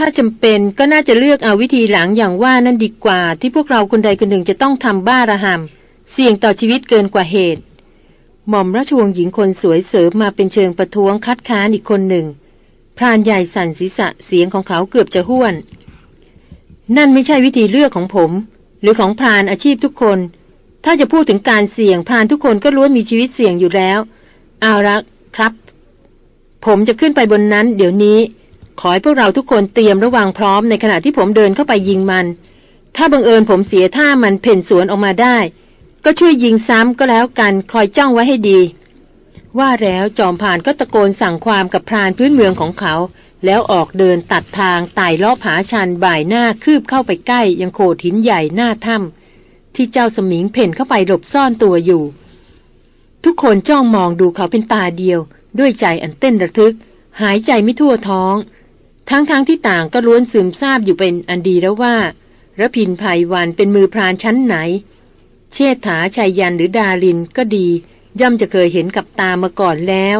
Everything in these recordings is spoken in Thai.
ถ้าจำเป็นก็น่าจะเลือกเอาวิธีหลังอย่างว่านั่นดีกว่า ที่พวกเราคนใดคนหนึ่งจะต้องทำบ้าระหำเสี่ยงต่อชีวิตเกินกว่าเหตุ หม่อมราชวงศ์หญิงคนสวยเสริมมาเป็นเชิงประท้วงคัดค้านอีกคนหนึ่ง พรานใหญ่สั่นศีรษะเสียงของเขาเกือบจะห้วน นั่นไม่ใช่วิธีเลือกของผม หรือของพรานอาชีพทุกคน ถ้าจะพูดถึงการเสี่ยงพรานทุกคนก็ล้วนมีชีวิตเสี่ยงอยู่แล้ว เอาละครับ ผมจะขึ้นไปบนนั้น เดี๋ยวนี้ ขอให้พวกเราทุกคนเตรียมระวังพร้อมในขณะที่ผมเดินเข้าไปยิงมัน ถ้าบังเอิญผมเสียท่ามันเพ่นสวนออกมาได้ ก็ช่วยยิงซ้ำก็แล้วกันคอยจ้องไว้ให้ดี ว่าแล้วจอมผ่านก็ตะโกนสั่งความกับพรานพื้นเมืองของเขา แล้วออกเดินตัดทางไต่ลอบผาชันบ่ายหน้าคืบเข้าไปใกล้ยังโขดหินใหญ่หน้าถ้ำที่เจ้าสมิงเพ่นเข้าไปหลบซ่อนตัวอยู่ ทุกคนจ้องมองดูเขาเป็นตาเดียว ด้วยใจอันเต้นระทึก หายใจไม่ทั่วท้อง ทั้งๆทที่ต่างก็ล้วนซึมซาบอยู่เป็นอันดีแล้วว่าระพินภัยวันเป็นมือพรานชั้นไหน เชษฐาชายยันหรือดารินก็ดี ย่อมจะเคยเห็นกับตามาก่อนแล้ว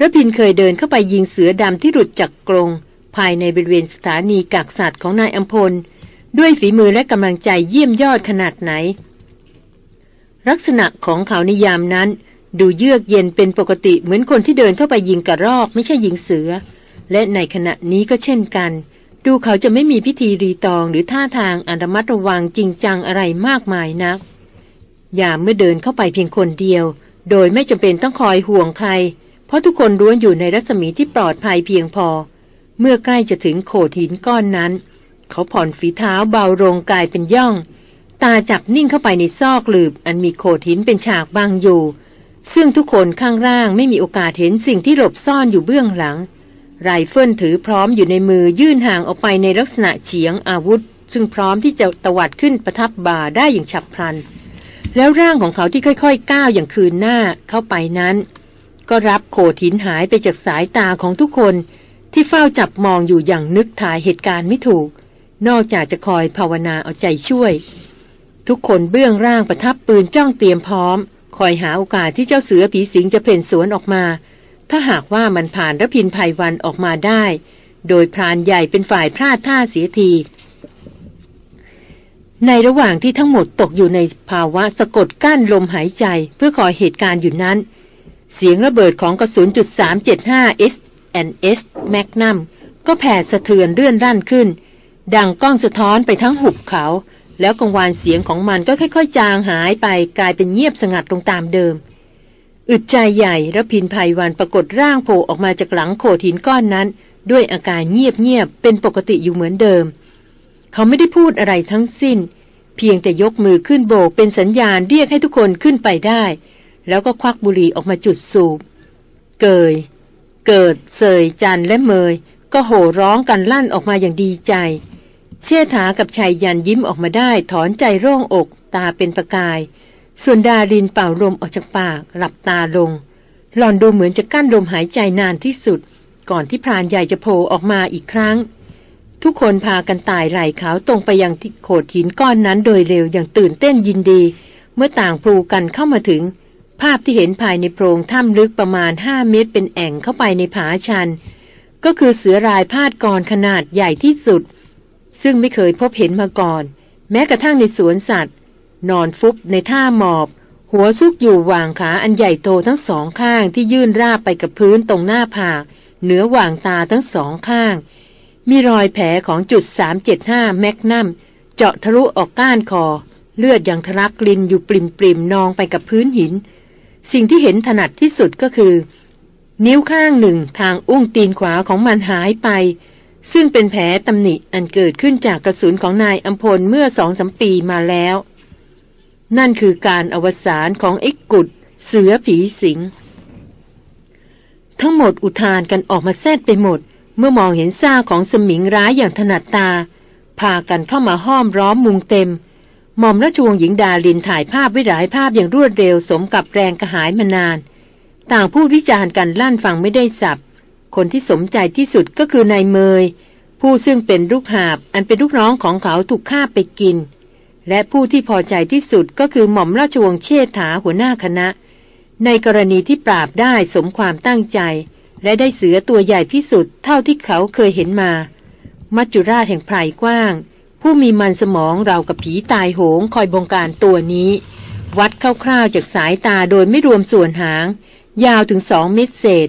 ระพินเคยเดินเข้าไปยิงเสือดำที่หลุดจากกรงภายในบริเวณสถานีกักสัตว์ของนายอัมพล ด้วยฝีมือและกำลังใจเยี่ยมยอดขนาดไหน ลักษณะของเขาในยามนั้น ดูเยือกเย็นเป็นปกติเหมือนคนที่เดินเข้าไปยิงกระรอกไม่ใช่ยิงเสือ และในขณะนี้ก็เช่นกัน ดูเขาจะไม่มีพิธีรีตองหรือท่าทางอันระมัดระวังจริงจังอะไรมากมายนัก อย่าเมื่อเดินเข้าไปเพียงคนเดียว โดยไม่จำเป็นต้องคอยห่วงใคร เพราะทุกคนล้วนอยู่ในรัศมีที่ปลอดภัยเพียงพอ เมื่อใกล้จะถึงโขดหินก้อนนั้น เขาผ่อนฝีเท้าเบาลงกายเป็นย่อง ตาจับนิ่งเข้าไปในซอกหลืบ อันมีโขดหินเป็นฉากบังอยู่ซึ่งทุกคนข้างล่างไม่มีโอกาสเห็นสิ่งที่หลบซ่อนอยู่เบื้องหลัง ไรเฟิลถือพร้อมอยู่ในมือยื่นห่างออกไปในลักษณะเฉียงอาวุธ ซึ่งพร้อมที่จะตวัดขึ้นประทับบ่าได้อย่างฉับพลัน แล้วร่างของเขาที่ค่อยๆก้าวอย่างคืนหน้าเข้าไปนั้น ก็รับโขดหินหายไปจากสายตาของทุกคนที่เฝ้าจับมองอยู่อย่างนึกถ่ายเหตุการณ์ไม่ถูก นอกจากจะคอยภาวนาเอาใจช่วย ทุกคนเบื้องร่างประทับปืนจ้องเตรียมพร้อม คอยหาโอกาสที่เจ้าเสือผีสิงจะเพ่นสวนออกมา ถ้าหากว่ามันผ่านระพินภัยวันออกมาได้ โดยพรานใหญ่เป็นฝ่ายพลาดท่าเสียที ในระหว่างที่ทั้งหมดตกอยู่ในภาวะสะกดกั้นลมหายใจเพื่อคอยเหตุการณ์อยู่นั้น เสียงระเบิดของกระสุนจุด375 S&S Magnum ก็แผ่สะเทือนเรื่อนรั่นขึ้น ดังก้องสะท้อนไปทั้งหุบเขา แล้วกังวานเสียงของมันก็ค่อย ๆ จางหายไปกลายเป็นเงียบสงัดลงตามเดิม อึดใจใหญ่ระพินภัยวันปรากฏร่างโผล่ออกมาจากหลังโขดหินก้อนนั้น ด้วยอาการเงียบๆเป็นปกติอยู่เหมือนเดิม เขาไม่ได้พูดอะไรทั้งสิ้น เพียงแต่ยกมือขึ้นโบกเป็นสัญญาณเรียกให้ทุกคนขึ้นไปได้ แล้วก็ควักบุหรี่ออกมาจุดสูบ เกย เกิดเสยจันและเมย ก็โห่ร้องกันลั่นออกมาอย่างดีใจ เชษฐากับชายยันยิ้มออกมาได้ถอนใจโล่งอกตาเป็นประกาย ส่วนดารินเป่าลมออกจากปากหลับตาลง หล่อนดูเหมือนจะกั้นลมหายใจนานที่สุด ก่อนที่พรานใหญ่จะโผล่ออกมาอีกครั้ง ทุกคนพากันตายไหลขาวตรงไปยังที่โขดหินก้อนนั้นโดยเร็วอย่างตื่นเต้นยินดี เมื่อต่างพลูกันเข้ามาถึง ภาพที่เห็นภายในโพรงถ้ำลึกประมาณห้าเมตรเป็นแอ่งเข้าไปในผาชัน ก็คือเสือรายพาดกรขนาดใหญ่ที่สุด ซึ่งไม่เคยพบเห็นมาก่อน แม้กระทั่งในสวนสัตว์ นอนฟุบในท่าหมอบ หัวซุกอยู่วางขาอันใหญ่โตทั้งสองข้างที่ยื่นราบไปกับพื้นตรงหน้าผาก เหนือวางตาทั้งสองข้าง มีรอยแผลของจุด 375 แมกนัมเจาะทะลุออกก้านคอ เลือดอย่างทะลักลินอยู่ปริมปริมนองไปกับพื้นหิน สิ่งที่เห็นถนัดที่สุดก็คือ นิ้วข้างหนึ่งทางอุ้งตีนขวาของมันหายไปซึ่งเป็นแผลตำหนิอันเกิดขึ้นจากกระสุนของนายอัมพลเมื่อสองสมปีมาแล้ว นั่นคือการอวสานของเอ็กกุด เสือผีสิง ทั้งหมดอุทานกันออกมาแซดไปหมด เมื่อมองเห็นซ่าของสมิงร้ายอย่างถนัดตา พากันเข้ามาห้อมร้อมมุงเต็มหม่อมราชวงศ์หญิงดาลินถ่ายภาพไว้หลายภาพอย่างรวดเร็วสมกับแรงกระหายมานาน ต่างพูดวิจารณ์กันลั่นฟังไม่ได้สับ คนที่สมใจที่สุดก็คือนายเมย ผู้ซึ่งเป็นลูกหาบอันเป็นลูกน้องของเขาถูกฆ่าไปกิน และผู้ที่พอใจที่สุดก็คือหม่อมราชวงศ์เชษฐาหัวหน้าคณะ ในกรณีที่ปราบได้สมความตั้งใจ และได้เสือตัวใหญ่ที่สุดเท่าที่เขาเคยเห็นมา มัจจุราชแห่งไพรกว้าง ผู้มีมันสมองเรากับผีตายโหงคอยบงการตัวนี้ วัดคร่าวๆจากสายตาโดยไม่รวมส่วนหาง ยาวถึงสองเมตรเศษ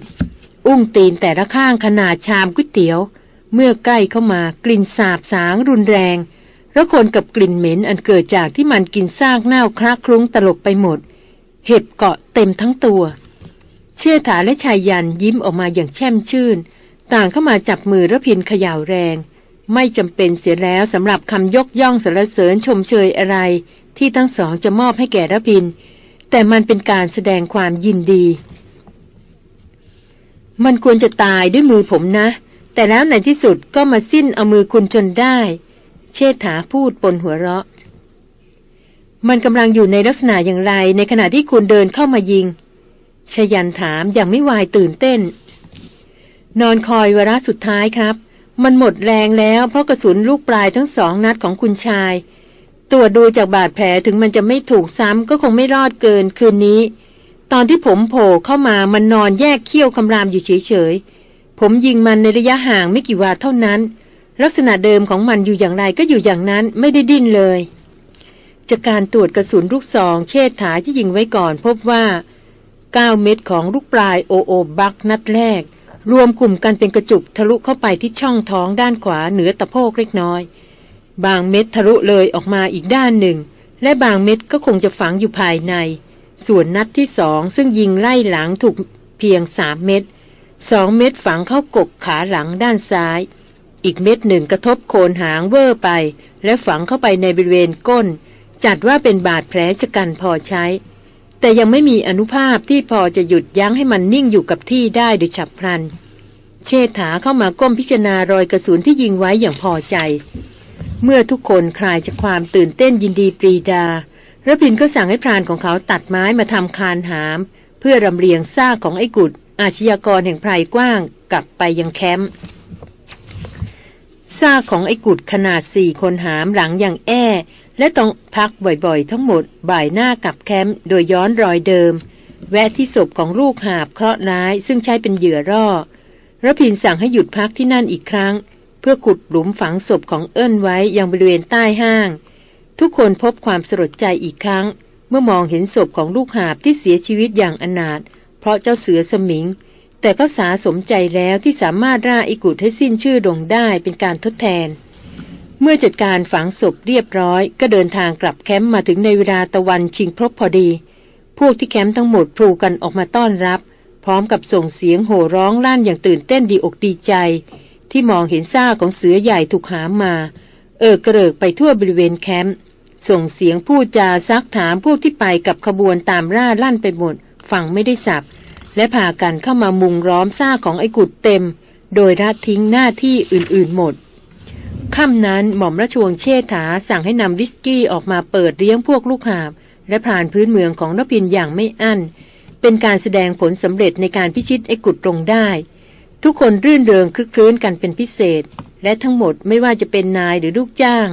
อุ้งตีนแต่ละข้างขนาดชามก๋วยเตี๋ยว เมื่อใกล้เข้ามากลิ่นสาบสางรุนแรง แล้วคนกับกลิ่นเหม็นอันเกิดจากที่มันกินซากเน่าคลาคลุ้งตลบไปหมด เห็บเกาะเต็มทั้งตัว เชื่อถาและชายยันยิ้มออกมาอย่างแช่มชื่น ต่างเข้ามาจับมือระพินขย่าวแรง ไม่จำเป็นเสียแล้วสำหรับคำยกย่องสรรเสริญชมเชยอะไร ที่ทั้งสองจะมอบให้แก่ระพิน แต่มันเป็นการแสดงความยินดี มันควรจะตายด้วยมือผมนะ แต่แล้วในที่สุดก็มาสิ้นเอามือคุณจนได้ เชษฐาพูดปนหัวเราะ มันกำลังอยู่ในลักษณะอย่างไร ในขณะที่คุณเดินเข้ามายิง ชยันถามอย่างไม่วายตื่นเต้น นอนคอยวาระสุดท้ายครับ มันหมดแรงแล้วเพราะกระสุนลูกปลายทั้งสองนัดของคุณชายตรวจดูจากบาดแผลถึงมันจะไม่ถูกซ้ำก็คงไม่รอดเกินคืนนี้ ตอนที่ผมโผล่เข้ามามันนอนแยกเขี้ยวคำรามอยู่เฉยๆผมยิงมันในระยะห่างไม่กี่วาเท่านั้น ลักษณะเดิมของมันอยู่อย่างไรก็อยู่อย่างนั้นไม่ได้ดิ้นเลย จากการตรวจกระสุนลูกซอง เชษฐาที่ยิงไว้ก่อนพบว่า 9 เม็ดของลูกปลายโอโอบักนัดแรก รวมกลุ่มกันเป็นกระจุกทะลุเข้าไปที่ช่องท้องด้านขวาเหนือตะโพกเล็กน้อย บางเม็ดทะลุเลยออกมาอีกด้านหนึ่ง และบางเม็ดก็คงจะฝังอยู่ภายใน ส่วนนัดที่สองซึ่งยิงไล่หลังถูกเพียงสามเม็ดสองเม็ดฝังเข้ากกขาหลังด้านซ้าย อีกเม็ดหนึ่งกระทบโคนหางเวอร์ไป และฝังเข้าไปในบริเวณก้น จัดว่าเป็นบาดแผลชะกันพอใช้ แต่ยังไม่มีอนุภาพที่พอจะหยุดยั้งให้มันนิ่งอยู่กับที่ได้โดยฉับพลัน เชษฐาเข้ามาก้มพิจารณารอยกระสุนที่ยิงไว้อย่างพอใจ เมื่อทุกคนคลายจากความตื่นเต้นยินดีปรีดาระพินก็สั่งให้พรานของเขาตัดไม้มาทำคานหาม เพื่อรำเรียงซากของไอ้กุดอาชญากรแห่งไพรกว้างกลับไปยังแคมป์ ซากของไอ้กุดขนาดสี่คนหามหลังอย่างแอและต้องพักบ่อยๆ ทั้งหมด บ่ายหน้ากลับแคมป์โดยย้อนรอยเดิม แวะที่ศพของลูกหาบเคราะห์ร้าย ซึ่งใช้เป็นเหยื่อร่อระพินสั่งให้หยุดพักที่นั่นอีกครั้ง เพื่อขุดหลุมฝังศพของเอิ้นไว้ยังบริเวณใต้ห้าง ทุกคนพบความสลดใจอีกครั้ง เมื่อมองเห็นศพของลูกหาบที่เสียชีวิตอย่างอนาถเพราะเจ้าเสือสมิง แต่ก็สาสมใจแล้วที่สามารถร่าอิกุดให้สิ้นชื่อลงได้เป็นการทดแทน เมื่อจัดการฝังศพเรียบร้อย ก็เดินทางกลับแคมป์มาถึงในเวลาตะวันชิงพรบพอดี พวกที่แคมป์ทั้งหมดพลูกันออกมาต้อนรับ พร้อมกับส่งเสียงโห่ร้องลั่นอย่างตื่นเต้นดีอกดีใจ ที่มองเห็นซ่าของเสือใหญ่ถูกหามมา เออกระเริกไปทั่วบริเวณแคมป์ส่งเสียงพูดจาซักถามพวกที่ไปกับขบวนตามร่าลั่นไปหมดฟังไม่ได้สับ และพากันเข้ามามุงร้อมซ่าของไอ้กุดเต็ม โดยละทิ้งหน้าที่อื่นๆหมดค่ำนั้นหม่อมราชวงเชษฐาสั่งให้นำวิสกี้ออกมาเปิดเลี้ยงพวกลูกหาบ และผ่านพื้นเมืองของนพินอย่างไม่อั้น เป็นการแสดงผลสำเร็จในการพิชิตไอ้กุดลงได้ ทุกคนรื่นเริงคลึกคลื้นกันเป็นพิเศษ และทั้งหมดไม่ว่าจะเป็นนายหรือลูกจ้าง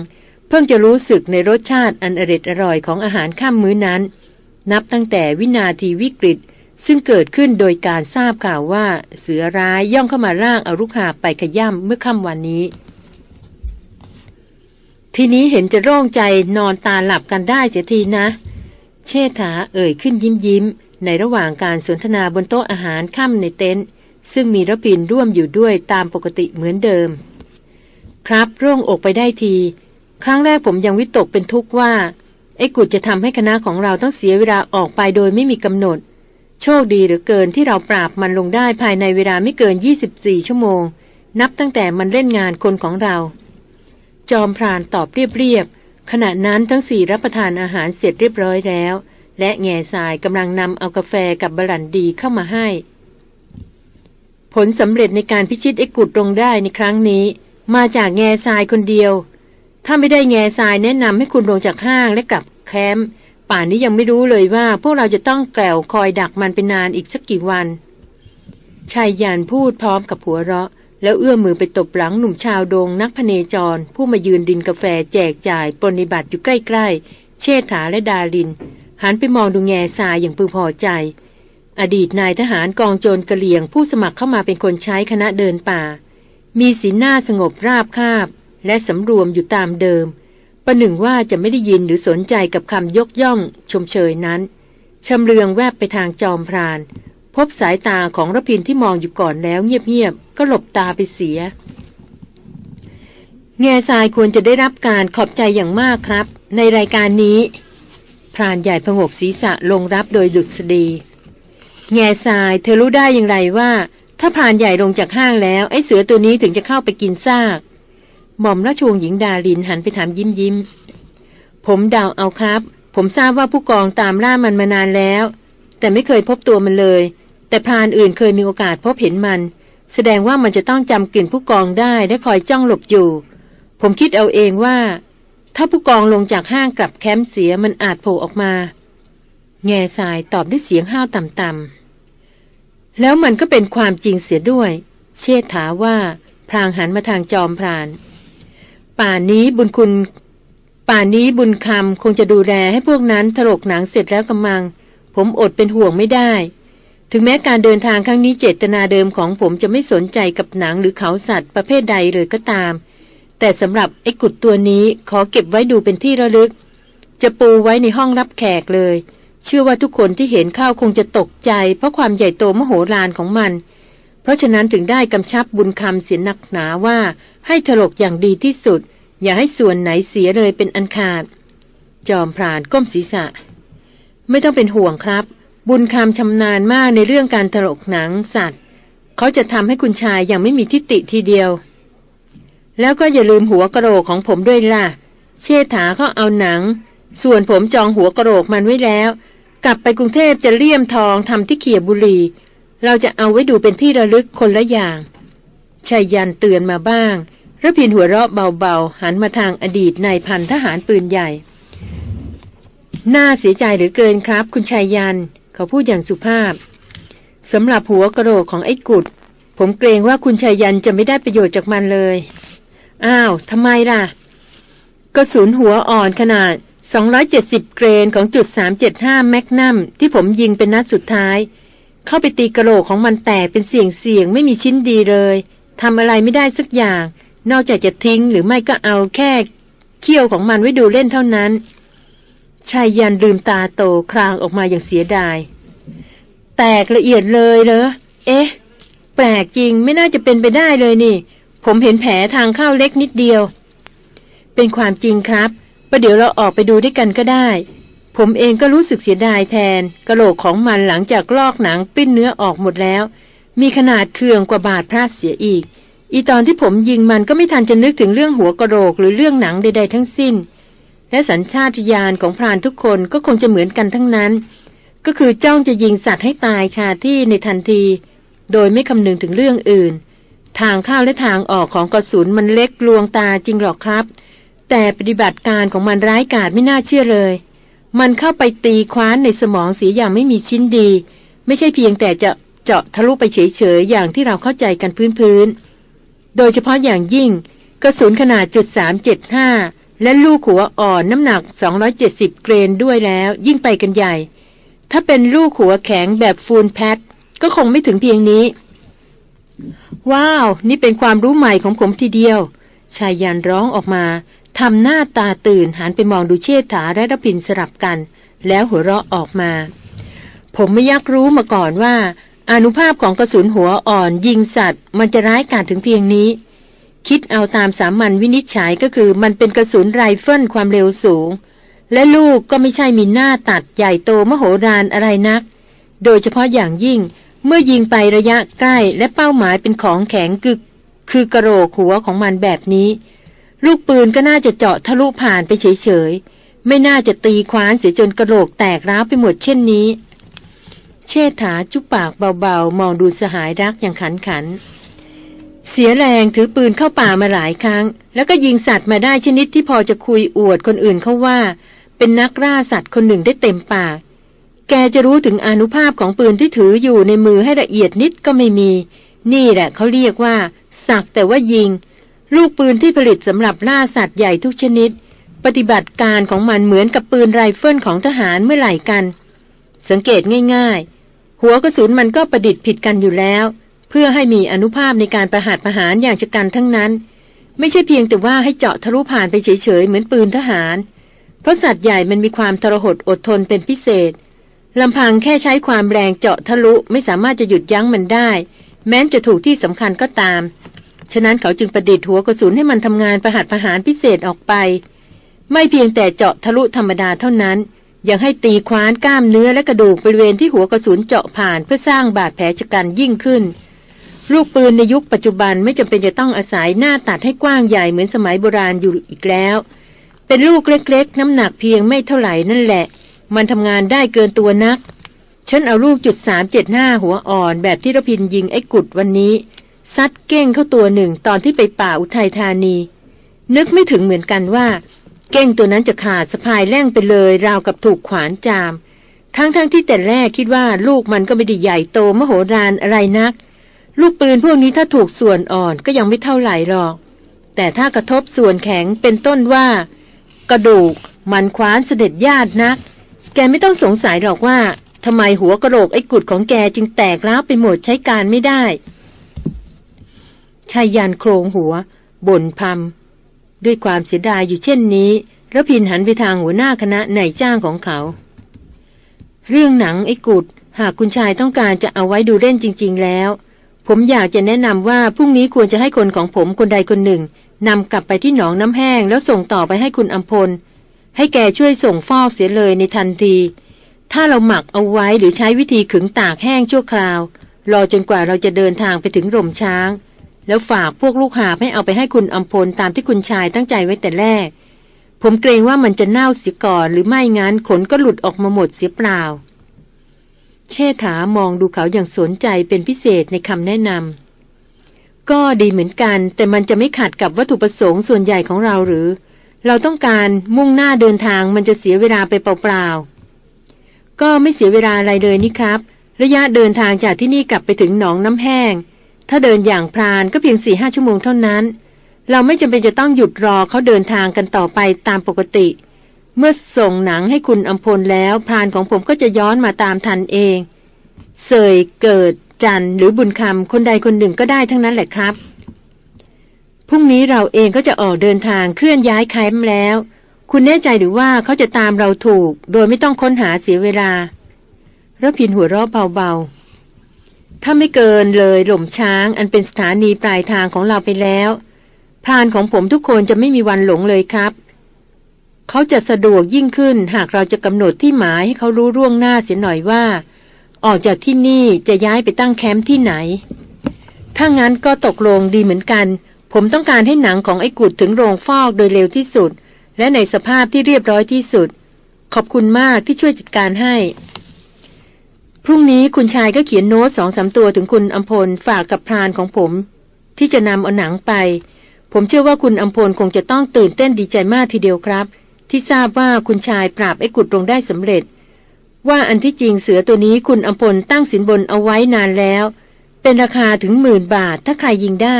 เพิ่งจะรู้สึกในรสชาติอันอร็ดอร่อยของอาหารข้ามมื้อนั้น นับตั้งแต่วินาทีวิกฤต ซึ่งเกิดขึ้นโดยการทราบข่าวว่า เสือร้ายย่องเข้ามาร่างอาลูกหาไปขย่ำเมื่อค่ำวันนี้ ทีนี้เห็นจะโร่งใจนอนตาหลับกันได้เสียทีนะ เชษฐาเอ่ยขึ้นยิ้มยิ้ม ในระหว่างการสนทนาบนโต๊ะอาหารค่ำในเต็นท์ซึ่งมีระพินร่วมอยู่ด้วยตามปกติเหมือนเดิม ครับโร่งอกไปได้ที ครั้งแรกผมยังวิตกเป็นทุกข์ว่าไอ้กุดจะทำให้คณะของเราต้องเสียเวลาออกไปโดยไม่มีกำหนด โชคดีหรือเกินที่เราปราบมันลงได้ภายในเวลาไม่เกิน 24 ชั่วโมง นับตั้งแต่มันเล่นงานคนของเรา จอมพรานตอบเรียบๆขณะนั้นทั้งสี่รับประทานอาหารเสร็จเรียบร้อยแล้ว และแง่ทรายกำลังนำเอากาแฟกับบรันดีเข้ามาให้ ผลสำเร็จในการพิชิตไอ้กุดลงได้ในครั้งนี้ มาจากแง่ทรายคนเดียว ถ้าไม่ได้แง่ทรายแนะนำให้คุณลงจากห้างและกลับแคมป์ ป่านนี้ยังไม่รู้เลยว่า พวกเราจะต้องแกลวคอยดักมันเป็นนานอีกสักกี่วันชายยานพูดพร้อมกับหัวเราะ แล้วเอื้อมมือไปตบหลังหนุ่มชาวโดงนักพเนจร ผู้มายืนดินกาแฟแจกจ่ายปรนิบัติอยู่ใกล้ๆ เชษฐาและดาริน หันไปมองดูแง่ทรายอย่างพึงพอใจ อดีตนายทหารกองโจรกะเหลี่ยงผู้สมัครเข้ามาเป็นคนใช้คณะเดินป่า มีสีหน้าสงบราบคาบ และสำรวมอยู่ตามเดิม ประหนึ่งว่าจะไม่ได้ยินหรือสนใจกับคำยกย่อง ชมเชยนั้นชำเลืองแวบไปทางจอมพราน พบสายตาของรพินที่มองอยู่ก่อนแล้วเงียบๆก็หลบตาไปเสีย แง่ทรายควรจะได้รับการขอบใจอย่างมากครับ ในรายการนี้ พรานใหญ่พงกศีรษะลงรับโดยดุษฎีแง่ทรายเธอรู้ได้อย่างไรว่า ถ้าพรานใหญ่ลงจากห้างแล้ว ไอ้เสือตัวนี้ถึงจะเข้าไปกินซาก หม่อมราชวงศ์หญิงดาลินหันไปถามยิ้มยิ้ม ผมเดาเอาครับ ผมทราบว่าผู้กองตามล่ามันมานานแล้ว แต่ไม่เคยพบตัวมันเลย แต่พรานอื่นเคยมีโอกาสพบเห็นมัน แสดงว่ามันจะต้องจำกลิ่นผู้กองได้และคอยจ้องหลบอยู่ ผมคิดเอาเองว่า ถ้าผู้กองลงจากห้างกลับแคมป์เสียมันอาจโผล่ออกมา แง่สายตอบด้วยเสียงห้าวต่ำๆแล้วมันก็เป็นความจริงเสียด้วย เชษฐาว่าพรางหันมาทางจอมพราน ป่านนี้บุญคุณ ป่านนี้บุญคำคงจะดูแลให้พวกนั้นถลกหนังเสร็จแล้วกำมัง ผมอดเป็นห่วงไม่ได้ ถึงแม้การเดินทางครั้งนี้เจตนาเดิมของผมจะไม่สนใจกับหนังหรือเขาสัตว์ประเภทใดเลยก็ตาม แต่สำหรับไอ้กุดตัวนี้ขอเก็บไว้ดูเป็นที่ระลึก จะปูไว้ในห้องรับแขกเลย เชื่อว่าทุกคนที่เห็นข้าวคงจะตกใจ เพราะความใหญ่โตมโหฬารของมัน เพราะฉะนั้นถึงได้กำชับบุญคำเสียหนักหนาว่าให้ถลกอย่างดีที่สุด อย่าให้ส่วนไหนเสียเลยเป็นอันขาด จอมพรานก้มศีรษะ ไม่ต้องเป็นห่วงครับ บุญคำชำนาญมากในเรื่องการถลกหนังสัตว์ เขาจะทำให้คุณชายอย่างไม่มีทิฏฐิทีเดียว แล้วก็อย่าลืมหัวกระโหลกของผมด้วยล่ะ เชษฐาเขาเอาหนัง ส่วนผมจองหัวกระโหลกมันไว้แล้ว กลับไปกรุงเทพจะเลี่ยมทองทำที่เขียบุรี เราจะเอาไว้ดูเป็นที่ระลึกคนละอย่างชายยันเตือนมาบ้างระพินหัวเราะเบาๆ หันมาทางอดีตนายพันทหารปืนใหญ่ น่าเสียใจหรือเกินครับ คุณชายยัน เขาพูดอย่างสุภาพสำหรับหัวกระโหลกของไอ้กุด ผมเกรงว่าคุณชายยันจะไม่ได้ประโยชน์จากมันเลย อ้าวทำไมล่ะ กระสุนหัวอ่อนขนาด 270 เกรนของจุด 375 แมกนัมที่ผมยิงเป็นนัดสุดท้าย เข้าไปตีกระโหลกของมันแตกเป็นเสียงเสียงไม่มีชิ้นดีเลยทำอะไรไม่ได้สักอย่าง นอกจากจะทิ้งหรือไม่ก็เอาแค่เขี้ยวของมันไว้ดูเล่นเท่านั้น ชายยันลืมตาโตคลางออกมาอย่างเสียดาย แตกละเอียดเลยเหรอ เอ๊ะ แปลกจริงไม่น่าจะเป็นไปได้เลยนี่ ผมเห็นแผลทางเข้าเล็กนิดเดียว เป็นความจริงครับประเดี๋ยวเราออกไปดูด้วยกันก็ได้ ผมเองก็รู้สึกเสียดายแทนกระโหลกของมันหลังจากลอกหนังปิ้นเนื้อออกหมดแล้ว มีขนาดเคืองกว่าบาดพระเสียอีก อีตอนที่ผมยิงมันก็ไม่ทันจะนึกถึงเรื่องหัวกระโหลกหรือเรื่องหนังใดๆทั้งสิ้น และสัญชาตญาณของพรานทุกคนก็คงจะเหมือนกันทั้งนั้น ก็คือจ้องจะยิงสัตว์ให้ตายคาที่ในทันที โดยไม่คำนึงถึงเรื่องอื่น ทางเข้าและทางออกของกระสุนมันเล็กลวงตาจริงหรอกครับ แต่ปฏิบัติการของมันร้ายกาจไม่น่าเชื่อเลย มันเข้าไปตีคว้านในสมองเสียอย่างไม่มีชิ้นดี ไม่ใช่เพียงแต่จะเจาะทะลุไปเฉยๆอย่างที่เราเข้าใจกันพื้นๆ โดยเฉพาะอย่างยิ่ง กระสุนขนาดจุด375 และลูกหัวอ่อนน้ำหนัก 270 เกรนด้วยแล้วยิ่งไปกันใหญ่ ถ้าเป็นลูกหัวแข็งแบบฟูลแพทก็คงไม่ถึงเพียงนี้ ว้าว นี่เป็นความรู้ใหม่ของผมทีเดียวชายยันร้องออกมา ทำหน้าตาตื่นหันไปมองดูเชษฐาและรพินสลับกัน แล้วหัวเราะออกมา ผมไม่ยักรู้มาก่อนว่า อานุภาพของกระสุนหัวอ่อนยิงสัตว์ มันจะร้ายกาจถึงเพียงนี้ คิดเอาตามสามัญวินิจฉัยก็คือมันเป็นกระสุนไรเฟิลความเร็วสูง และลูกก็ไม่ใช่มีหน้าตัดใหญ่โตมโหฬารอะไรนัก โดยเฉพาะอย่างยิ่งเมื่อยิงไประยะใกล้และเป้าหมายเป็นของแข็งกึกคือกะโหลกหัวของมันแบบนี้ ลูกปืนก็น่าจะเจาะทะลุผ่านไปเฉยๆ ไม่น่าจะตีคว้านเสียจนกระโหลกแตกร้าวไปหมดเช่นนี้ เชษฐาจุปากเบาๆ มองดูสหายรักอย่างขันขัน เสียแรงถือปืนเข้าป่ามาหลายครั้ง แล้วก็ยิงสัตว์มาได้ชนิดที่พอจะคุยอวดคนอื่นเขาว่า เป็นนักล่าสัตว์คนหนึ่งได้เต็มปาก แกจะรู้ถึงอนุภาพของปืนที่ถืออยู่ในมือให้ละเอียดนิดก็ไม่มี นี่แหละเขาเรียกว่า สักแต่ว่ายิง ลูกปืนที่ผลิตสำหรับล่าสัตว์ใหญ่ทุกชนิด ปฏิบัติการของมันเหมือนกับปืนไรเฟิลของทหารเมื่อไหร่กัน สังเกตง่ายๆ หัวกระสุนมันก็ประดิษฐ์ผิดกันอยู่แล้วพพื่อให้มีอนุภาพในการประหารประหารอย่างจะกันทั้งนั้น ไม่ใช่เพียงแต่ว่าให้เจาะทะลุผ่านไปเฉยๆเหมือนปืนทหาร เพราะสัตว์ใหญ่มันมีความทรหดอดทนเป็นพิเศษลำพังแค่ใช้ความแรงเจาะทะลุไม่สามารถจะหยุดยั้งมันได้ แม้จะถูกที่สำคัญก็ตาม ฉะนั้นเขาจึงประดิษฐ์หัวกระสุนให้มันทำงานประหัตประหารพิเศษออกไป ไม่เพียงแต่เจาะทะลุธรรมดาเท่านั้น ยังให้ตีคว้านกล้ามเนื้อและกระดูกบริเวณที่หัวกระสุนเจาะผ่านเพื่อสร้างบาดแผลชะกันยิ่งขึ้น ลูกปืนในยุคปัจจุบันไม่จำเป็นจะต้องอาศัยหน้าตัดให้กว้างใหญ่เหมือนสมัยโบราณอยู่อีกแล้ว เป็นลูกเล็ก ๆ น้ำหนักเพียงไม่เท่าไหร่นั่นแหละ มันทำงานได้เกินตัวนักฉันเอาลูกจุดสามเจ็ดห้าหัวอ่อนแบบที่รพินยิงไอ้กุดวันนี้ ซัดเก้งเข้าตัวหนึ่งตอนที่ไปป่าอุทัยธานี นึกไม่ถึงเหมือนกันว่า เก้งตัวนั้นจะขาดสะพายแล่งไปเลยราวกับถูกขวานจาม ทั้งๆทที่แต่แรกคิดว่าลูกมันก็ไม่ได้ใหญ่โตมโหฬารอะไรนัก ลูกปืนพวกนี้ถ้าถูกส่วนอ่อนก็ยังไม่เท่าไหร่หรอก แต่ถ้ากระทบส่วนแข็งเป็นต้นว่า กระดูกมันคว้านเสด็จญาตินัก แกไม่ต้องสงสัยหรอกว่าทำไมหัวกระโหลกไอ้กุดของแกจึงแตกร้าวไปหมดใช้การไม่ได้ ชายยันโครงหัว บ่นพำด้วยความเสียดายอยู่เช่นนี้ระพินหันไปทางหัวหน้าคณะนายจ้างของเขา เรื่องหนังไอ้กุด หากคุณชายต้องการจะเอาไว้ดูเล่นจริง ๆ แล้ว ผมอยากจะแนะนำว่าพรุ่งนี้ควรจะให้คนของผมคนใดคนหนึ่งนำกลับไปที่หนองน้ำแห้งแล้วส่งต่อไปให้คุณอัมพล ให้แกช่วยส่งฟอกเสียเลยในทันที ถ้าเราหมักเอาไว้หรือใช้วิธีขึงตากแห้งชั่วคราว รอจนกว่าเราจะเดินทางไปถึงร่มช้าง แล้วฝากพวกลูกหาให้เอาไปให้คุณอัมพลตามที่คุณชายตั้งใจไว้แต่แรก ผมเกรงว่ามันจะเน่าเสียก่อน หรือไม่งั้นขนก็หลุดออกมาหมดเสียเปล่า เชษฐามองดูเขาอย่างสนใจเป็นพิเศษในคำแนะนำก็ดีเหมือนกัน แต่มันจะไม่ขัดกับวัตถุประสงค์ส่วนใหญ่ของเราหรือ เราต้องการมุ่งหน้าเดินทางมันจะเสียเวลาไปเปล่าๆก็ไม่เสียเวลาอะไรเลยนี่ครับ ระยะเดินทางจากที่นี่กลับไปถึงหนองน้ำแห้ง ถ้าเดินอย่างพรานก็เพียงสี่ห้าชั่วโมงเท่านั้น เราไม่จำเป็นจะต้องหยุดรอเขาเดินทางกันต่อไปตามปกติ เมื่อส่งหนังให้คุณอัมพลแล้ว พรานของผมก็จะย้อนมาตามทันเอง เสยเกิดจันหรือบุญคำคนใดคนหนึ่งก็ได้ทั้งนั้นแหละครับพรุ่งนี้เราเองก็จะออกเดินทางเคลื่อนย้ายแคมป์แล้ว คุณแน่ใจหรือว่าเขาจะตามเราถูก โดยไม่ต้องค้นหาเสียเวลาระพินหัวเราะเบา ถ้าไม่เกินเลยหล่มช้างอันเป็นสถานีปลายทางของเราไปแล้วพรานของผมทุกคนจะไม่มีวันหลงเลยครับ เขาจะสะดวกยิ่งขึ้นหากเราจะกำหนดที่หมายให้เขารู้ร่วงหน้าเสียหน่อยว่า ออกจากที่นี่จะย้ายไปตั้งแคมป์ที่ไหน ถ้างั้นก็ตกลงดีเหมือนกัน ผมต้องการให้หนังของไอ้กุดถึงโรงฟอกโดยเร็วที่สุด และในสภาพที่เรียบร้อยที่สุด ขอบคุณมากที่ช่วยจัดการให้ พรุ่งนี้คุณชายก็เขียนโน้ตสองสาตัวถึงคุณอัมพลฝากกับพรานของผม ที่จะนำเอาหนังไป ผมเชื่อว่าคุณอัมพลคงจะต้องตื่นเต้นดีใจมากทีเดียวครับ ที่ทราบว่าคุณชายปราบไอ้กุดลงได้สำเร็จ ว่าอันที่จริงเสือตัวนี้คุณอัมพลตั้งสินบนเอาไว้นานแล้ว เป็นราคาถึงหมื่นบาทถ้าใครยิงได้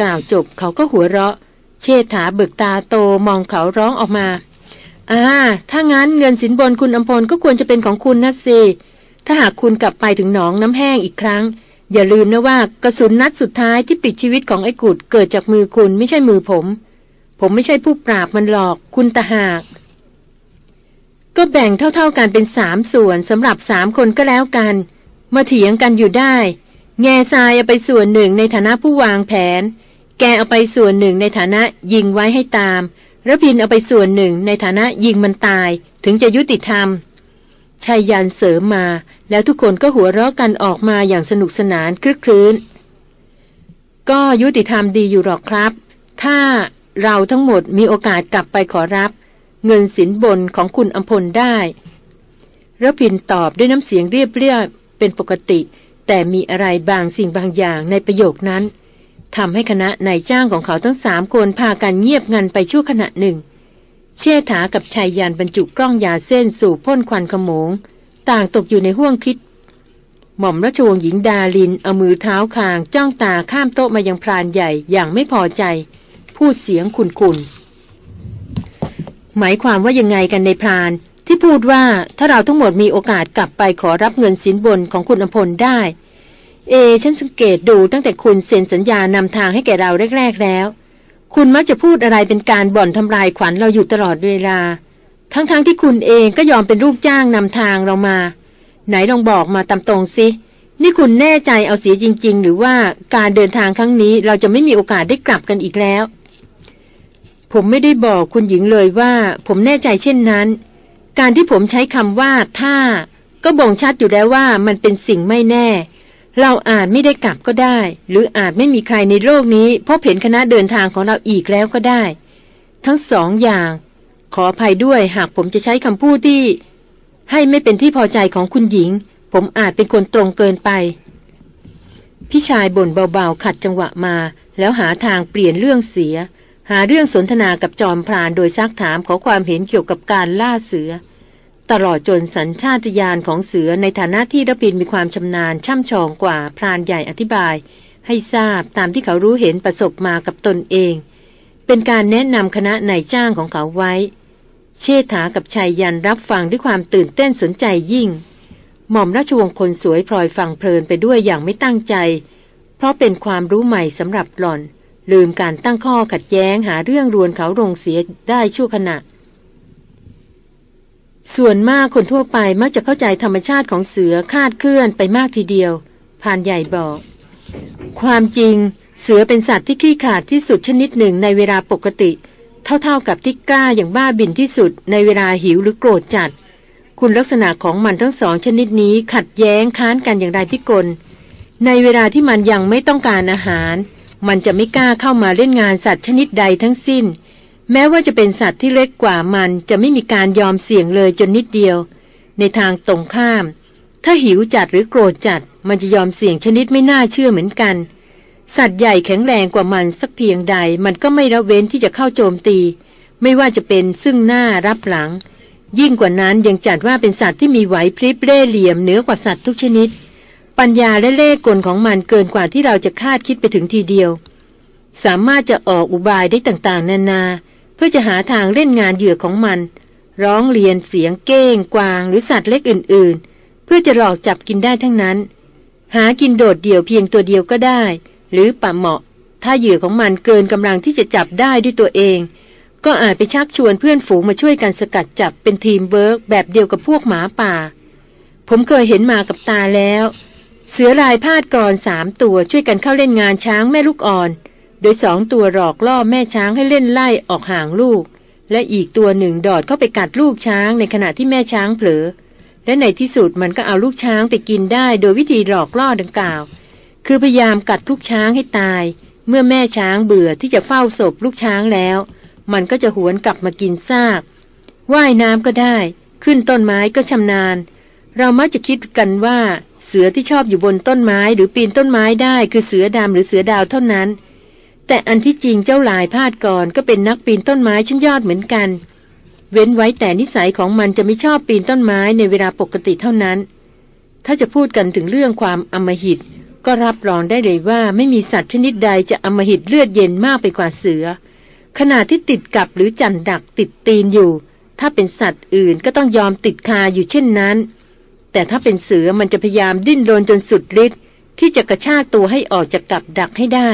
กล่าวจบเขาก็หัวเราะ เชษฐาเบิกตาโตมองเขาร้องออกมาอ่าถ้างั้นเงินสินบนคุณอัมพลก็ควรจะเป็นของคุณนะสิ ถ้าหากคุณกลับไปถึงหนองน้ำแห้งอีกครั้ง อย่าลืมนะว่ากระสุนนัดสุดท้ายที่ปิดชีวิตของไอ้กุดเกิดจากมือคุณไม่ใช่มือผม ผมไม่ใช่ผู้ปราบมันหลอก คุณตาหาก ก็แบ่งเท่าๆกันเป็นสามส่วนสำหรับสามคนก็แล้วกัน มาเถียงกันอยู่ได้ แง่ทรายเอาไปส่วนหนึ่งในฐานะผู้วางแผน แกเอาไปส่วนหนึ่งในฐานะยิงไว้ให้ตามระพินเอาไปส่วนหนึ่งในฐานะยิงมันตายถึงจะยุติธรรม ชายยันเสริมมา แล้วทุกคนก็หัวเราะกันออกมาอย่างสนุกสนานคลึกคลื้น ก็ยุติธรรมดีอยู่หรอกครับ ถ้าเราทั้งหมดมีโอกาสกลับไปขอรับ เงินสินบนของคุณอัมพลได้ระพินตอบด้วยน้ำเสียงเรียบเรียบเป็นปกติ แต่มีอะไรบางสิ่งบางอย่างในประโยคนั้นทำให้คณะนายจ้างของเขาทั้งสามคนพากันเงียบงันไปชั่วขณะหนึ่ง เชษฐากับชายยานบรรจุกล้องยาเส้นสู่พ่นควันขโมง ต่างตกอยู่ในห้วงคิด หม่อมราชวงศ์หญิงดาลินเอามือเท้าคาง จ้องตาข้ามโต๊ะมายังพรานใหญ่อย่างไม่พอใจ พูดเสียงขุนขุนหมายความว่ายังไงกันในพราน ที่พูดว่าถ้าเราทั้งหมดมีโอกาสกลับไปขอรับเงินสินบนของคุณอภพลได้ เอ ฉันสังเกตดูตั้งแต่คุณเซ็นสัญญานำทางให้แก่เราแรก ๆแล้ว คุณมักจะพูดอะไรเป็นการบ่อนทำลายขวัญเราอยู่ตลอดเวลา ทั้งๆทที่คุณเองก็ยอมเป็นลูกจ้างนำทางเรามา ไหนลองบอกมาตามตรงสิ นี่คุณแน่ใจเอาเสียจริง ๆ หรือว่าการเดินทางครั้งนี้เราจะไม่มีโอกาสได้กลับกันอีกแล้ว ผมไม่ได้บอกคุณหญิงเลยว่า ผมแน่ใจเช่นนั้น การที่ผมใช้คำว่าถ้า ก็บ่งชัดอยู่แล้วว่ามันเป็นสิ่งไม่แน่ เราอาจไม่ได้กลับก็ได้ หรืออาจไม่มีใครในโลกนี้ พบเห็นคณะเดินทางของเราอีกแล้วก็ได้ ทั้งสองอย่าง ขออภัยด้วยหากผมจะใช้คำพูดที่ ให้ไม่เป็นที่พอใจของคุณหญิง ผมอาจเป็นคนตรงเกินไป พี่ชายบ่นเบาๆ ขัดจังหวะมา แล้วหาทางเปลี่ยนเรื่องเสีย หาเรื่องสนทนากับจอมพรานโดยซักถามขอความเห็นเกี่ยวกับการล่าเสือ ตลอดจนสัญชาตญาณของเสือในฐานะที่ระพินมีความชำนาญช่ำชองกว่าพรานใหญ่อธิบาย ให้ทราบตามที่เขารู้เห็นประสบมากับตนเอง เป็นการแนะนำคณะนายจ้างของเขาไว้ เชษฐากับชายยันรับฟังด้วยความตื่นเต้นสนใจยิ่ง หม่อมราชวงศ์คนสวยพลอยฟังเพลินไปด้วยอย่างไม่ตั้งใจ เพราะเป็นความรู้ใหม่สำหรับหล่อน ลืมการตั้งข้อขัดแย้งหาเรื่องรวนเขาลงเสียได้ชั่วขณะ ส่วนมากคนทั่วไปมักจะเข้าใจธรรมชาติของเสือคาดเคลื่อนไปมากทีเดียวพานใหญ่บอก ความจริง เสือเป็นสัตว์ที่ขี้ขาดที่สุดชนิดหนึ่งในเวลาปกติ เท่าๆกับที่กล้าอย่างบ้าบินที่สุดในเวลาหิวหรือโกรธจัด คุณลักษณะของมันทั้งสองชนิดนี้ขัดแย้งค้านกันอย่างไรพิกล ในเวลาที่มันยังไม่ต้องการอาหาร มันจะไม่กล้าเข้ามาเล่นงานสัตว์ชนิดใดทั้งสิ้น แม้ว่าจะเป็นสัตว์ที่เล็กกว่ามันจะไม่มีการยอมเสี่ยงเลยจนนิดเดียว ในทางตรงข้าม ถ้าหิวจัดหรือโกรธจัด มันจะยอมเสี่ยงชนิดไม่น่าเชื่อเหมือนกัน สัตว์ใหญ่แข็งแรงกว่ามันสักเพียงใด มันก็ไม่ระเว้นที่จะเข้าโจมตี ไม่ว่าจะเป็นซึ่งหน้ารับหลัง ยิ่งกว่านั้นยังจัดว่าเป็นสัตว์ที่มีไหวพริบเล่เหลี่ยมเหนือกว่าสัตว์ทุกชนิด ปัญญาและเล่กลของมันเกินกว่าที่เราจะคาดคิดไปถึงทีเดียว สามารถจะออกอุบายได้ต่างๆ นานา เพื่อจะหาทางเล่นงานเหยื่อของมัน ร้องเรียนเสียงเก้ง กวางหรือสัตว์เล็กอื่น ๆ เพื่อจะหลอกจับกินได้ทั้งนั้น หากินโดดเดี่ยวเพียงตัวเดียวก็ได้ หรือปะเหมาะ ถ้าเหยื่อของมันเกินกำลังที่จะจับได้ด้วยตัวเอง ก็อาจไปชักชวนเพื่อนฝูงมาช่วยกันสกัดจับเป็นทีมเวิร์กแบบเดียวกับพวกหมาป่า ผมเคยเห็นมากับตาแล้ว เสือลายพาดกรอนสามตัวช่วยกันเข้าเล่นงานช้างแม่ลูกอ่อน โดยสองตัวหลอกล่อแม่ช้างให้เล่นไล่ออกห่างลูก และอีกตัวหนึ่งดอดเข้าไปกัดลูกช้างในขณะที่แม่ช้างเผลอ และในที่สุดมันก็เอาลูกช้างไปกินได้โดยวิธีหลอกล่อดังกล่าว คือพยายามกัดลูกช้างให้ตาย เมื่อแม่ช้างเบื่อที่จะเฝ้าศพลูกช้างแล้ว มันก็จะหวนกลับมากินซากว่ายน้ำก็ได้ ขึ้นต้นไม้ก็ชำนาญ เรามักจะคิดกันว่า เสือที่ชอบอยู่บนต้นไม้หรือปีนต้นไม้ได้ คือเสือดำหรือเสือดาวเท่านั้น แต่อันที่จริงเจ้าลายพาดก่อนก็เป็นนักปีนต้นไม้ชั้นยอดเหมือนกัน เว้นไว้แต่นิสัยของมันจะไม่ชอบปีนต้นไม้ในเวลาปกติเท่านั้น ถ้าจะพูดกันถึงเรื่องความอมหิต ก็รับรองได้เลยว่าไม่มีสัตว์ชนิดใดจะอมหิตเลือดเย็นมากไปกว่าเสือ ขณะที่ติดกับหรือจันดักติดตีนอยู่ ถ้าเป็นสัตว์อื่นก็ต้องยอมติดคาอยู่เช่นนั้น แต่ถ้าเป็นเสือมันจะพยายามดิ้นรนจนสุดฤทธิ์ที่จะกระชากตัวให้ออกจากกับดักให้ได้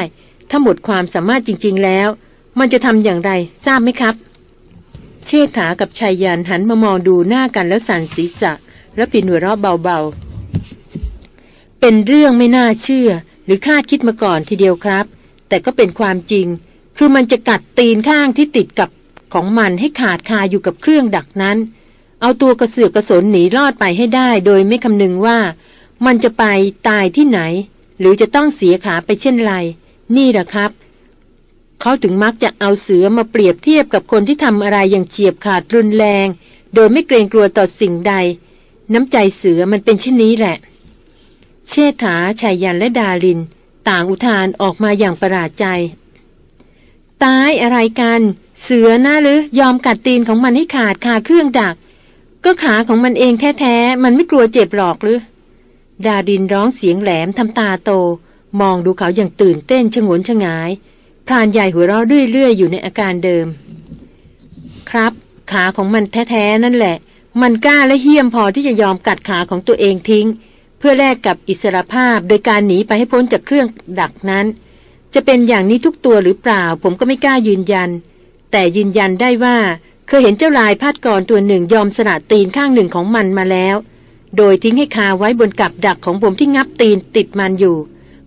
ถ้าหมดความสามารถจริง ๆ แล้ว มันจะทำอย่างไรทราบไหมครับ เชษฐากับชายยันหันมามองดูหน้ากันแล้วสั่นศีรษะ แล้วปินหัวเราะเบาๆ เป็นเรื่องไม่น่าเชื่อ หรือคาดคิดมาก่อนทีเดียวครับ แต่ก็เป็นความจริง คือมันจะกัดตีนข้างที่ติดกับของมันให้ขาดคาอยู่กับเครื่องดักนั้น เอาตัวกระเสือกกระสนหนีรอดไปให้ได้ โดยไม่คำนึงว่า มันจะไปตายที่ไหน หรือจะต้องเสียขาไปเช่นไร นี่แหละครับ เขาถึงมักจะเอาเสือมาเปรียบเทียบกับคนที่ทำอะไรอย่างเฉียบขาดรุนแรง โดยไม่เกรงกลัวต่อสิ่งใด น้ำใจเสือมันเป็นเช่นนี้แหละ เชษฐาชายยันและดาลิน ต่างอุทานออกมาอย่างประหลาดใจ ตายอะไรกัน เสือน้าหรือยอมกัดตีนของมันให้ขาดคาเครื่องดัก ก็ขาของมันเองแท้ๆมันไม่กลัวเจ็บหรอกหรือดาดินร้องเสียงแหลมทำตาโต มองดูเขาอย่างตื่นเต้นชงนชงาย พรานใหญ่หัวเราะเรื่อยๆ อยู่ในอาการเดิม ครับ ขาของมันแท้ๆ นั่นแหละ มันกล้าและเหี้ยมพอที่จะยอมกัดขาของตัวเองทิ้ง เพื่อแลกกับอิสรภาพโดยการหนีไปให้พ้นจากเครื่องดักนั้น จะเป็นอย่างนี้ทุกตัวหรือเปล่า ผมก็ไม่กล้ายืนยัน แต่ยืนยันได้ว่าเคยเห็นเจ้าลายพาดกรตัวหนึ่งยอมสละตีนข้างหนึ่งของมันมาแล้ว โดยทิ้งให้คาไว้บนกับดักของผมที่งับตีนติดมันอยู่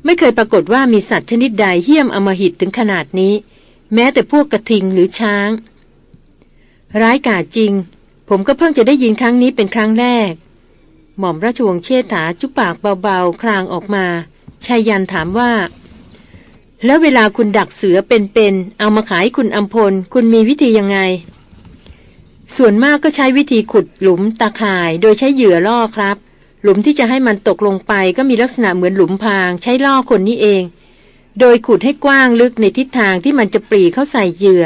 ไม่เคยปรากฏว่ามีสัตว์ชนิดใดเหี้ยมอมหิตถึงขนาดนี้ แม้แต่พวกกระทิงหรือช้าง ร้ายกาจจริง ผมก็เพิ่งจะได้ยินครั้งนี้เป็นครั้งแรก หม่อมราชวงศ์เชษฐาจุปากเบาๆ คลางออกมาชายันถามว่า แล้วเวลาคุณดักเสือเป็นๆเอามาขายคุณอัมพล คุณมีวิธียังไง ส่วนมากก็ใช้วิธีขุดหลุมตาข่าย โดยใช้เหยื่อล่อครับ หลุมที่จะให้มันตกลงไปก็มีลักษณะเหมือนหลุมพรางใช้ล่อคนนี้เอง โดยขุดให้กว้างลึกในทิศทางที่มันจะปรีเข้าใส่เหยื่อ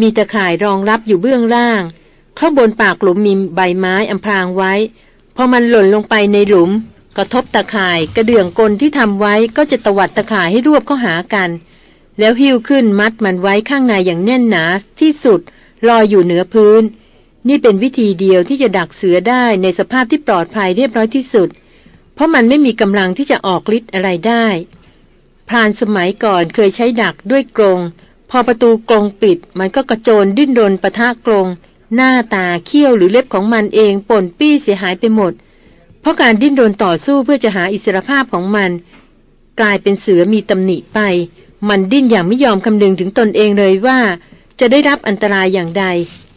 มีตะข่ายรองรับอยู่เบื้องล่าง ข้างบนปากหลุมมีใบไม้อำพรางไว้ พอมันหล่นลงไปในหลุม กระทบตะข่ายกระเดื่องกลที่ทำไว้ก็จะตวัดตะข่ายให้รวบเข้าหากัน แล้วหิ้วขึ้นมัดมันไว้ข้างในอย่างแน่นหนาที่สุดลอยอยู่เหนือพื้น นี่เป็นวิธีเดียวที่จะดักเสือได้ในสภาพที่ปลอดภัยเรียบร้อยที่สุด เพราะมันไม่มีกำลังที่จะออกฤทธิ์อะไรได้ พรานสมัยก่อนเคยใช้ดักด้วยกรง พอประตูกรงปิด มันก็กระโจนดิ้นรนปะทะกรง หน้าตาเขี้ยวหรือเล็บของมันเองป่นปี้เสียหายไปหมด เพราะการดิ้นรนต่อสู้เพื่อจะหาอิสรภาพของมัน กลายเป็นเสือมีตำหนิไป มันดิ้นอย่างไม่ยอมคำนึงถึงตนเองเลยว่า จะได้รับอันตรายอย่างใด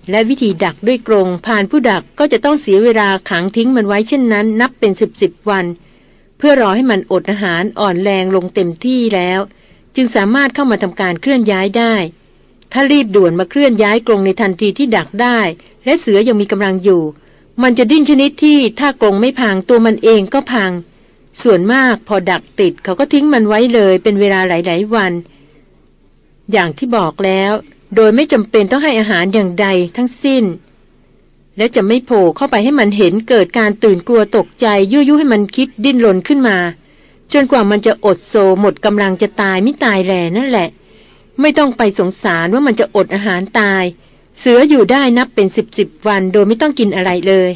และวิธีดักด้วยกรงผ่านผู้ดักก็จะต้องเสียเวลาขังทิ้งมันไว้เช่นนั้น นับเป็นสิบสิบวัน เพื่อรอให้มันอดอาหารอ่อนแรงลงเต็มที่แล้ว จึงสามารถเข้ามาทำการเคลื่อนย้ายได้ ถ้ารีบด่วนมาเคลื่อนย้ายกรงในทันทีที่ดักได้ และเสือยังมีกำลังอยู่ มันจะดิ้นชนิดที่ถ้ากรงไม่พังตัวมันเองก็พัง ส่วนมากพอดักติดเขาก็ทิ้งมันไว้เลยเป็นเวลาหลาย ๆ วัน อย่างที่บอกแล้ว โดยไม่จำเป็นต้องให้อาหารอย่างใดทั้งสิ้น และจะไม่โผล่เข้าไปให้มันเห็นเกิดการตื่นกลัวตกใจยั่วยุให้มันคิดดิ้นรนขึ้นมา จนกว่ามันจะอดโซหมดกำลังจะตายไม่ตายแลนั่นแหละ ไม่ต้องไปสงสารว่ามันจะอดอาหารตาย เสืออยู่ได้นับเป็นสิบสิบวันโดยไม่ต้องกินอะไรเลย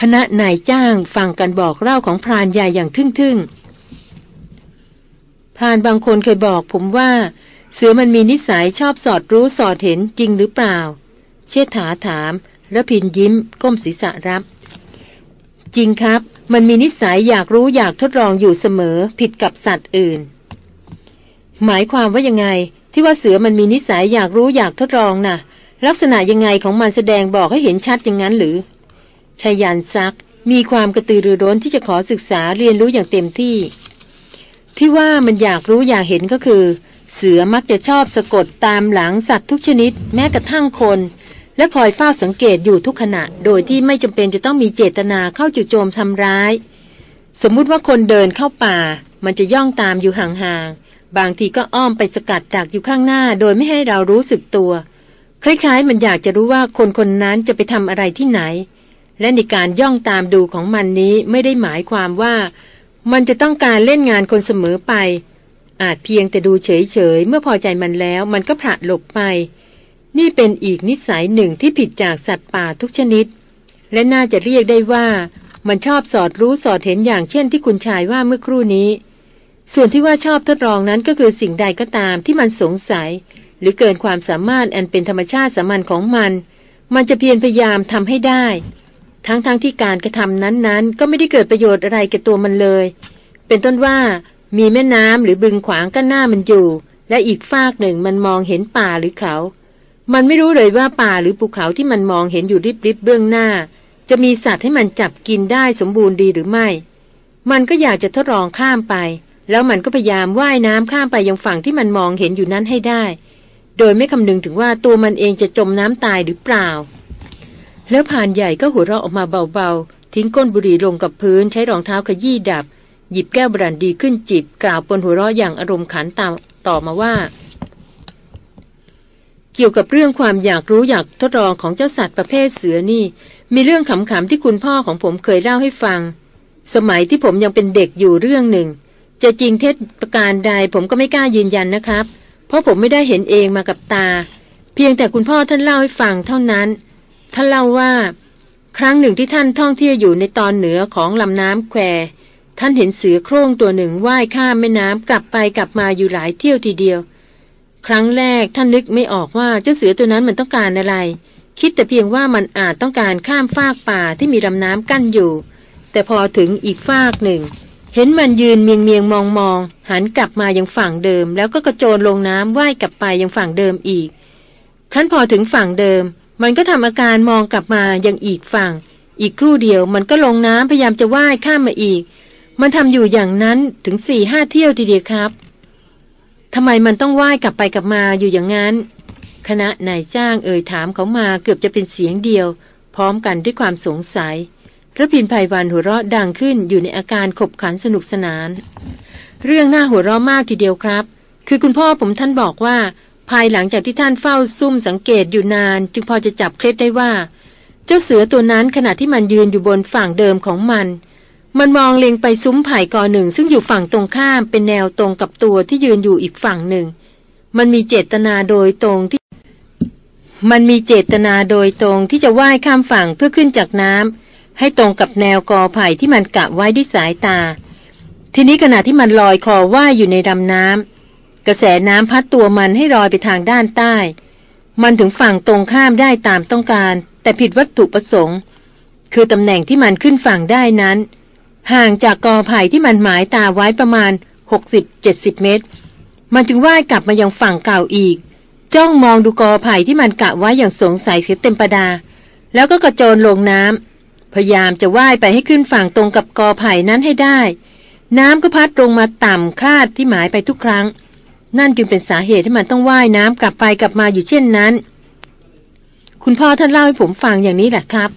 คณะนายจ้างฟังกันบอกเล่าของพรานใหญ่อย่างทึ่งๆพรานบางคนเคยบอกผมว่า เสือมันมีนิสัยชอบสอดรู้สอดเห็นจริงหรือเปล่า เชษฐาถามแล้วพินยิ้ม ก้มศีรษะรับ จริงครับ มันมีนิสัยอยากรู้อยากทดลองอยู่เสมอ ผิดกับสัตว์อื่น หมายความว่ายังไง ที่ว่าเสือมันมีนิสัยอยากรู้อยากทดลองนะ่ะ ลักษณะยังไงของมันแสดงบอกให้เห็นชัดอย่างนั้นหรือชายันซักมีความกระตือรือร้นที่จะขอศึกษาเรียนรู้อย่างเต็มที่ ที่ว่ามันอยากรู้อยากเห็นก็คือ เสือมักจะชอบสะกดตามหลังสัตว์ทุกชนิด แม้กระทั่งคน และคอยเฝ้าสังเกตอยู่ทุกขณะ โดยที่ไม่จำเป็นจะต้องมีเจตนาเข้าจู่โจมทำร้าย สมมุติว่าคนเดินเข้าป่า มันจะย่องตามอยู่ห่างๆ บางทีก็อ้อมไปสกัดดักอยู่ข้างหน้า โดยไม่ให้เรารู้สึกตัว คล้ายๆ มันอยากจะรู้ว่าคนคนนั้นจะไปทำอะไรที่ไหน และในการย่องตามดูของมันนี้ไม่ได้หมายความว่า มันจะต้องการเล่นงานคนเสมอไป อาจเพียงแต่ดูเฉยๆ เมื่อพอใจมันแล้วมันก็ผละหลบไป นี่เป็นอีกนิสัยหนึ่งที่ผิดจากสัตว์ป่าทุกชนิด และน่าจะเรียกได้ว่ามันชอบสอดรู้สอดเห็นอย่างเช่นที่คุณชายว่าเมื่อครู่นี้ ส่วนที่ว่าชอบทดลองนั้นก็คือสิ่งใดก็ตามที่มันสงสัย หรือเกินความสามารถอันเป็นธรรมชาติสามัญของมัน มันจะเพียรพยายามทำให้ได้ ทั้งๆทที่การกระทำนั้นๆ ก็ไม่ได้เกิดประโยชน์อะไรแก่ตัวมันเลย เป็นต้นว่า มีแม่น้ำหรือบึงขวางกั้นหน้ามันอยู่ และอีกฟากหนึ่งมันมองเห็นป่าหรือเขา มันไม่รู้เลยว่าป่าหรือภูเขาที่มันมองเห็นอยู่ริบๆเบื้องหน้า จะมีสัตว์ให้มันจับกินได้สมบูรณ์ดีหรือไม่ มันก็อยากจะทดลองข้ามไป แล้วมันก็พยายามว่ายน้ำข้ามไปยังฝั่งที่มันมองเห็นอยู่นั้นให้ได้ โดยไม่คำนึงถึงว่าตัวมันเองจะจมน้ำตายหรือเปล่า แล้วผ่านใหญ่ก็หัวเราะออกมาเบาๆทิ้งก้นบุหรี่ลงกับพื้นใช้รองเท้าขยี้ดับ หยิบแก้วบรันดีขึ้นจิบกล่าวปนหัวเราะอย่างอารมณ์ขันตามต่อมาว่า เกี่ยวกับเรื่องความอยากรู้อยากทดลองของเจ้าสัตว์ประเภทเสือนี่ มีเรื่องขำๆที่คุณพ่อของผมเคยเล่าให้ฟัง สมัยที่ผมยังเป็นเด็กอยู่เรื่องหนึ่ง จะจริงเท็จประการใดผมก็ไม่กล้ายืนยันนะครับ เพราะผมไม่ได้เห็นเองมากับตา เพียงแต่คุณพ่อท่านเล่าให้ฟังเท่านั้นท่านเล่าว่า ครั้งหนึ่งที่ท่านท่องเที่ยวอยู่ในตอนเหนือของลำน้ำแคว ท่านเห็นเสือโคร่งตัวหนึ่งว่ายข้ามแม่น้ำกลับไปกลับมาอยู่หลายเที่ยวทีเดียว ครั้งแรกท่านนึกไม่ออกว่าเจ้าเสือตัวนั้นมันต้องการอะไร คิดแต่เพียงว่ามันอาจต้องการข้ามฟากป่าที่มีลำน้ำกั้นอยู่ แต่พอถึงอีกฟากหนึ่ง เห็นมันยืนเมียงเมียงมองมองหันกลับมายังฝั่งเดิม แล้วก็กระโจนลงน้ำว่ายกลับไปยังฝั่งเดิมอีกครั้นพอถึงฝั่งเดิม มันก็ทำอาการมองกลับมายังอีกฝั่ง อีกครู่เดียวมันก็ลงน้ำพยายามจะว่ายข้ามมาอีก มันทำอยู่อย่างนั้นถึงสี่ห้าเที่ยวทีเดียวครับทำไมมันต้องว่ายกลับไปกลับมาอยู่อย่างนั้น คณะนายจ้างเอ่ยถามเขามาเกือบจะเป็นเสียงเดียว พร้อมกันด้วยความสงสัยพระพินภัยวันหัวเราะดังขึ้นอยู่ในอาการขบขันสนุกสนาน เรื่องน่าหัวเราะมากทีเดียวครับ คือคุณพ่อผมท่านบอกว่า ภายหลังจากที่ท่านเฝ้าซุ่มสังเกตอยู่นาน จึงพอจะจับเคล็ดได้ว่า เจ้าเสือตัวนั้นขณะที่มันยืนอยู่บนฝั่งเดิมของมัน มันมองเล็งไปซุ้มไผ่กอหนึ่ง ซึ่งอยู่ฝั่งตรงข้ามเป็นแนวตรงกับตัวที่ยืนอยู่อีกฝั่งหนึ่ง มันมีเจตนาโดยตรงที่ มันมีเจตนาโดยตรงที่จะว่ายข้ามฝั่งเพื่อขึ้นจากน้ำให้ตรงกับแนวกอไผ่ที่มันกะไว้ด้วยสายตา ทีนี้ขณะที่มันลอยคอว่ายอยู่ในลำน้ำกระแสน้ำพัดตัวมันให้ลอยไปทางด้านใต้ มันถึงฝั่งตรงข้ามได้ตามต้องการ แต่ผิดวัตถุประสงค์ คือตำแหน่งที่มันขึ้นฝั่งได้นั้น ห่างจากกอไผ่ที่มันหมายตาไว้ประมาณ 60-70 เมตร มันจึงว่ายกลับมายังฝั่งเก่าอีก จ้องมองดูกอไผ่ที่มันกะไว้อย่างสงสัยเสียเต็มประดา แล้วก็กระโจนลงน้ำพยายามจะว่ายไปให้ขึ้นฝั่งตรงกับกอไผ่นั้นให้ได้ น้ำก็พัดลงมาต่ำคลาดที่หมายไปทุกครั้ง นั่นจึงเป็นสาเหตุที่มันต้องว่ายน้ำกลับไปกลับมาอยู่เช่นนั้น คุณพ่อท่านเล่าให้ผมฟังอย่างนี้แหละครับ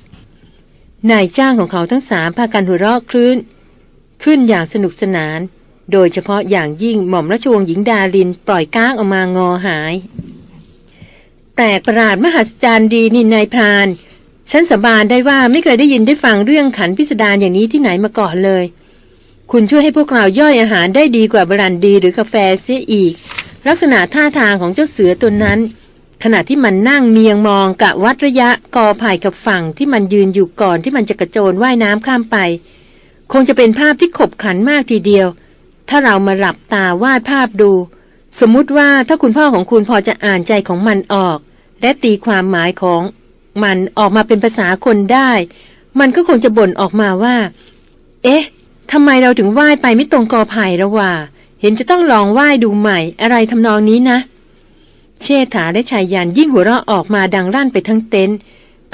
นายจ้างของเขาทั้งสามพากันหัวเราะคลื่น ขึ้นอย่างสนุกสนาน โดยเฉพาะอย่างยิ่งหม่อมราชวงศ์หญิงดารินปล่อยก้างออกมางอหาย แปลกประหลาดมหัศจรรย์ดีนี่นายพรานฉันสบานได้ว่าไม่เคยได้ยินได้ฟังเรื่องขันพิสดารอย่างนี้ที่ไหนมาก่อนเลย คุณช่วยให้พวกเราย่อยอาหารได้ดีกว่าบรันดีหรือกาแฟเสียอีก ลักษณะท่าทางของเจ้าเสือตัวนั้น ขณะที่มันนั่งเมียงมองกะวัดระยะกอไผ่กับฝั่งที่มันยืนอยู่ก่อนที่มันจะกระโจนว่ายน้ำข้ามไป คงจะเป็นภาพที่ขบขันมากทีเดียว ถ้าเรามาหลับตาวาดภาพดู สมมุติว่าถ้าคุณพ่อของคุณพอจะอ่านใจของมันออก และตีความหมายของมันออกมาเป็นภาษาคนได้ มันก็คงจะบ่นออกมาว่า เอ๊ะทำไมเราถึงว่ายไปไม่ตรงกอไผ่ล้วว่า เห็นจะต้องลองว่ายดูใหม่อะไรทำนองนี้นะเเชษฐาและชายยันยิ่งหัวเราะออกมาดังลั่นไปทั้งเต็นท์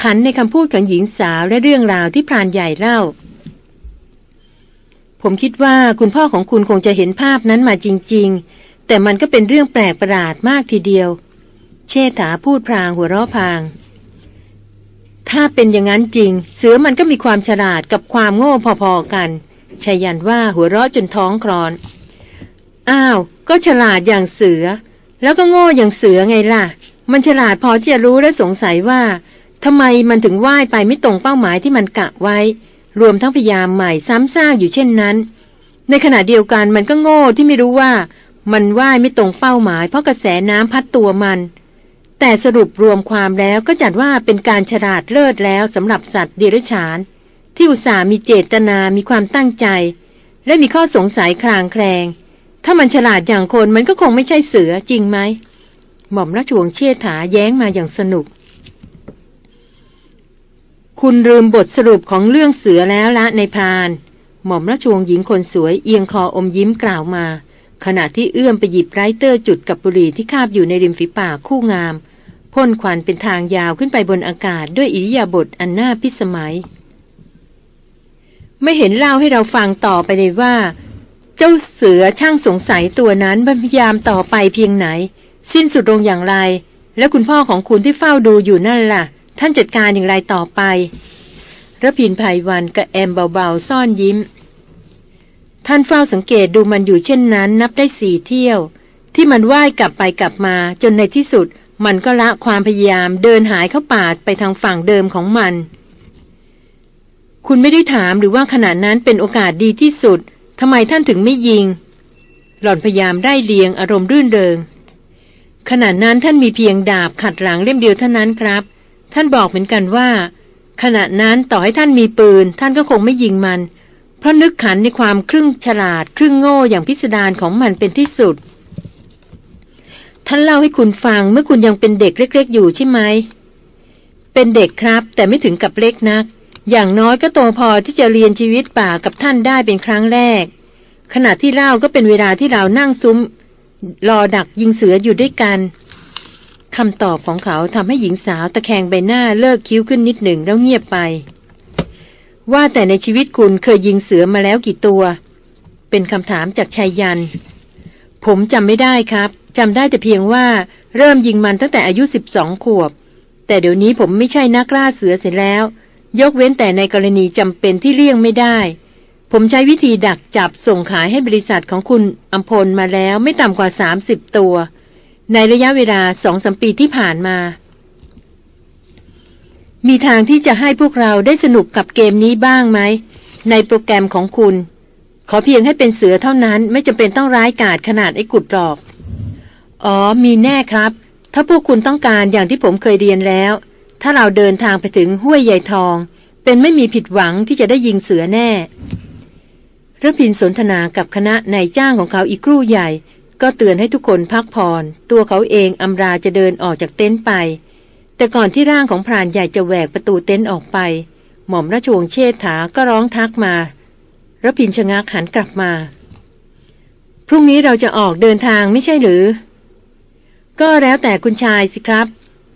ขันในคำพูดของหญิงสาวและเรื่องราวที่พรานใหญ่เล่า ผมคิดว่าคุณพ่อของคุณคงจะเห็นภาพนั้นมาจริง ๆ แต่มันก็เป็นเรื่องแปลกประหลาดมากทีเดียว เชษฐาพูดพรางหัวเราะพาง ถ้าเป็นอย่างนั้นจริง เสือมันก็มีความฉลาดกับความโง่พอๆกันชายันว่าหัวเราะจนท้องคลอน อ้าว ก็ฉลาดอย่างเสือ แล้วก็โง่อย่างเสือไงล่ะ มันฉลาดพอที่จะรู้และสงสัยว่าทำไมมันถึงว่ายไปไม่ตรงเป้าหมายที่มันกะไว้ รวมทั้งพยายามใหม่ซ้ำซากอยู่เช่นนั้น ในขณะเดียวกันมันก็โง่ที่ไม่รู้ว่า มันว่ายไม่ตรงเป้าหมาย เพราะกระแสน้ำพัดตัวมัน แต่สรุปรวมความแล้วก็จัดว่าเป็นการฉลาดเลิศแล้วสำหรับสัตว์เดรัจฉาน ที่อุตส่าห์มีเจตนามีความตั้งใจ และมีข้อสงสัยคลางแคลง ถ้ามันฉลาดอย่างคนมันก็คงไม่ใช่เสือจริงไหม หม่อมราชวงศ์เชษฐาแย้งมาอย่างสนุก คุณลืมบทสรุปของเรื่องเสือแล้วละในพาน หม่อมราชวงศ์หญิงคนสวยเอียงคออมยิ้มกล่าวมา ขณะที่เอื้อมไปหยิบไรเตอร์จุดกับบุหรี่ที่คาบอยู่ในริมฝีปากคู่งาม พ่นควันเป็นทางยาวขึ้นไปบนอากาศด้วยอิริยาบถอันน่าพิสมัย ไม่เห็นเล่าให้เราฟังต่อไปเลยว่า เจ้าเสือช่างสงสัยตัวนั้นพยายามต่อไปเพียงไหน สิ้นสุดลงอย่างไร แล้วคุณพ่อของคุณที่เฝ้าดูอยู่นั่นล่ะ ท่านจัดการอย่างไรต่อไประพินภัยวันกับแอมเบาๆ ซ่อนยิ้ม ท่านเฝ้าสังเกตดูมันอยู่เช่นนั้น นับได้สี่เที่ยว ที่มันว่ายกลับไปกลับมาจนในที่สุด มันก็ละความพยายามเดินหายเข้าป่าไปทางฝั่งเดิมของมัน คุณไม่ได้ถามหรือว่าขณะนั้นเป็นโอกาสดีที่สุด ทำไมท่านถึงไม่ยิง หล่อนพยายามได้เลียงอารมณ์รื่นเริงขณะนั้นท่านมีเพียงดาบขัดหลังเล่มเดียวเท่านั้นครับ ท่านบอกเหมือนกันว่า ขณะนั้นต่อให้ท่านมีปืน ท่านก็คงไม่ยิงมัน เพราะนึกขันในความครึ่งฉลาด ครึ่งโง่อย่างพิสดารของมันเป็นที่สุด ท่านเล่าให้คุณฟังเมื่อคุณยังเป็นเด็กเล็ก ๆ อยู่ใช่ไหมเป็นเด็กครับ แต่ไม่ถึงกับเล็กนัก อย่างน้อยก็โตพอที่จะเรียนชีวิตป่ากับท่านได้เป็นครั้งแรก ขณะที่เล่าก็เป็นเวลาที่เรานั่งซุ้ม รอดักยิงเสืออยู่ด้วยกันคำตอบของเขาทำให้หญิงสาวตะแคงใบหน้าเลิกคิ้วขึ้นนิดหนึ่งแล้วเงียบไป ว่าแต่ในชีวิตคุณเคยยิงเสือมาแล้วกี่ตัว เป็นคำถามจากชายยัน ผมจำไม่ได้ครับจำได้แต่เพียงว่าเริ่มยิงมันตั้งแต่อายุสิบสองขวบ แต่เดี๋ยวนี้ผมไม่ใช่นักล่าเสือเสร็จแล้ว ยกเว้นแต่ในกรณีจำเป็นที่เลี่ยงไม่ได้ ผมใช้วิธีดักจับส่งขายให้บริษัทของคุณอัมพลมาแล้วไม่ต่ำกว่าสามสิบตัว ในระยะเวลาสองสมปีที่ผ่านมา มีทางที่จะให้พวกเราได้สนุกกับเกมนี้บ้างไหม ในโปรแกรมของคุณ ขอเพียงให้เป็นเสือเท่านั้นไม่จำเป็นต้องร้ายกาจขนาดไอ้กุดหรอก อ๋อ มีแน่ครับ ถ้าพวกคุณต้องการอย่างที่ผมเคยเรียนแล้ว ถ้าเราเดินทางไปถึงห้วยใหญ่ทอง เป็นไม่มีผิดหวังที่จะได้ยิงเสือแน่ระพินสนทนากับคณะนายจ้างของเขาอีกครู่ใหญ่ ก็เตือนให้ทุกคนพักผ่อน ตัวเขาเองอำราจะเดินออกจากเต็นท์ไป แต่ก่อนที่ร่างของพรานใหญ่จะแหวกประตูเต็นท์ออกไป หม่อมราชวงศ์เชษฐาก็ร้องทักมาระพินชะงักหันกลับมา พรุ่งนี้เราจะออกเดินทางไม่ใช่หรือ ก็แล้วแต่คุณชายสิครับ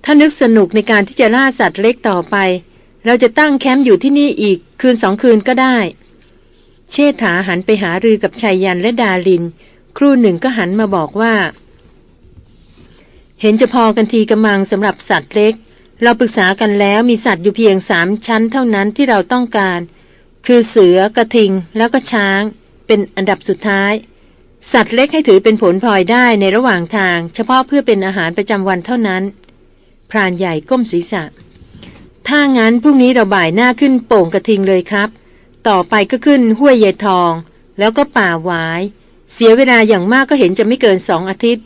ถ้านึกสนุกในการที่จะล่าสัตว์เล็กต่อไป เราจะตั้งแคมป์อยู่ที่นี่อีกคืนสองคืนก็ได้ เชษฐาหันไปหารือกับชายยันและดาลิน ครู่หนึ่งก็หันมาบอกว่า เห็นจะพอกันทีกำมังสำหรับสัตว์เล็ก เราปรึกษากันแล้วมีสัตว์อยู่เพียงสามชั้นเท่านั้นที่เราต้องการ คือเสือกระทิงแล้วก็ช้าง เป็นอันดับสุดท้าย สัตว์เล็กให้ถือเป็นผลพลอยได้ในระหว่างทาง เฉพาะเพื่อเป็นอาหารประจำวันเท่านั้น พรานใหญ่ก้มศีรษะ ถ้างั้นพรุ่งนี้เราบ่ายหน้าขึ้นโป่งกระทิงเลยครับ ต่อไปก็ขึ้นห้วยเยทอง แล้วก็ป่าหวาย เสียเวลาอย่างมากก็เห็นจะไม่เกินสองอาทิตย์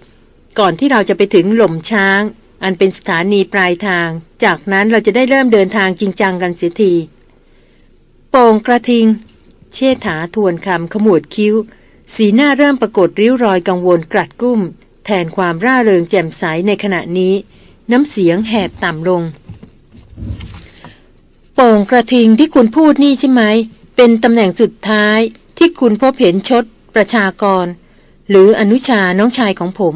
ก่อนที่เราจะไปถึงหล่มช้าง อันเป็นสถานีปลายทาง จากนั้นเราจะได้เริ่มเดินทางจริงจังกันเสียทีโป่งกระทิง เชษฐาทวนคำขมวดคิ้ว สีหน้าเริ่มปรากฏริ้วรอยกังวลกรัดกุ้ม แทนความร่าเริงแจ่มใสในขณะนี้ น้ำเสียงแหบต่ำลง โป่งกระทิงที่คุณพูดนี่ใช่ไหม เป็นตำแหน่งสุดท้ายที่คุณพบเห็นชดประชากร หรืออนุชาน้องชายของผม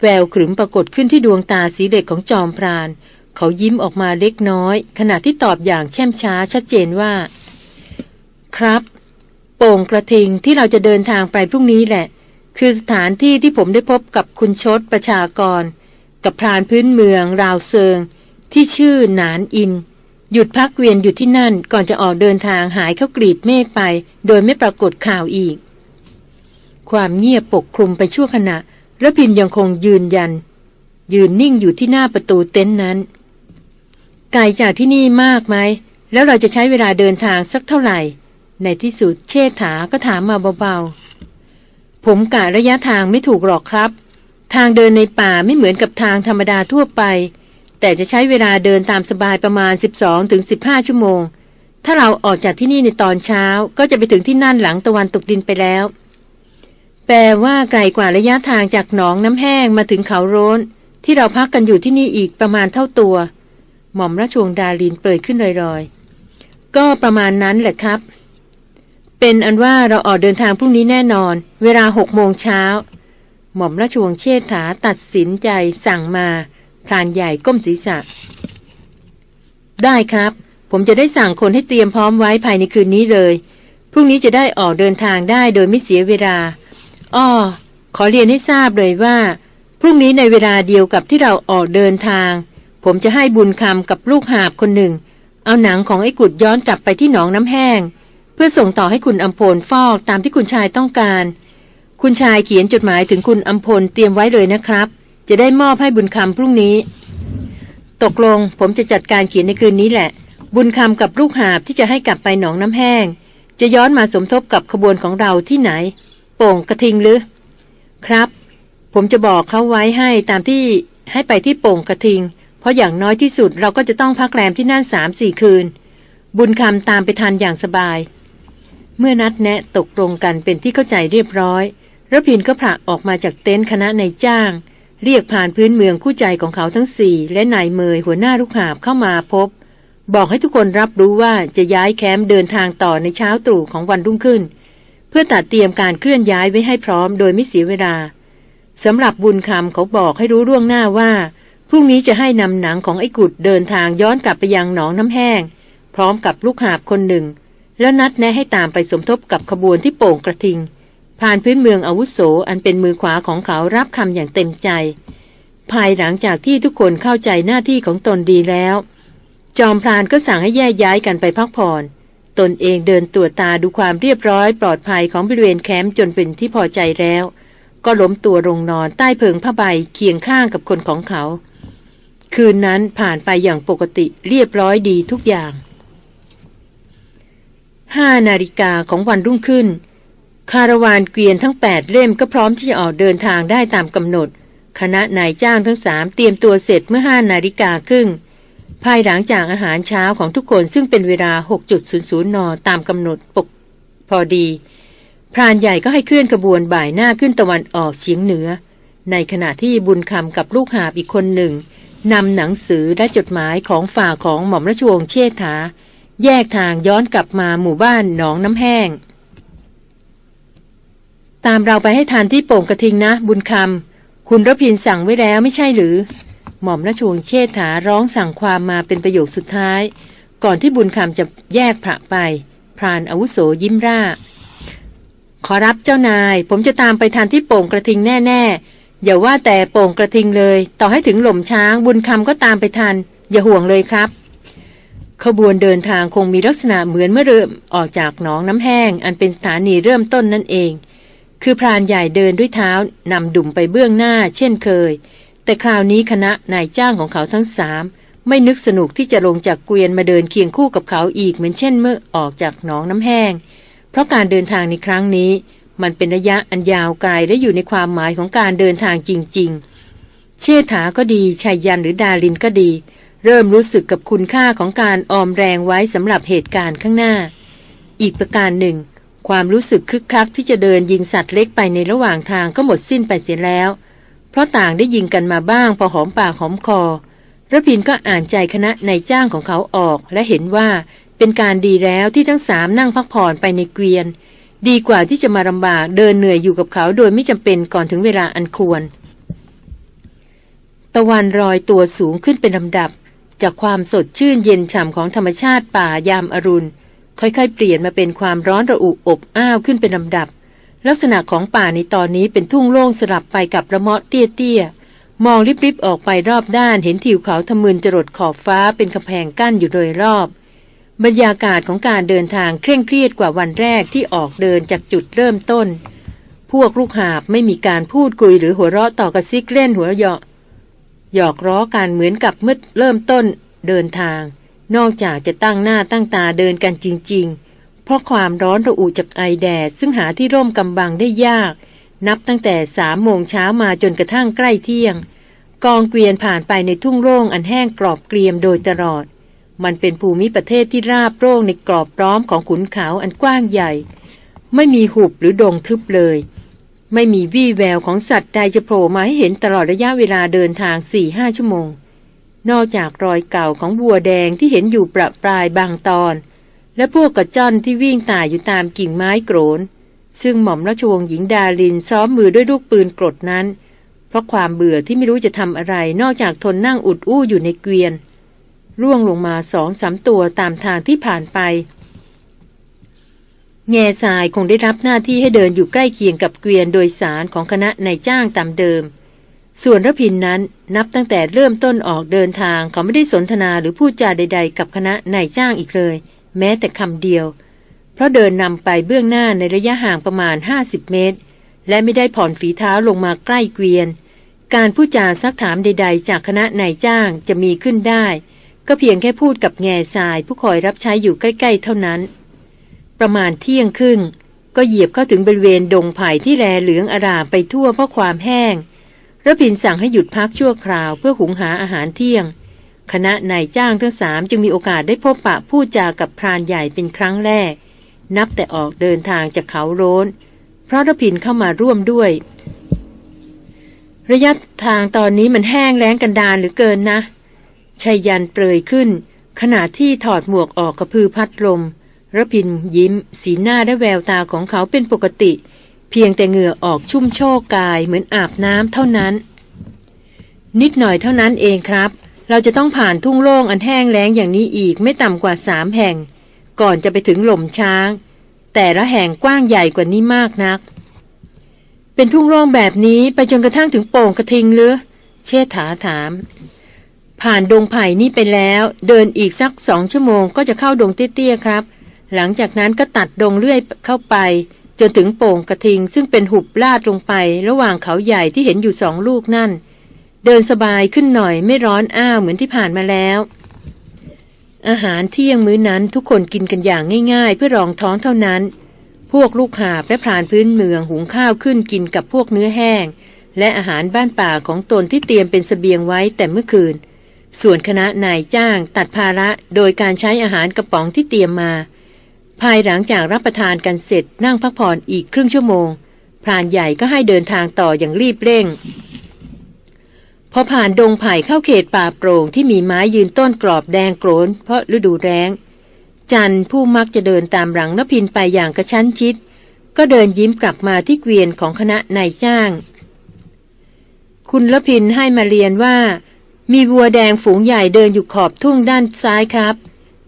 แววขรึมปรากฏขึ้นที่ดวงตาสีเด็กของจอมพราน เขายิ้มออกมาเล็กน้อย ขณะที่ตอบอย่างแช่มช้าชัดเจนว่า ครับ โป่งกระทิงที่เราจะเดินทางไปพรุ่งนี้แหละ คือสถานที่ที่ผมได้พบกับคุณชดประชากร กับพรานพื้นเมืองราวเซิง ที่ชื่อหนานอิน หยุดพักเวียนอยู่ที่นั่นก่อนจะออกเดินทางหายเข้ากรีดเมฆไป โดยไม่ปรากฏข่าวอีก ความเงียบปกคลุมไปชั่วขณะ แล้วพินยังคงยืนยัน ยืนนิ่งอยู่ที่หน้าประตูเต็นท์นั้น ไกลจากที่นี่มากไหม แล้วเราจะใช้เวลาเดินทางสักเท่าไหร่ ในที่สุดเชษฐาก็ถามมาเบาๆผมกะระยะทางไม่ถูกหรอกครับ ทางเดินในป่าไม่เหมือนกับทางธรรมดาทั่วไป แต่จะใช้เวลาเดินตามสบายประมาณ 12-15 ชั่วโมง ถ้าเราออกจากที่นี่ในตอนเช้าก็จะไปถึงที่นั่นหลังตะวันตกดินไปแล้ว แปลว่าไกลกว่าระยะทางจากหนองน้ำแห้งมาถึงเขาโร้น ที่เราพักกันอยู่ที่นี่อีกประมาณเท่าตัว หม่อมราชวงศ์ดาลินเปิดขึ้นลอยๆ ก็ประมาณนั้นแหละครับ เป็นอันว่าเราออกเดินทางพรุ่งนี้แน่นอน เวลาหกโมงเช้า หม่อมราชวงศ์เชษฐาตัดสินใจสั่งมาพรานใหญ่ก้มศีรษะ ได้ครับ ผมจะได้สั่งคนให้เตรียมพร้อมไว้ภายในคืนนี้เลย พรุ่งนี้จะได้ออกเดินทางได้โดยไม่เสียเวลา อ้อ ขอเรียนให้ทราบเลยว่า พรุ่งนี้ในเวลาเดียวกับที่เราออกเดินทาง ผมจะให้บุญคำกับลูกหาบคนหนึ่ง เอาหนังของไอ้กุดย้อนกลับไปที่หนองน้ำแห้ง เพื่อส่งต่อให้คุณอัมพลฟอกตามที่คุณชายต้องการ คุณชายเขียนจดหมายถึงคุณอัมพลเตรียมไว้เลยนะครับ จะได้มอบให้บุญคำพรุ่งนี้ ตกลงผมจะจัดการเขียนในคืนนี้แหละ บุญคำกับลูกหาบที่จะให้กลับไปหนองน้ำแห้ง จะย้อนมาสมทบกับขบวนของเราที่ไหน โป่งกระทิงหรือ ครับ ผมจะบอกเขาไว้ให้ตามที่ให้ไปที่โป่งกระทิง เพราะอย่างน้อยที่สุดเราก็จะต้องพักแรมที่นั่นสามสี่คืน บุญคำตามไปทันอย่างสบาย เมื่อนัดแนะตกลงกันเป็นที่เข้าใจเรียบร้อย ระพินก็ผละออกมาจากเต็นท์คณะนายจ้าง เรียกผ่านพื้นเมืองคู่ใจของเขาทั้งสี่ และนายเมยหัวหน้าลูกหาบเข้ามาพบ บอกให้ทุกคนรับรู้ว่าจะย้ายแคมป์เดินทางต่อในเช้าตรู่ของวันรุ่งขึ้น เพื่อตัดเตรียมการเคลื่อนย้ายไว้ให้พร้อมโดยไม่เสียเวลาสำหรับบุญคำเขาบอกให้รู้ล่วงหน้าว่าพรุ่งนี้จะให้นำหนังของไอ้กุดเดินทางย้อนกลับไปยังหนองน้ำแห้ง พร้อมกับลูกหาบคนหนึ่ง แล้วนัดแนะให้ตามไปสมทบกับขบวนที่โป่งกระทิง ผ่านพื้นเมืองอาวุโสอันเป็นมือขวาของเขารับคำอย่างเต็มใจ ภายหลังจากที่ทุกคนเข้าใจหน้าที่ของตนดีแล้ว จอมพรานก็สั่งให้แยกย้ายกันไปพักผ่อน ตนเองเดินตรวจตาดูความเรียบร้อยปลอดภัยของบริเวณแคมป์จนเป็นที่พอใจแล้ว ก็ล้มตัวลงนอนใต้เพิงผ้าใบเคียงข้างกับคนของเขา คืนนั้นผ่านไปอย่างปกติเรียบร้อยดีทุกอย่างห้านาฬิกาของวันรุ่งขึ้น คาราวานเกวียนทั้งแปดเล่มก็พร้อมที่จะออกเดินทางได้ตามกำหนด คณะนายจ้างทั้งสามเตรียมตัวเสร็จเมื่อห้านาฬิกาครึ่ง ภายหลังจากอาหารเช้าของทุกคนซึ่งเป็นเวลา 6.00 น ตามกำหนดปกพอดี พรานใหญ่ก็ให้เคลื่อนขบวนบ่ายหน้าขึ้นตะวันออกเฉียงเหนือ ในขณะที่บุญคำกับลูกหาบอีกคนหนึ่งนำหนังสือและจดหมายของฝ่าของหม่อมราชวงศ์เชษฐา แยกทางย้อนกลับมาหมู่บ้านหนองน้ำแห้ง ตามเราไปให้ทานที่โป่งกระทิงนะ บุญคำคุณรพินสั่งไว้แล้วไม่ใช่หรือ หม่อมราชวงศ์เชษฐาร้องสั่งความมาเป็นประโยคสุดท้าย ก่อนที่บุญคำจะแยกพระไป พรานอาวุโสยิ้มร่า ขอรับเจ้านาย ผมจะตามไปทานที่โป่งกระทิงแน่ ๆ อย่าว่าแต่โป่งกระทิงเลย ต่อให้ถึงหล่มช้าง บุญคำก็ตามไปทัน อย่าห่วงเลยครับขบวนเดินทางคงมีลักษณะเหมือนเมื่อเริ่มออกจากหนองน้ำแห้ง อันเป็นสถานีเริ่มต้นนั่นเอง คือพรานใหญ่เดินด้วยเท้านำดุ่มไปเบื้องหน้า เช่นเคย แต่คราวนี้คณะนายจ้างของเขาทั้งสามไม่นึกสนุกที่จะลงจากเกวียนมาเดินเคียงคู่กับเขาอีกเหมือนเช่นเมื่อออกจากหนองน้ำแห้ง เพราะการเดินทางในครั้งนี้ มันเป็นระยะอันยาวไกลและอยู่ในความหมายของการเดินทางจริง ๆ เชษฐาก็ดีชายยันหรือดารินก็ดี เริ่มรู้สึกกับคุณค่าของการออมแรงไว้สำหรับเหตุการณ์ข้างหน้า อีกประการหนึ่ง ความรู้สึกคึกคักที่จะเดินยิงสัตว์เล็กไปในระหว่างทางก็หมดสิ้นไปเสียแล้ว เพราะต่างได้ยิงกันมาบ้างพอหอมปากหอมคอระพินก็อ่านใจคณะนายจ้างของเขาออก และเห็นว่าเป็นการดีแล้วที่ทั้งสามนั่งพักผ่อนไปในเกวียน ดีกว่าที่จะมาลำบากเดินเหนื่อยอยู่กับเขาโดยไม่จำเป็นก่อนถึงเวลาอันควร ตะวันรอยตัวสูงขึ้นเป็นลำดับ จากความสดชื่นเย็นฉ่ำของธรรมชาติป่ายามอรุณ ค่อยๆ เปลี่ยนมาเป็นความร้อนระอุอบอ้าวขึ้นเป็นลำดับ ลักษณะของป่าในตอนนี้เป็นทุ่งโล่งสลับไปกับระมะเตี้ยๆ มองริบๆ ออกไปรอบด้านเห็นทิวเขาทะมึนจรดขอบฟ้าเป็นกำแพงกั้นอยู่โดยรอบ บรรยากาศของการเดินทางเคร่งเครียดกว่าวันแรกที่ออกเดินจากจุดเริ่มต้น พวกลูกหาบไม่มีการพูดคุยหรือหัวเราะต่อกระซิกเล่นหัวเยาะหยอกล้อกันเหมือนกับเมื่อเริ่มต้นเดินทาง นอกจากจะตั้งหน้าตั้งตาเดินกันจริง ๆ เพราะความร้อนระอุจากไอแดดซึ่งหาที่ร่มกำบังได้ยาก นับตั้งแต่สามโมงเช้ามาจนกระทั่งใกล้เที่ยง กองเกวียนผ่านไปในทุ่งโล่งอันแห้งกรอบเกรียมโดยตลอด มันเป็นภูมิประเทศที่ราบโร่งในกรอบร้อมของขุนเขาอันกว้างใหญ่ ไม่มีหุบหรือดงทึบเลย ไม่มีวี่แววของสัตว์ใดจะโผล่มาให้เห็นตลอดระยะเวลาเดินทางสี่ห้าชั่วโมง นอกจากรอยเก่าของวัวแดงที่เห็นอยู่ประปรายบางตอน และพวกกระจ้อนที่วิ่งตายอยู่ตามกิ่งไม้โกรน ซึ่งหม่อมราชวงศ์หญิงดาลินซ้อมมือด้วยลูกปืนกรดนั้น เพราะความเบื่อที่ไม่รู้จะทำอะไร นอกจากทนนั่งอุดอู้อยู่ในเกวียน ร่วงลงมาสองสามตัวตามทางที่ผ่านไป แง่ทรายคงได้รับหน้าที่ให้เดินอยู่ใกล้เคียงกับเกวียนโดยสารของคณะนายจ้างตามเดิม ส่วนรพินนั้นนับตั้งแต่เริ่มต้นออกเดินทางเขาไม่ได้สนทนาหรือพูดจาใด ๆ กับคณะนายจ้างอีกเลย แม้แต่คำเดียว เพราะเดินนำไปเบื้องหน้าในระยะห่างประมาณ 50 เมตร และไม่ได้ผ่อนฝีเท้าลงมาใกล้เกวียน การพูดจาซักถามใด ๆ จากคณะนายจ้างจะมีขึ้นได้ ก็เพียงแค่พูดกับแง่ทราย ผู้คอยรับใช้อยู่ใกล้ ๆ เท่านั้น ประมาณเที่ยงครึ่งก็เหยียบเข้าถึงบริเวณดงไผ่ที่แลเหลืองอารามไปทั่วเพราะความแห้ง ระพินสั่งให้หยุดพักชั่วคราวเพื่อหุงหาอาหารเที่ยง คณะนายจ้างทั้งสามจึงมีโอกาสได้พบปะพูดจากับพรานใหญ่เป็นครั้งแรก นับแต่ออกเดินทางจากเขาโรนเพราะระพินเข้ามาร่วมด้วย ระยะทางตอนนี้มันแห้งแล้งกันดานหรือเกินนะชัยยันเปรยขึ้น ขณะที่ถอดหมวกออกกระพือพัดลมระพินยิ้ม สีหน้าและแววตาของเขาเป็นปกติเเพียงแต่เหงื่อออกชุ่มโชกกายเหมือนอาบน้ำเท่านั้น นิดหน่อยเท่านั้นเองครับ เราจะต้องผ่านทุ่งโล่งอันแห้งแล้งอย่างนี้อีกไม่ต่ำกว่าสามแห่ง ก่อนจะไปถึงหล่มช้าง แต่ละแห่งกว้างใหญ่กว่านี้มากนัก เป็นทุ่งโล่งแบบนี้ไปจนกระทั่งถึงโป่งกระทิงหรือเชษฐาถาม ผ่านดงไผ่นี่ไปแล้ว เดินอีกสักสองชั่วโมงก็จะเข้าดงเตี้ยๆครับ หลังจากนั้นก็ตัดดงเลื่อยเข้าไป จนถึงโป่งกระทิงซึ่งเป็นหุบลาดลงไประหว่างเขาใหญ่ที่เห็นอยู่สองลูกนั่น เดินสบายขึ้นหน่อยไม่ร้อนอ้าวเหมือนที่ผ่านมาแล้ว อาหารเที่ยงมื้อนั้นทุกคนกินกันอย่างง่ายๆ เพื่อรองท้องเท่านั้น พวกลูกหาบและพรานพื้นเมืองหุงข้าวขึ้นกินกับพวกเนื้อแห้ง และอาหารบ้านป่าของตนที่เตรียมเป็นสเสบียงไว้แต่เมื่อคืน ส่วนคณะนายจ้างตัดภาระโดยการใช้อาหารกระป๋องที่เตรียมมา ภายหลังจากรับประทานกันเสร็จนั่งพักผ่อนอีกครึ่งชั่วโมง พรานใหญ่ก็ให้เดินทางต่ออย่างรีบเร่ง พอผ่านดงไผ่เข้าเขตป่าโปร่งที่มีไม้ยืนต้นกรอบแดงโกรน เพราะฤดูแรงจันผู้มักจะเดินตามหลังนพินไปอย่างกระชั้นชิด ก็เดินยิ้มกลับมาที่เกวียนของคณะนายจ้าง คุณละพินให้มาเรียนว่า มีวัวแดงฝูงใหญ่เดินอยู่ขอบทุ่งด้านซ้ายครับ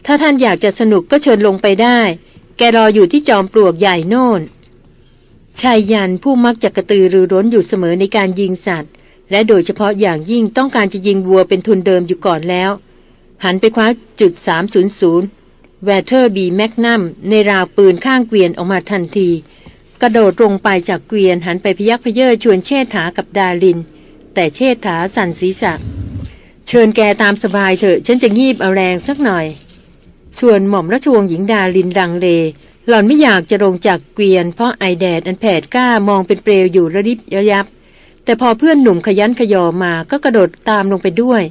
ถ้าท่านอยากจะสนุกก็เชิญลงไปได้ แกรออยู่ที่จอมปลวกใหญ่โน่น ไชยยันต์ผู้มักจะกระตือรือร้นอยู่เสมอในการยิงสัตว์ และโดยเฉพาะอย่างยิ่งต้องการจะยิงวัวเป็นทุนเดิมอยู่ก่อนแล้ว หันไปคว้าจุด 300 Weatherby Magnum ในราวปืนข้างเกวียนออกมาทันที กระโดดลงไปจากเกวียนหันไปพยักเพยิดชวนเชษฐากับดาริน แต่เชษฐาสั่นศีรษะ เชิญแกตามสบายเถอะฉันจะงีบเอาแรงสักหน่อย ส่วนหม่อมราชวงศ์หญิงดารินลังเล หล่อนไม่อยากจะลงจากเกวียน เพราะไอแดดอันแผดกล้ามองเป็นเปลวอยู่ระดิบระยับ แต่พอเพื่อนหนุ่มขยันขยอมาก็กระโดดตามลงไปด้วย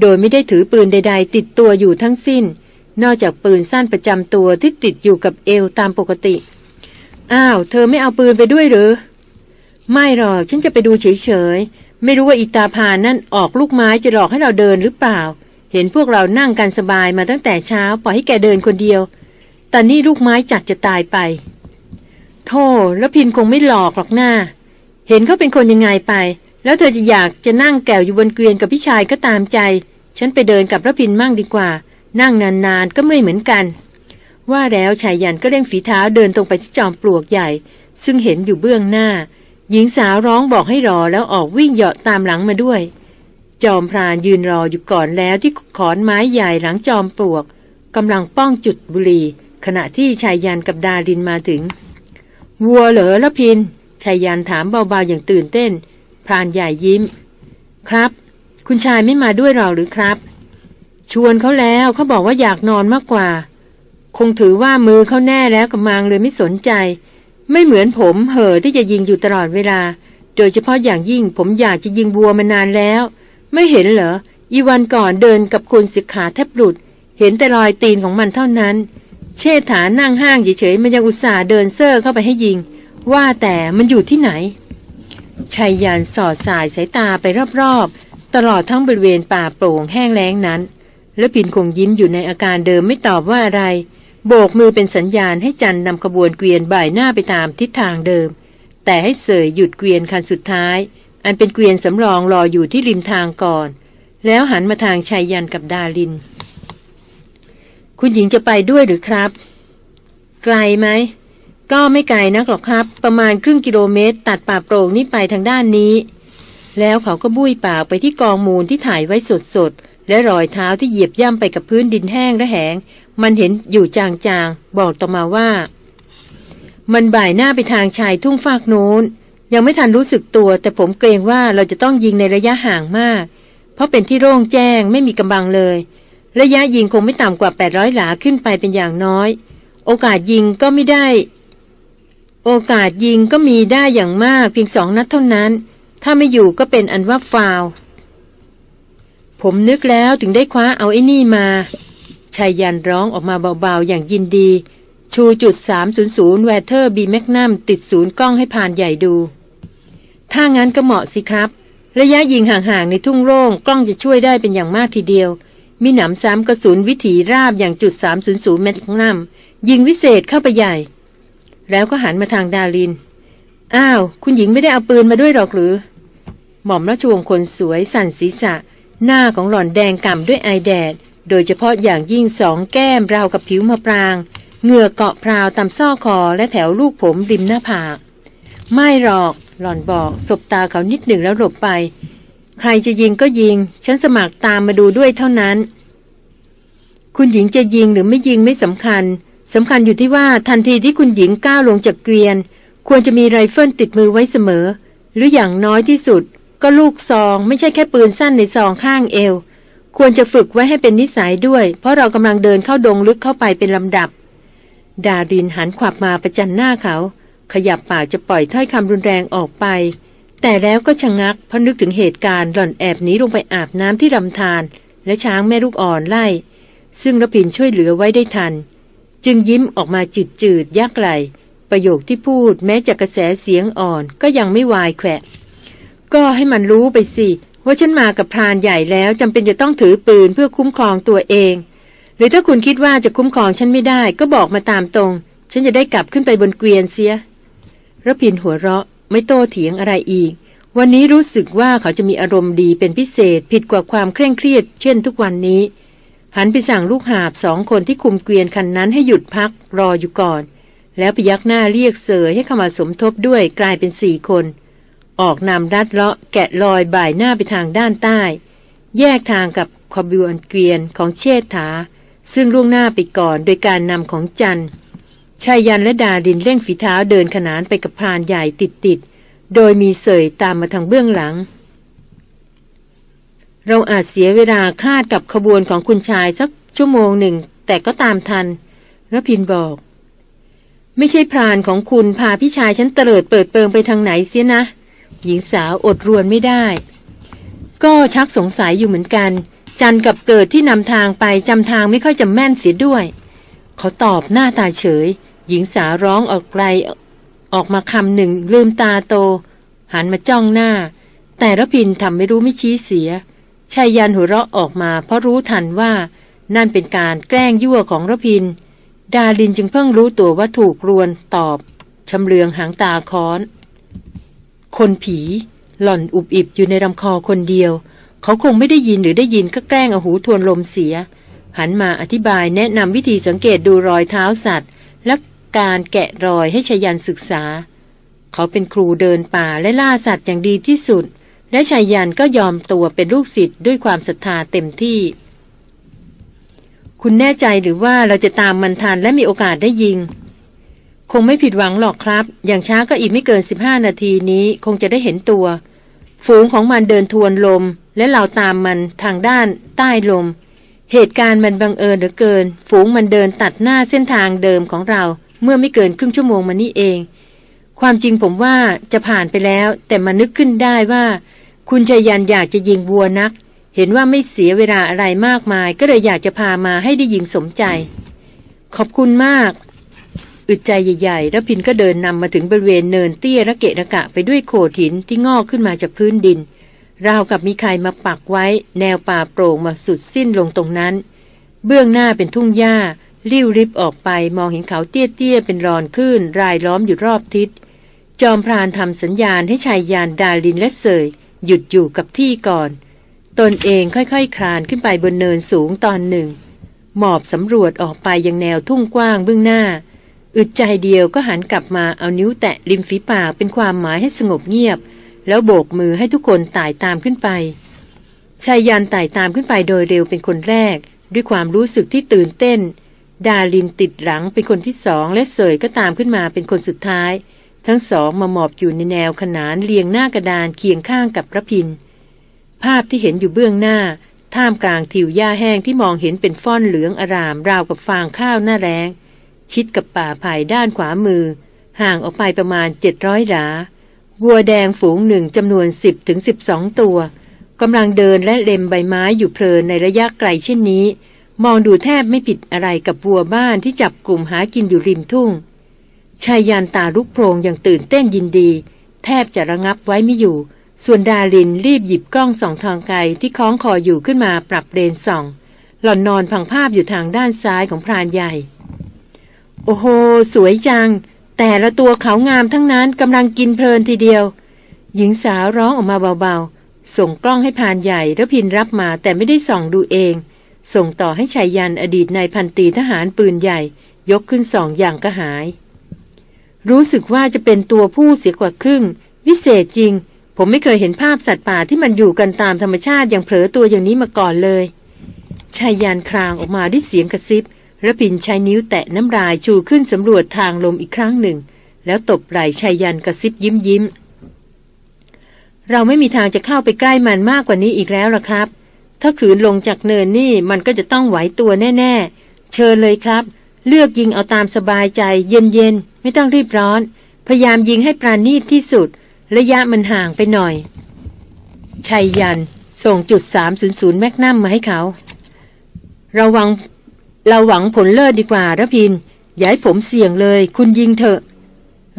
โดยไม่ได้ถือปืนใด ๆ ติดตัวอยู่ทั้งสิ้น นอกจากปืนสั้นประจำตัวที่ติดอยู่กับเอวตามปกติ อ้าว เธอไม่เอาปืนไปด้วยหรือ ไม่หรอกฉันจะไปดูเฉยๆไม่รู้ว่าอิตาพานั่นออกลูกไม้จะหลอกให้เราเดินหรือเปล่า เห็นพวกเรานั่งกันสบายมาตั้งแต่เช้าปล่อยให้แกเดินคนเดียว ตอนนี้ลูกไม้จักจะตายไป โธ่แล้วพินคงไม่หลอกหรอกหน้า เห็นเขาเป็นคนยังไงไป แล้วเธอจะอยากจะนั่งแก่วอยู่บนเกวียนกับพี่ชายก็ตามใจ ฉันไปเดินกับรพินมั่งดีกว่า นั่งนานๆก็ไม่เหมือนกัน ว่าแล้วชายยันก็เร่งฝีเท้าเดินตรงไปที่จอมปลวกใหญ่ ซึ่งเห็นอยู่เบื้องหน้า หญิงสาวร้องบอกให้รอแล้วออกวิ่งเหาะตามหลังมาด้วย จอมพรานยืนรออยู่ก่อนแล้วที่ขอนไม้ใหญ่หลังจอมปลวกกำลังป้องจุดบุรีขณะที่ชายยันกับดารินมาถึง วัวเหรอละพินชายยันถามเบาๆอย่างตื่นเต้น พรานใหญ่ยิ้ม ครับ คุณชายไม่มาด้วยเราหรือครับ ชวนเขาแล้วเขาบอกว่าอยากนอนมากกว่า คงถือว่ามือเขาแน่แล้วกับมังเลยไม่สนใจ ไม่เหมือนผมเห่อที่จะยิงอยู่ตลอดเวลา โดยเฉพาะอย่างยิ่งผมอยากจะยิงวัวมานานแล้ว ไม่เห็นเหรอ อีวันก่อนเดินกับคุณสิกขาแทบหลุด เห็นแต่รอยตีนของมันเท่านั้น เชษฐานั่งห้างเฉยๆมันยังอุตส่าห์เดินเซอร์เข้าไปให้ยิง ว่าแต่มันอยู่ที่ไหนชายยานสอดสายสายตาไปรอบๆ ตลอดทั้งบริเวณป่าโปร่งแห้งแล้งนั้น แล้วปินคงยิ้มอยู่ในอาการเดิมไม่ตอบว่าอะไร โบกมือเป็นสัญญาณให้จันนำขบวนเกวียนบ่ายหน้าไปตามทิศทางเดิม แต่ให้เสยหยุดเกวียนคันสุดท้าย อันเป็นเกวียนสำรองรออยู่ที่ริมทางก่อน แล้วหันมาทางชายยันกับดาลิน คุณหญิงจะไปด้วยหรือครับ ไกลไหม ก็ไม่ไกลนักหรอกครับ ประมาณครึ่งกิโลเมตร ตัดป่าโปร่งนี้ไปทางด้านนี้ แล้วเขาก็บุ้ยปากไปที่กองมูลที่ถ่ายไว้สดๆ และรอยเท้าที่เหยียบย่ำไปกับพื้นดินแห้งและแหง มันเห็นอยู่จางๆ บอกต่อมาว่า มันบ่ายหน้าไปทางชายทุ่งฟากโน้น ยังไม่ทันรู้สึกตัว แต่ผมเกรงว่าเราจะต้องยิงในระยะห่างมาก เพราะเป็นที่โล่งแจ้งไม่มีกำบังเลย ระยะยิงคงไม่ต่ำกว่า 800 หลาขึ้นไปเป็นอย่างน้อย โอกาสยิงก็ไม่ได้ โอกาสยิงก็มีได้อย่างมากเพียงสองนัดเท่านั้น ถ้าไม่อยู่ก็เป็นอันว่าฟาวผผมนึกแล้วถึงได้คว้าเอาไอ้นี่มาชายยันร้องออกมาเบาๆอย่างยินดี ชูจุด 300 แวเทอร์บีแมกนัมติดศูนย์กล้องให้ผ่านใหญ่ดู ถ้างั้นก็เหมาะสิครับ ระยะยิงห่างๆในทุ่งโล่งกล้องจะช่วยได้เป็นอย่างมากทีเดียว มีหนำซ้ำกระสุนวิถีราบอย่างจุด 300 แมกนัมยิงวิเศษเข้าไปใหญ่ แล้วก็หันมาทางดาริน อ้าว คุณหญิงไม่ได้เอาปืนมาด้วยหรอกหรือ หม่อมราชวงศ์คนสวยสั่นศีรษะ หน้าของหล่อนแดงก่ำด้วยไอแดด โดยเฉพาะอย่างยิ่งสองแก้มราวกับผิวมะปราง เหงื่อเกาะพราวตามซอกคอและแถวลูกผมริมหน้าผาก ไม่หรอก หล่อนบอก สบตาเขานิดหนึ่งแล้วหลบไป ใครจะยิงก็ยิง ฉันสมัครตามมาดูด้วยเท่านั้น คุณหญิงจะยิงหรือไม่ยิงไม่สำคัญสำคัญอยู่ที่ว่าทันทีที่คุณหญิงก้าวลงจากเกวียน ควรจะมีไรเฟิลติดมือไว้เสมอ หรืออย่างน้อยที่สุด ก็ลูกซองไม่ใช่แค่ปืนสั้นในซองข้างเอว ควรจะฝึกไว้ให้เป็นนิสัยด้วย เพราะเรากำลังเดินเข้าดงลึกเข้าไปเป็นลำดับ ดารินหันขวับมาประจันหน้าเขา ขยับปากจะปล่อยถ้อยคำรุนแรงออกไป แต่แล้วก็ชะงักเพราะนึกถึงเหตุการณ์หล่อนแอบหนีลงไปอาบน้ำที่ลำธารและช้างแม่ลูกอ่อนไล่ ซึ่งรพินทร์ช่วยเหลือไว้ได้ทัน จึงยิ้มออกมาจืดจืดยักไหลประโยคที่พูดแม้จะกระแสเสียงอ่อนก็ยังไม่วายแขวะ ก็ให้มันรู้ไปสิ ว่าฉันมากับพรานใหญ่แล้วจำเป็นจะต้องถือปืนเพื่อคุ้มครองตัวเอง หรือถ้าคุณคิดว่าจะคุ้มครองฉันไม่ได้ ก็บอกมาตามตรง ฉันจะได้กลับขึ้นไปบนเกวียนเสียระพินหัวเราะไม่โต้เถียงอะไรอีก วันนี้รู้สึกว่าเขาจะมีอารมณ์ดีเป็นพิเศษผิดกว่าความเคร่งเครียด เช่นทุกวันนี้ หันไปสั่งลูกหาบสองคนที่คุมเกวียนคันนั้นให้หยุดพักรออยู่ก่อน แล้วพยักหน้าเรียกเสยให้เข้ามาสมทบด้วยกลายเป็นสี่คน ออกนำรัดเลาะแกะลอยบ่ายหน้าไปทางด้านใต้ แยกทางกับขบวนเกวียนของเชษฐา ซึ่งล่วงหน้าไปก่อนโดยการนำของจันชายยันและดาดินเร่งฝีเท้าเดินขนานไปกับพรานใหญ่ติดๆ โดยมีเสยตามมาทางเบื้องหลัง เราอาจเสียเวลาคลาดกับขบวนของคุณชายสักชั่วโมงหนึ่ง แต่ก็ตามทันรพินบอก ไม่ใช่พรานของคุณพาพี่ชายฉันเตลิดเปิดเปิงไปทางไหนเสียนะ หญิงสาวอดรวนไม่ได้ ก็ชักสงสัยอยู่เหมือนกัน จันกับเกิดที่นำทางไปจำทางไม่ค่อยจะแม่นเสียด้วย เขาตอบหน้าตาเฉย หญิงสาวร้องออกไกลออกมาคำหนึ่งลืมตาโต หันมาจ้องหน้า แต่รพินทำไม่รู้ไม่ชี้เสียชายยันหัวเราะออกมา เพราะรู้ทันว่านั่นเป็นการแกล้งยั่วของระพิน ดาลินจึงเพิ่งรู้ตัวว่าถูกรวนตอบชำเลืองหางตาค้อน คนผี หล่อนอุบอิบอยู่ในลำคอคนเดียว เขาคงไม่ได้ยินหรือได้ยินก็แกล้งเอาหูทวนลมเสีย หันมาอธิบายแนะนำวิธีสังเกตดูรอยเท้าสัตว์ และการแกะรอยให้ชยันศึกษา เขาเป็นครูเดินป่าและล่าสัตว์อย่างดีที่สุด และชายยันก็ยอมตัวเป็นลูกศิษย์ด้วยความศรัทธาเต็มที่ คุณแน่ใจหรือว่าเราจะตามมันทันและมีโอกาสได้ยิงคงไม่ผิดหวังหรอกครับ อย่างช้าก็อีกไม่เกิน 15 นาทีนี้คงจะได้เห็นตัว ฝูงของมันเดินทวนลม และเราตามมันทางด้าน ใต้ลม เหตุการณ์มันบังเอิญเหลือเกิน ฝูงมันเดินตัดหน้าเส้นทางเดิมของเรา เมื่อไม่เกินครึ่งชั่วโมงมานี้เอง ความจริงผมว่าจะผ่านไปแล้ว แต่มานึกขึ้นได้ว่า คุณชายันอยากจะยิงวัวนัก เห็นว่าไม่เสียเวลาอะไรมากมาย ก็เลยอยากจะพามาให้ได้ยิงสมใจ ขอบคุณมาก อึดใจใหญ่ๆแล้วพินก็เดินนำมาถึงบริเวณเนินเตี้ยระเกะระกะไปด้วยโขดหินที่งอกขึ้นมาจากพื้นดิน ราวกับมีใครมาปักไว้ แนวป่าโปร่งมาสุดสิ้นลงตรงนั้น เบื้องหน้าเป็นทุ่งหญ้าลิ้วริบออกไปมองเห็นเขาเตี้ยๆเป็นรอนขึ้น รายล้อมอยู่รอบทิศ จอมพรานทำสัญญาณให้ชายยานดาลินและเสยหยุดอยู่กับที่ก่อน ตนเองค่อยๆคคลานขึ้นไปบนเนินสูงตอนหนึ่ง หมอบสำรวจออกไปยังแนวทุ่งกว้างเบื้องหน้า อึดใจเดียวก็หันกลับมาเอานิ้วแตะริมฝีปากเป็นความหมายให้สงบเงียบ แล้วโบกมือให้ทุกคนไต่าตามขึ้นไปชายยันไต่าตามขึ้นไปโดยเร็วเป็นคนแรก ด้วยความรู้สึกที่ตื่นเต้น ดาลินติดหลังเป็นคนที่สองและเสยก็ตามขึ้นมาเป็นคนสุดท้าย ทั้งสองมาหมอบอยู่ในแนวขนานเรียงหน้ากระดานเคียงข้างกับพระพินภาพที่เห็นอยู่เบื้องหน้า ท่ามกลางทิวหญ้าแห้งที่มองเห็นเป็นฟ้อนเหลืองอารามราวกับฟางข้าวหน้าแรง ชิดกับป่าไผ่ด้านขวามือ ห่างออกไปประมาณเจ็ดร้อยหลาวัวแดงฝูงหนึ่งจำนวนสิบถึงสิบสองตัวกำลังเดินและเล็มใบไม้อยู่เพลินในระยะไกลเช่นนี้ มองดูแทบไม่ผิดอะไรกับวัวบ้านที่จับกลุ่มหากินอยู่ริมทุ่งชายยานตาลุกโพรงอย่างตื่นเต้นยินดี แทบจะระงับไว้ไม่อยู่ ส่วนดารินรีบหยิบกล้องส่องทางไกลที่คล้องคออยู่ขึ้นมาปรับเรนส่อง หล่อนนอนพังภาพอยู่ทางด้านซ้ายของพรานใหญ่ โอ้โห สวยจัง แต่ละตัวเขางามทั้งนั้นกำลังกินเพลินทีเดียว หญิงสาวร้องออกมาเบาๆ ส่งกล้องให้พานใหญ่แล้วพินรับมาแต่ไม่ได้ส่องดูเอง ส่งต่อให้ชายยันอดีตนายพันตีทหารปืนใหญ่ ยกขึ้นส่องอย่างกระหาย รู้สึกว่าจะเป็นตัวผู้เสียกว่าครึ่ง วิเศษจริง ผมไม่เคยเห็นภาพสัตว์ป่าที่มันอยู่กันตามธรรมชาติอย่างเผลอตัวอย่างนี้มาก่อนเลยชายยันครางออกมาด้วยเสียงกระซิบ ระพินใช้นิ้วแตะน้ำลายชูขึ้นสำรวจทางลมอีกครั้งหนึ่ง แล้วตบไหล่ชายยันกระซิบยิ้มยิ้ม เราไม่มีทางจะเข้าไปใกล้มันมากกว่านี้อีกแล้วล่ะครับ ถ้าขืนลงจากเนินนี่มันก็จะต้องไหวตัวแน่ ๆ เชิญเลยครับ เลือกยิงเอาตามสบายใจ เย็นๆ ไม่ต้องรีบร้อน พยายามยิงให้ปราณีตที่สุด ระยะมันห่างไปหน่อยชัยยันส่งจุด 300 แมกนัมมาให้เขา ระวัง เราหวังผลเลิศดีกว่าระพินอย่าให้ผมเสี่ยงเลย คุณยิงเถอะ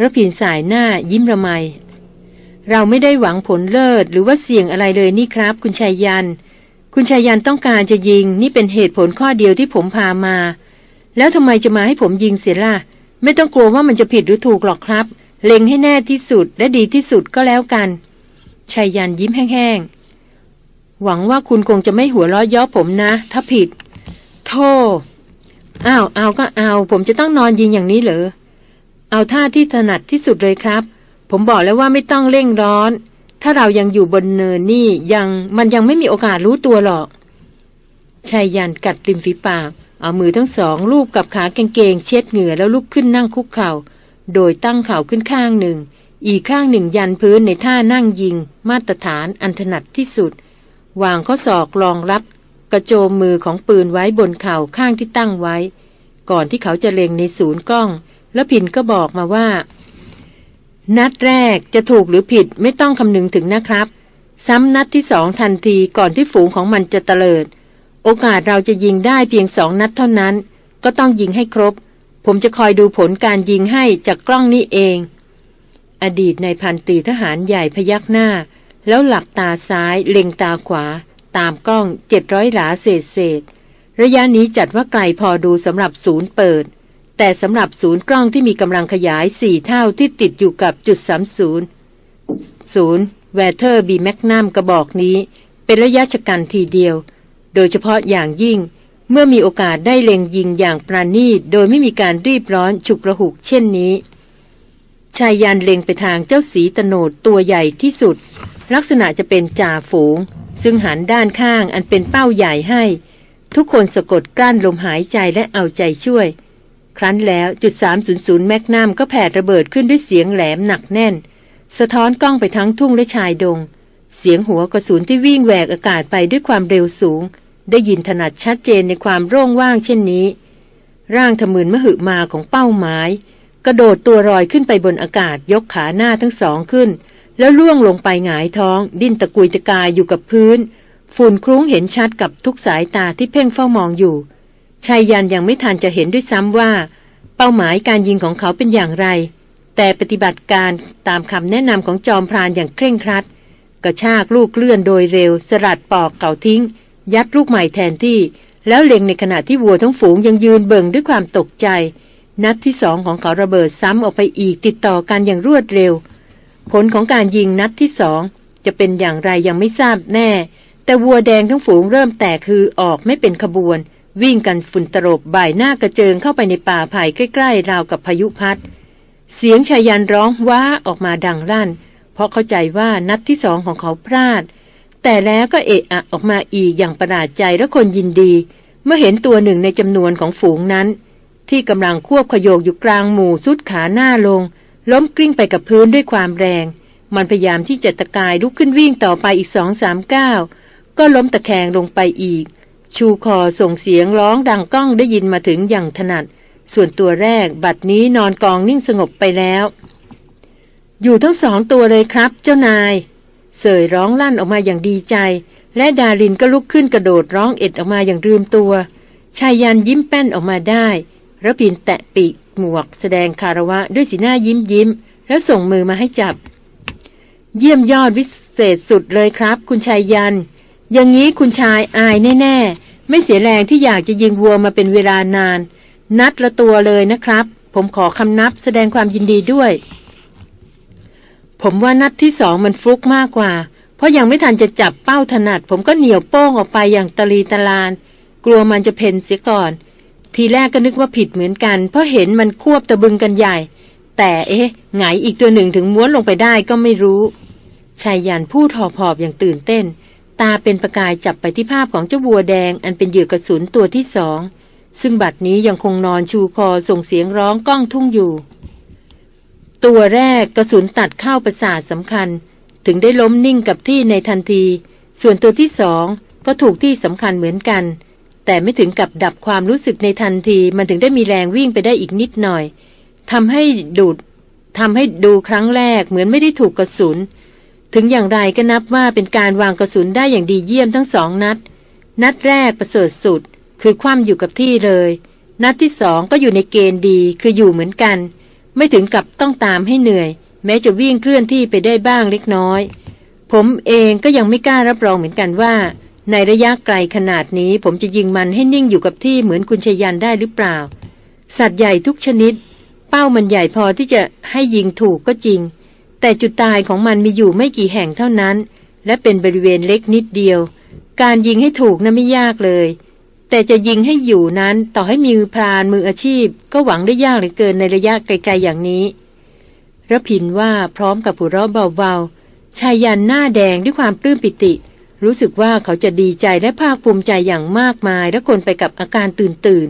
ระพินสายหน้ายิ้มระไมเราไม่ได้หวังผลเลิศหรือว่าเสี่ยงอะไรเลยนี่ครับ คุณชายยัน คุณชายยันต้องการจะยิง นี่เป็นเหตุผลข้อเดียวที่ผมพามา แล้วทำไมจะมาให้ผมยิงเสียล่ะ ไม่ต้องกลัวว่ามันจะผิดหรือถูกหรอกครับ เล็งให้แน่ที่สุดและดีที่สุดก็แล้วกันชายยันยิ้มแห้งๆหวังว่าคุณคงจะไม่หัวเราะย่อผมนะ ถ้าผิดโธ่ อ้าวเอาก็เอา ผมจะต้องนอนยิงอย่างนี้เหรอ เอาท่าที่ถนัดที่สุดเลยครับ ผมบอกแล้วว่าไม่ต้องเร่งร้อน ถ้าเรายังอยู่บนเนินนี่ยังมันยังไม่มีโอกาสรู้ตัวหรอกชายยันกัดริมฝีปาก เอามือทั้งสองลูบกับขากางเกงเช็ดเหงื่อแล้วลุกขึ้นนั่งคุกเขา่า โดยตั้งเข่าขึ้นข้างหนึ่ง อีกข้างหนึ่งยันพื้นในท่านั่งยิง มาตรฐานอันถนัดที่สุด วางข้อศอกรองรับ ระโจมมือของปืนไว้บนเข่าข้างที่ตั้งไว้ ก่อนที่เขาจะเล็งในศูนย์กล้อง แล้วพินก็บอกมาว่า นัดแรกจะถูกหรือผิดไม่ต้องคำนึงถึงนะครับ ซ้ำนัดที่สองทันทีก่อนที่ฝูงของมันจะเตลิด โอกาสเราจะยิงได้เพียงสองนัดเท่านั้น ก็ต้องยิงให้ครบ ผมจะคอยดูผลการยิงให้จากกล้องนี้เอง อดีตนายพันตรีทหารใหญ่พยักหน้า แล้วหลับตาซ้ายเล็งตาขวา ตามกล้องเจ็ดร้อยหลาเศษเศษ ระยะนี้จัดว่าไกลพอดูสำหรับศูนย์เปิด แต่สำหรับศูนย์กล้องที่มีกำลังขยายสี่เท่าที่ติดอยู่กับจุดสามศูนย์ศูนย์ Weatherby Magnum กระบอกนี้ เป็นระยะฉกรรจ์ทีเดียว โดยเฉพาะอย่างยิ่งเมื่อมีโอกาสได้เล็งยิงอย่างปราณีตโดยไม่มีการรีบร้อนฉุกระหุกเช่นนี้ชายยันเล็งไปทางเจ้าสีตโนดตัวใหญ่ที่สุด ลักษณะจะเป็นจ่าฝูง ซึ่งหันด้านข้างอันเป็นเป้าใหญ่ให้ ทุกคนสะกดกลั้นลมหายใจและเอาใจช่วย ครั้นแล้วจุด 300 แมกนัมก็แผดระเบิดขึ้นด้วยเสียงแหลมหนักแน่น สะท้อนกล้องไปทั้งทุ่งและชายดง เสียงหัวกระสุนที่วิ่งแหวกอากาศไปด้วยความเร็วสูง ได้ยินถนัดชัดเจนในความโร่งว่างเช่นนี้ ร่างทะมึนมหึมาของเป้าหมาย กระโดดตัวรอยขึ้นไปบนอากาศยกขาหน้าทั้งสองขึ้น แล้วล่วงลงไปหงายท้อง ดิ้นตะกุยตะกายอยู่กับพื้น ฝุ่นคลุ้งเห็นชัดกับทุกสายตาที่เพ่งเฝ้ามองอยู่ชายยันยังไม่ทันจะเห็นด้วยซ้ำว่า เป้าหมายการยิงของเขาเป็นอย่างไร แต่ปฏิบัติการตามคำแนะนำของจอมพรานอย่างเคร่งครัดกระชากลูกเลื่อนโดยเร็ว สลัดปอกเก่าทิ้ง ยัดลูกใหม่แทนที่ แล้วเล็งในขณะที่วัวทั้งฝูงยังยืนเบิ่งด้วยความตกใจ นัดที่สองของเขาระเบิดซ้ำออกไปอีกติดต่อกันอย่างรวดเร็ว ผลของการยิงนัดที่สองจะเป็นอย่างไรยังไม่ทราบแน่ แต่วัวแดงทั้งฝูงเริ่มแตกคือออกไม่เป็นขบวน วิ่งกันฝุ่นตรบบ่ายหน้ากระเจิงเข้าไปในป่าไผ่ใกล้ๆราวกับพายุพัด เสียงชายันร้องว้าออกมาดังลั่น เพราะเข้าใจว่านัดที่สองของเขาพลาด แต่แล้วก็เอะอะออกมาอีกอย่างประหลาดใจและคนยินดี เมื่อเห็นตัวหนึ่งในจำนวนของฝูงนั้น ที่กำลังควบขยโยกอยู่กลางหมู่สุดขาหน้าลง ล้มกลิ้งไปกับพื้นด้วยความแรง มันพยายามที่จะตะกายลุกขึ้นวิ่งต่อไปอีกสองสามก้าวก็ล้มตะแคงลงไปอีก ชูคอส่งเสียงร้องดังก้องได้ยินมาถึงอย่างถนัด ส่วนตัวแรกบัดนี้นอนกองนิ่งสงบไปแล้ว อยู่ทั้งสองตัวเลยครับ เจ้านาย เสยร้องลั่นออกมาอย่างดีใจ และดารินก็ลุกขึ้นกระโดดร้องเอ็ดออกมาอย่างลืมตัวชายยันยิ้มแป้นออกมาได้ระพินแตะปีก หมวก แสดงคารวะด้วยสีหน้ายิ้มยิ้ม แล้วส่งมือมาให้จับ เยี่ยมยอดวิเศษสุดเลยครับ คุณชายยัน อย่างนี้คุณชายอายแน่ ๆ ไม่เสียแรงที่อยากจะยิงวัวมาเป็นเวลานาน นัดละตัวเลยนะครับ ผมขอคำนับแสดงความยินดีด้วย ผมว่านัดที่สองมันฟลุกมากกว่า เพราะยังไม่ทันจะจับเป้าถนัด ผมก็เหนียวโป้งออกไปอย่างตะลีตะลาน กลัวมันจะเพนเสียก่อน ทีแรกก็นึกว่าผิดเหมือนกัน เพราะเห็นมันควบตะบึงกันใหญ่ แต่เอ๊ะไงอีกตัวหนึ่งถึงม้วนลงไปได้ก็ไม่รู้ชายยันพูดหอบหอบอย่างตื่นเต้น ตาเป็นประกายจับไปที่ภาพของเจ้าวัวแดง อันเป็นเหยื่อกระสุนตัวที่สอง ซึ่งบัดนี้ยังคงนอนชูคอส่งเสียงร้องก้องทุ่งอยู่ ตัวแรกกระสุนตัดเข้าประสาทสำคัญ ถึงได้ล้มนิ่งกับที่ในทันที ส่วนตัวที่สองก็ถูกที่สำคัญเหมือนกัน แต่ไม่ถึงกับดับความรู้สึกในทันที มันถึงได้มีแรงวิ่งไปได้อีกนิดหน่อยทำให้ดูดทำให้ดูครั้งแรกเหมือนไม่ได้ถูกกระสุน ถึงอย่างไรก็นับว่าเป็นการวางกระสุนได้อย่างดีเยี่ยมทั้งสองนัด นัดแรกประเสริฐสุด คือคว่ำอยู่กับที่เลย นัดที่สองก็อยู่ในเกณฑ์ดีคืออยู่เหมือนกัน ไม่ถึงกับต้องตามให้เหนื่อย แม้จะวิ่งเคลื่อนที่ไปได้บ้างเล็กน้อย ผมเองก็ยังไม่กล้ารับรองเหมือนกันว่า ในระยะไกลขนาดนี้ผมจะยิงมันให้นิ่งอยู่กับที่เหมือนคุณชยันได้หรือเปล่า สัตว์ใหญ่ทุกชนิด เป้ามันใหญ่พอที่จะให้ยิงถูกก็จริง แต่จุดตายของมันมีอยู่ไม่กี่แห่งเท่านั้น และเป็นบริเวณเล็กนิดเดียว การยิงให้ถูกนั้นไม่ยากเลย แต่จะยิงให้อยู่นั้นต่อให้มีพรานมืออาชีพ ก็หวังได้ยากเหลือเกินในระยะไกลๆอย่างนี้ระพินว่าพร้อมกับผู้ร้อเบาๆชายยันหน้าแดงด้วยความปลื้มปิติ รู้สึกว่าเขาจะดีใจและภาคภูมิใจอย่างมากมาย และคนไปกับอาการตื่นตื่น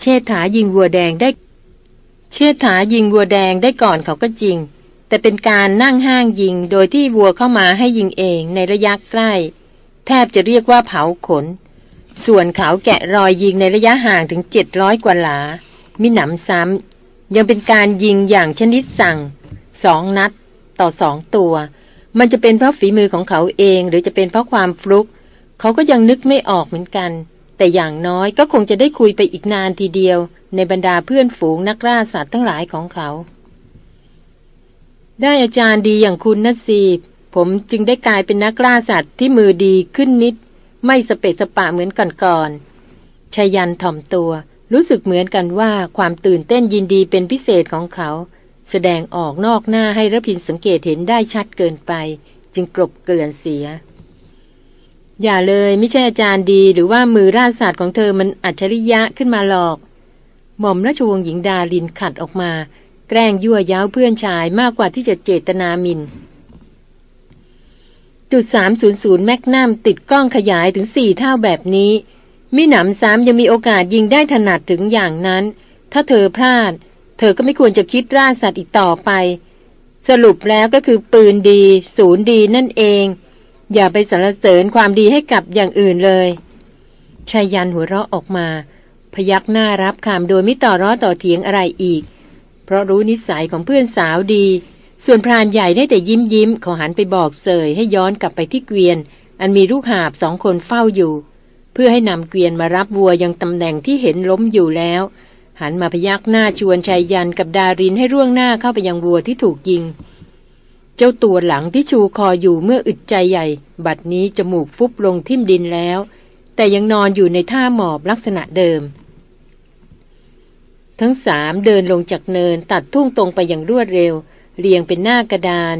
เชษฐายิงวัวแดงได้ เชษฐายิงวัวแดงได้ก่อนเขาก็จริง แต่เป็นการนั่งห้างยิงโดยที่วัวเข้ามาให้ยิงเองในระยะใกล้ แทบจะเรียกว่าเผาขน ส่วนเขาแกะรอยยิงในระยะห่างถึงเจ็ดร้อยกว่าหลา มิหนำซ้ำยังเป็นการยิงอย่างชนิดสั่งสองนัดต่อสองตัว มันจะเป็นเพราะฝีมือของเขาเองหรือจะเป็นเพราะความฟลุก เขาก็ยังนึกไม่ออกเหมือนกัน แต่อย่างน้อยก็คงจะได้คุยไปอีกนานทีเดียว ในบรรดาเพื่อนฝูงนักล่าสัตว์ทั้งหลายของเขา ได้อาจารย์ดีอย่างคุณนะสีผมจึงได้กลายเป็นนักล่าสัตว์ที่มือดีขึ้นนิด ไม่สเปะสปะเหมือนก่อนๆชายันถ่อมตัว รู้สึกเหมือนกันว่าความตื่นเต้นยินดีเป็นพิเศษของเขา แสดงออกนอกหน้าให้ระพินสังเกตเห็นได้ชัดเกินไป จึงกรบเกลื่อนเสีย อย่าเลยไม่ใช่อาจารย์ดี หรือว่ามือราศาสตว์ของเธอมันอัจฉริยะขึ้นมาหลอก หม่อมราชวงศ์หญิงดาลินขัดออกมา แกล้งยั่วย้าวเพื่อนชายมากกว่าที่จะเจตนามินจุด300แมกนัมติดกล้องขยายถึงสี่เท่าแบบนี้มิหนำซ้ำยังมีโอกาสยิงได้ถนัดถึงอย่างนั้น ถ้าเธอพลาด เธอก็ไม่ควรจะคิดร่าสัตว์อีกต่อไป สรุปแล้วก็คือปืนดี ศูนย์ดีนั่นเอง อย่าไปสรรเสริญความดีให้กับอย่างอื่นเลยชายันหัวเราะออกมา พยักหน้ารับคำโดยไม่ต่อร้อต่อเถียงอะไรอีก เพราะรู้นิสัยของเพื่อนสาวดี ส่วนพรานใหญ่ได้แต่ยิ้มยิ้มเขาหันไปบอกเสยให้ย้อนกลับไปที่เกวียน อันมีลูกหาบสองคนเฝ้าอยู่ เพื่อให้นำเกวียนมารับวัวยังตำแหน่งที่เห็นล้มอยู่แล้ว หันมาพยักหน้าชวนชายยันกับดารินให้ร่วงหน้าเข้าไปยังวัวที่ถูกยิง เจ้าตัวหลังที่ชูคออยู่เมื่ออึดใจใหญ่ บัดนี้จมูกฟุบลงทิ่มดินแล้ว แต่ยังนอนอยู่ในท่าหมอบลักษณะเดิม ทั้งสามเดินลงจากเนินตัดทุ่งตรงไปอย่างรวดเร็ว เรียงเป็นหน้ากระดาน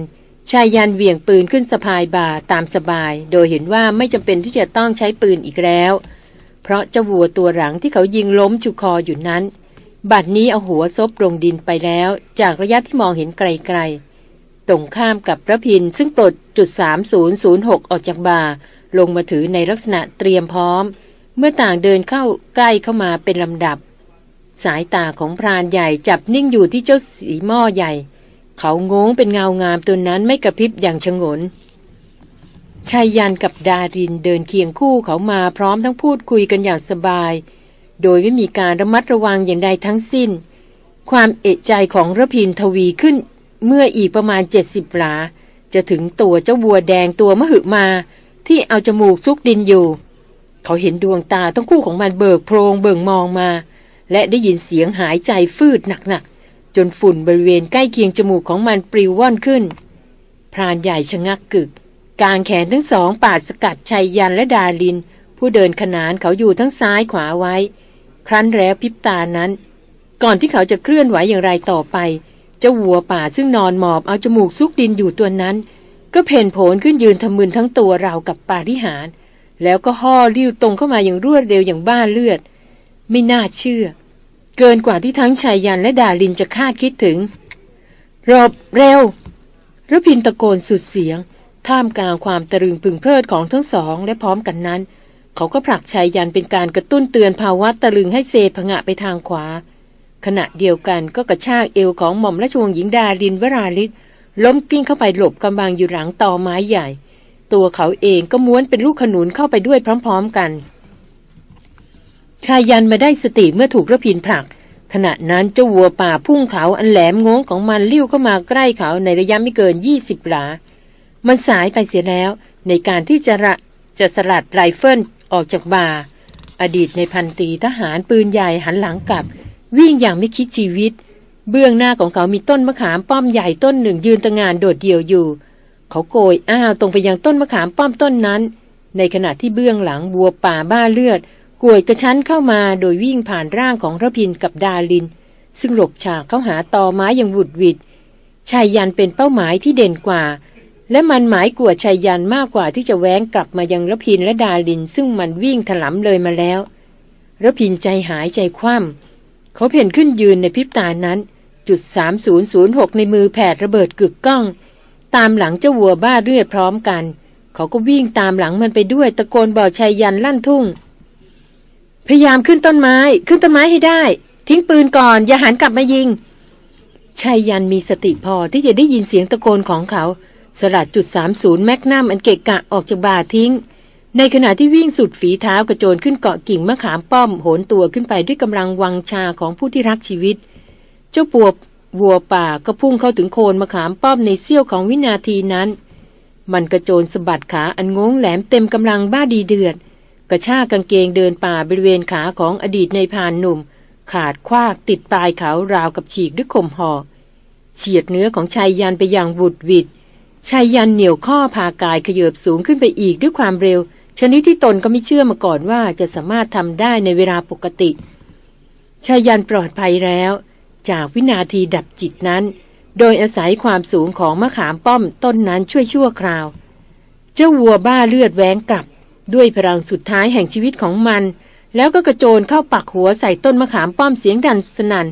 ชายยันเวียงปืนขึ้นสะพายบ่าตามสบาย โดยเห็นว่าไม่จำเป็นที่จะต้องใช้ปืนอีกแล้ว เพราะเจ้าวัวตัวหลังที่เขายิงล้มชุคออยู่นั้น บัดนี้เอาหัวซบลงดินไปแล้ว จากระยะที่มองเห็นไกลๆ ตรงข้ามกับพระพินซึ่งปลดจุด 3006 ออกจากบาลงมาถือในลักษณะเตรียมพร้อม เมื่อต่างเดินเข้าใกล้เข้ามาเป็นลำดับ สายตาของพรานใหญ่จับนิ่งอยู่ที่เจ้าสีหม้อใหญ่ เขางงเป็นเงางามตัวนั้นไม่กระพริบอย่างชงนชายยันกับดารินเดินเคียงคู่เขามาพร้อมทั้งพูดคุยกันอย่างสบาย โดยไม่มีการระมัดระวังอย่างใดทั้งสิ้น ความเอะใจของระพินทวีขึ้น เมื่ออีกประมาณเจ็ดสิบหลา จะถึงตัวเจ้าวัวแดงตัวมหึมา ที่เอาจมูกซุกดินอยู่ เขาเห็นดวงตาทั้งคู่ของมันเบิกโพรงเบิ่งมองมา และได้ยินเสียงหายใจฟืดหนักๆ จนฝุ่นบริเวณใกล้เคียงจมูกของมันปลิวว่อนขึ้น พรานใหญ่ชะงักกึกกางแขนทั้งสองปาดสกัดชัยยันและดาลิน ผู้เดินขนานเขาอยู่ทั้งซ้ายขวาไว้ ครั้นแล้วพิบตานั้น ก่อนที่เขาจะเคลื่อนไหวอย่างไรต่อไปเจ้าวัวป่าซึ่งนอนหมอบเอาจมูกซุกดินอยู่ตัวนั้น ก็เพ่นโผนขึ้นยืนทำมึนทั้งตัวราวกับปาริหาร แล้วก็ห่อริ้วตรงเข้ามาอย่างรวดเร็วอย่างบ้าเลือด ไม่น่าเชื่อ เกินกว่าที่ทั้งชายยันและดาลินจะคาดคิดถึงรบเร็วรพินตะโกนสุดเสียง ท่ามกลางความตะลึงพึงเพลิดของทั้งสองและพร้อมกันนั้น เขาก็ผลักชายยันเป็นการกระตุ้นเตือนภาวะตะลึงให้เซผงะไปทางขวา ขณะเดียวกันก็กระชากเอวของหม่อมราชวงศ์หญิงดารินวราลิศล้มกลิ้งเข้าไปหลบกำบังอยู่หลังตอไม้ใหญ่ ตัวเขาเองก็ม้วนเป็นลูกขนุนเข้าไปด้วยพร้อมๆกัน ชายยันมาได้สติเมื่อถูกระพินผลัก ขณะนั้นเจ้าวัวป่าพุ่งเขาอันแหลมโง้งของมันลิ่วเข้ามาใกล้เขาในระยะไม่เกินยี่สิบหลา มันสายไปเสียแล้วในการที่จะระจะสลัดไรเฟิล ออกจากบ่าอดีตนายพันตรีทหารปืนใหญ่หันหลังกลับ วิ่งอย่างไม่คิดชีวิต เบื้องหน้าของเขามีต้นมะขามป้อมใหญ่ต้นหนึ่งยืนตระหง่านโดดเดี่ยวอยู่ เขาโกยอ้าวตรงไปยังต้นมะขามป้อมต้นนั้น ในขณะที่เบื้องหลังวัวป่าบ้าเลือดกวยกระชั้นเข้ามาโดยวิ่งผ่านร่างของระพินกับดาลิน ซึ่งหลบฉากเข้าหาตอไม้อย่างวุดวิดชายยันเป็นเป้าหมายที่เด่นกว่า และมันหมายกลัวชายยันมากกว่าที่จะแหวงกลับมายังระพินและดาลิน ซึ่งมันวิ่งถลำเลยมาแล้วระพินใจหายใจคว่ำเขาเพ่นขึ้นยืนในพริบตานั้น จุด 3006 ในมือแผดระเบิดกึกก้อง ตามหลังเจ้าวัวบ้าเลือดพร้อมกัน เขาก็วิ่งตามหลังมันไปด้วยตะโกนบอกชายยันลั่นทุ่ง พยายามขึ้นต้นไม้ ขึ้นต้นไม้ให้ได้ ทิ้งปืนก่อน อย่าหันกลับมายิงชายยันมีสติพอที่จะได้ยินเสียงตะโกนของเขา สลัดจุด30แมกนัมอันเกะกะออกจากบ่าทิ้ง ในขณะที่วิ่งสุดฝีเท้ากระโจนขึ้นเกาะกิ่งมะขามป้อมโหนตัวขึ้นไปด้วยกำลังวังชาของผู้ที่รักชีวิต เจ้าปวบวัวป่าก็พุ่งเข้าถึงโคนมะขามป้อมในเสี้ยวของวินาทีนั้น มันกระโจนสะบัดขาอันงงแหลมเต็มกำลังบ้าดีเดือด กระชากกางเกงเดินป่าบริเวณขาของอดีตในพานหนุ่ม ขาดคว้าติดปลายเขาราวกับฉีกด้วยข่มหอกเฉียดเนื้อของชายยันไปอย่างวุดวิด ชายยันเหนี่ยวข้อพากายขยืบสูงขึ้นไปอีกด้วยความเร็ว ชนิดที่ตนก็ไม่เชื่อมาก่อนว่าจะสามารถทำได้ในเวลาปกติ ชายันปลอดภัยแล้ว จากวินาทีดับจิตนั้น โดยอาศัยความสูงของมะขามป้อมต้นนั้นช่วยชั่วคราว เจ้าวัวบ้าเลือดแหวงกลับ ด้วยพลังสุดท้ายแห่งชีวิตของมัน แล้วก็กระโจนเข้าปักหัวใส่ต้นมะขามป้อมเสียงดันสนัน่น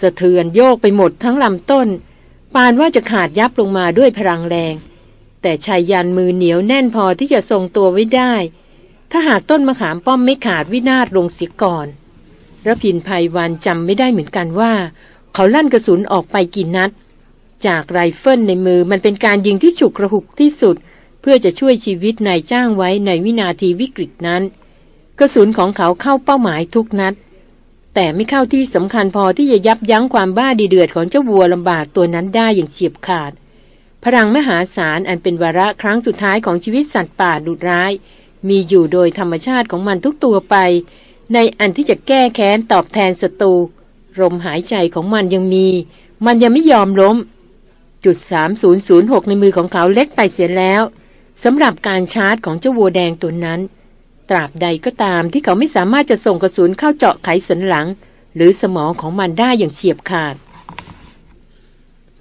สะเทือนโยกไปหมดทั้งลำต้น ปานว่าจะขาดยับลงมาด้วยพลังแรง แต่ชายยันมือเหนียวแน่นพอที่จะทรงตัวไว้ได้ ถ้าหากต้นมะขามป้อมไม่ขาดวินาศลงเสียก่อนระพินภัยวันจำไม่ได้เหมือนกันว่า เขาลั่นกระสุนออกไปกี่นัด จากไรเฟิลในมือมันเป็นการยิงที่ฉุกกระหุกที่สุด เพื่อจะช่วยชีวิตนายจ้างไว้ในวินาทีวิกฤตนั้น กระสุนของเขาเข้าเป้าหมายทุกนัด แต่ไม่เข้าที่สำคัญพอที่จะยับยั้งความบ้าดีเดือดของเจ้าวัวลำบากตัวนั้นได้อย่างเฉียบขาด พลังมหาศาลอันเป็นวาระครั้งสุดท้ายของชีวิตสัตว์ป่าดุร้าย มีอยู่โดยธรรมชาติของมันทุกตัวไป ในอันที่จะแก้แค้นตอบแทนศัตรูลมหายใจของมันยังมี มันยังไม่ยอมล้ม จุด 3006 ในมือของเขาเล็กไปเสียแล้วสำหรับการชาร์จของเจ้าวัวแดงตัวนั้น ตราบใดก็ตามที่เขาไม่สามารถจะส่งกระสุนเข้าเจาะไขสันหลัง หรือสมองของมันได้อย่างเฉียบขาด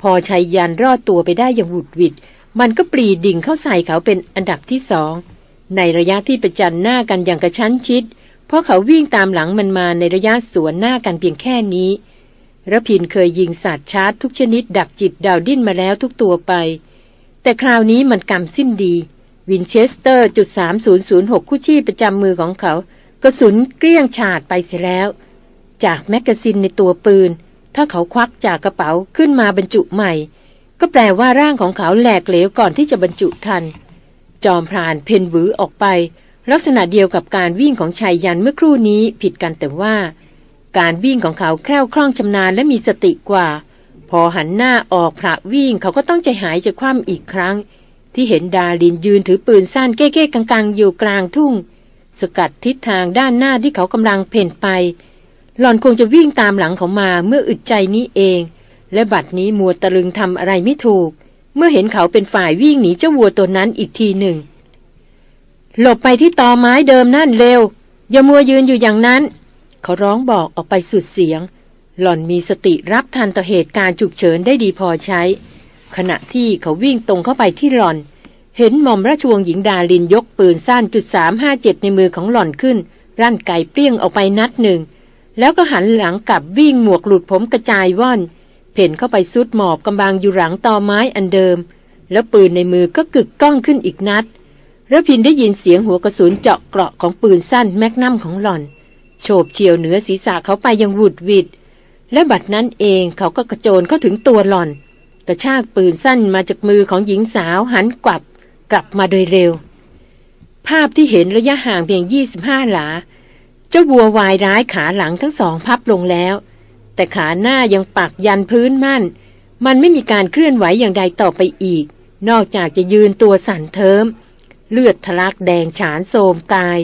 พอชัยยันรอดตัวไปได้อย่างหุดหวิด มันก็ปรี่ดิ่งเข้าใส่เขาเป็นอันดับที่สอง ในระยะที่ประจันหน้ากันอย่างกระชั้นชิด เพราะเขาวิ่งตามหลังมันมาในระยะสวนหน้ากันเพียงแค่นี้รพินทร์เคยยิงสัตว์ชาร์จทุกชนิดดับจิตดาวดิ้นมาแล้วทุกตัวไป แต่คราวนี้มันกรรมสิ้นดี Winchester จุด3006 คู่ชีพประจำมือของเขา กระสุนเกลี้ยงฉาดไปเสียแล้ว จาก magazine ในตัวปืน ถ้าเขาควักจากกระเป๋าขึ้นมาบรรจุใหม่ ก็แปลว่าร่างของเขาแหลกเหลวก่อนที่จะบรรจุทัน จอมพรานเพนบือออกไป ลักษณะเดียวกับการวิ่งของชายยันเมื่อครู่นี้ผิดกันแต่ว่า การวิ่งของเขาแคล่วคล่องชำนาญและมีสติกว่า พอหันหน้าออกพระวิ่งเขาก็ต้องใจหายจะคว่ำอีกครั้ง ที่เห็นดาลินยืนถือปืนสั้นเก้ๆกังๆ อยู่กลางทุ่ง สกัดทิศทางด้านหน้าที่เขากำลังเพ่นไป หล่อนคงจะวิ่งตามหลังเขามาเมื่ออึดใจนี้เอง และบัดนี้มัวตะลึงทำอะไรไม่ถูก เมื่อเห็นเขาเป็นฝ่ายวิ่งหนีเจ้าวัวตัวนั้นอีกทีหนึ่ง หลบไปที่ตอไม้เดิมนั่นเร็ว อย่ามัวยืนอยู่อย่างนั้น เขาร้องบอกออกไปสุดเสียง หล่อนมีสติรับทันต่อเหตุการณ์ฉุกเฉินได้ดีพอใช้ ขณะที่เขาวิ่งตรงเข้าไปที่หลอน เห็นหม่อมราชวงศ์หญิงดาลินยกปืนสั้นจุดสามห้าเจ็ดในมือของหล่อนขึ้นรั่นไกเปรี้ยงออกไปนัดหนึ่ง แล้วก็หันหลังกลับวิ่งหมวกหลุดผมกระจายว่อน เพ่นเข้าไปซุดหมอบกำบังอยู่หลังตอไม้อันเดิม แล้วปืนในมือก็กึกก้องขึ้นอีกนัดระพินได้ยินเสียงหัวกระสุนเจาะเกราะของปืนสั้นแมกนัมของหล่อน โฉบเฉียวเหนือศีรษะเขาไปยังวุดวิดและบัดนั้นเองเขาก็กระโจนเข้าถึงตัวหล่อน กระชากปืนสั้นมาจากมือของหญิงสาวหันกลับกลับมาโดยเร็ว ภาพที่เห็นระยะห่างเพียง 25 หลา เจ้าวัววายร้ายขาหลังทั้งสองพับลงแล้ว แต่ขาหน้ายังปักยันพื้นมั่น มันไม่มีการเคลื่อนไหวอย่างใดต่อไปอีก นอกจากจะยืนตัวสั่นเทิม เลือดทะลักแดงฉานโซมกาย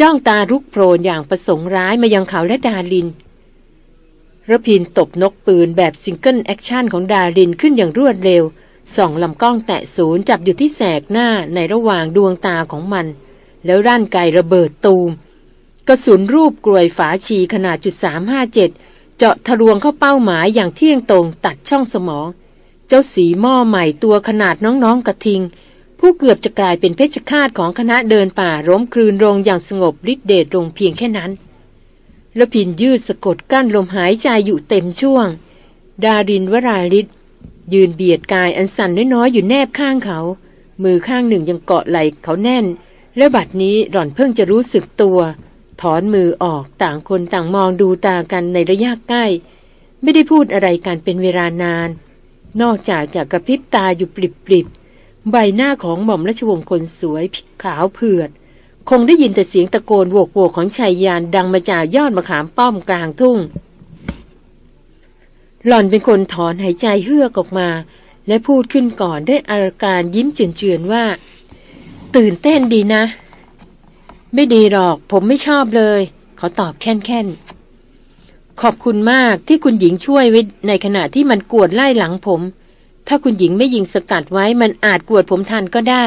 จ้องตาลุกโพลนอย่างประสงค์ร้ายมายังเขาและดาริน รพินทร์ตบนกปืนแบบ single action ของดารินขึ้นอย่างรวดเร็ว ส่องลำกล้องแตะศูนย์จับอยู่ที่แสกหน้าในระหว่างดวงตาของมัน แล้วร่านไกระเบิดตูม กระสุนรูปกลวยฝาชีขนาดจุดสามห้าเจ็ดเจาะทะลวงเข้าเป้าหมายอย่างเที่ยงตรงตัดช่องสมอง เจ้าสีหม้อใหม่ตัวขนาดน้องๆกระทิง ผู้เกือบจะกลายเป็นเพชฌฆาตของคณะเดินป่าร้มคลืนลงอย่างสงบฤทธิเดชลงเพียงแค่นั้น แล้วพินยืดสะกดกั้นลมหายใจอยู่เต็มช่วง ดารินวราลิศยืนเบียดกายอันสั่นน้อยๆอยู่แนบข้างเขา มือข้างหนึ่งยังเกาะไหล่เขาแน่น แล้วบัดนี้หล่อนเพิ่งจะรู้สึกตัว ถอนมือออกต่างคนต่างมองดูตากันในระยะใกล้ ไม่ได้พูดอะไรกันเป็นเวลานาน นอกจากจะกระพริบตาอยู่ปริบๆใบหน้าของหม่อมราชวงศ์คนสวยขาวเผือด คงได้ยินแต่เสียงตะโกนโวกโวกของชายยานดังมาจากยอดมะขามป้อมกลางทุ่ง หล่อนเป็นคนถอนหายใจเฮือกออกมา และพูดขึ้นก่อนด้วยอาการยิ้มเจือนๆว่า ตื่นเต้นดีนะ ไม่ดีหรอกผมไม่ชอบเลย เขาตอบแค่นๆ ขอบคุณมากที่คุณหญิงช่วยไว้ในขณะที่มันกวดไล่หลังผม ถ้าคุณหญิงไม่ยิงสกัดไว้มันอาจกวดผมทันก็ได้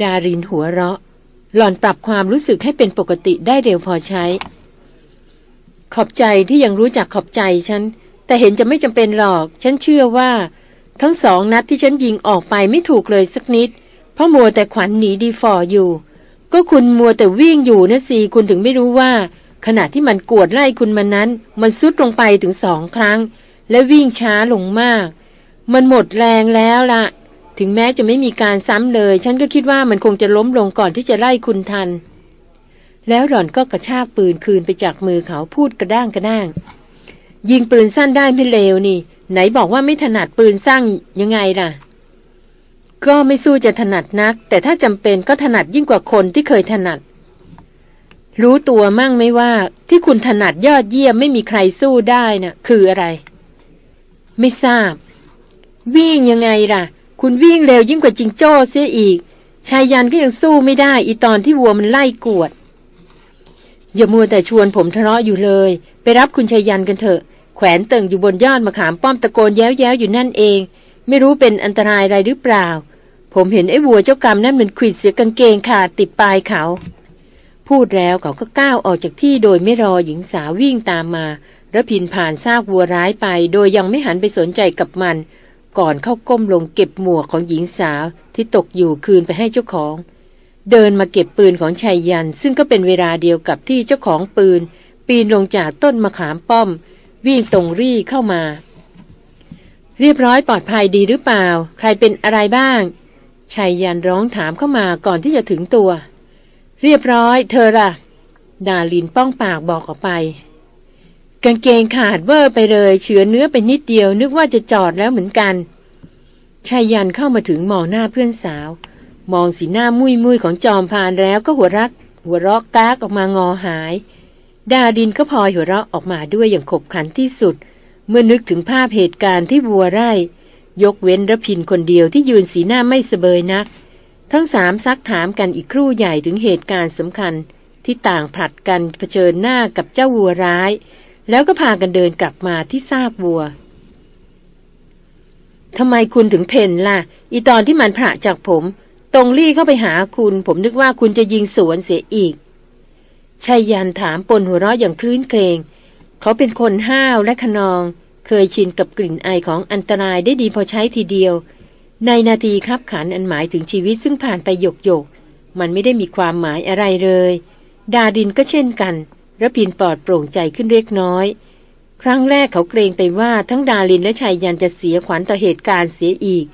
ดารินหัวเราะ หล่อนปรับความรู้สึกให้เป็นปกติได้เร็วพอใช้ ขอบใจที่ยังรู้จักขอบใจฉัน แต่เห็นจะไม่จำเป็นหรอก ฉันเชื่อว่า ทั้งสองนัดที่ฉันยิงออกไปไม่ถูกเลยสักนิด เพราะมัวแต่ขวัญหนีดีฝ่ออยู่ ก็คุณมัวแต่วิ่งอยู่น่ะสิคุณถึงไม่รู้ว่า ขณะที่มันกวดไล่คุณมานั้น มันทรุดลงไปถึงสองครั้ง และวิ่งช้าลงมาก มันหมดแรงแล้วละ ถึงแม้จะไม่มีการซ้ำเลย ฉันก็คิดว่ามันคงจะล้มลงก่อนที่จะไล่คุณทัน แล้วหล่อนก็กระชากปืนคืนไปจากมือเขาพูดกระด้างกระด้าง ยิงปืนสั้นได้ไม่เลวนี่ ไหนบอกว่าไม่ถนัดปืนสั้นยังไงล่ะ ก็ไม่สู้จะถนัดนัก แต่ถ้าจำเป็นก็ถนัดยิ่งกว่าคนที่เคยถนัด รู้ตัวมั่งไหมว่าที่คุณถนัดยอดเยี่ยมไม่มีใครสู้ได้นะ่ะ คืออะไร ไม่ทราบ วิ่งยังไงล่ะ คุณวิ่งเร็วยิ่งกว่าจิงโจ้เสียอีก ชายยันก็ยังสู้ไม่ได้ อีตอนที่วัวมันไล่กวด อย่ามัวแต่ชวนผมทะเลาะอยู่เลย ไปรับคุณชายยันกันเถอะ แขวนเติ่งอยู่บนยอดมะขามป้อมตะโกนแย้วๆอยู่นั่นเอง ไม่รู้เป็นอันตรายอะไรหรือเปล่า ผมเห็นไอ้วัวเจ้ากรรมนั่นมันขวิดเสียกางเกงขาดติดปลายเขา พูดแล้วเขาก็ก้าวออกจากที่โดยไม่รอหญิงสาววิ่งตามมาระพินผ่านซากวัวร้ายไป โดยยังไม่หันไปสนใจกับมัน ก่อนเข้าก้มลงเก็บหมวกของหญิงสาวที่ตกอยู่คืนไปให้เจ้าของ เดินมาเก็บปืนของชายยัน ซึ่งก็เป็นเวลาเดียวกับที่เจ้าของปืน ปีนลงจากต้นมะขามป้อม วิ่งตรงรี่เข้ามา เรียบร้อยปลอดภัยดีหรือเปล่า ใครเป็นอะไรบ้างชายยันร้องถามเข้ามาก่อนที่จะถึงตัว เรียบร้อย เธอล่ะ ดาลินป้องปากบอกออกไป กางเกงขาดเวอร์ไปเลยเฉือเนื้อไปนิดเดียว นึกว่าจะจอดแล้วเหมือนกันชายยันเข้ามาถึงมองหน้าเพื่อนสาว มองสีหน้ามุยมุยของจอมพานแล้วก็หัวรัก หัวรอกกากออกมางอหาย ดาดินก็พลอยหัวเราะออกมาด้วยอย่างขบขันที่สุด เมื่อนึกถึงภาพเหตุการณ์ที่วัวไร่ ยกเว้นระพินคนเดียวที่ยืนสีหน้าไม่เสบยนัก ทั้งสามซักถามกันอีกครู่ใหญ่ถึงเหตุการณ์สำคัญ ที่ต่างผลัดกันเผชิญหน้ากับเจ้าวัวร้าย แล้วก็พากันเดินกลับมาที่ซากวัวทำไมคุณถึงเพนล่ะ อีตอนที่มันผ่าจากผม ตรงรี่เข้าไปหาคุณ ผมนึกว่าคุณจะยิงสวนเสียอีกชายยันถามปนหัวเราะอย่างคลื่นเครง เขาเป็นคนห้าวและขนอง เคยชินกับกลิ่นไอของอันตรายได้ดีพอใช้ทีเดียว ในนาทีคับขันอันหมายถึงชีวิตซึ่งผ่านไปหยกหยกมันไม่ได้มีความหมายอะไรเลย ดาดินก็เช่นกัน ระพินปลอดโปร่งใจขึ้นเล็กน้อย ครั้งแรกเขาเกรงไปว่าทั้งดาลินและชายยันจะเสียขวัญต่อเหตุการณ์เสียอีก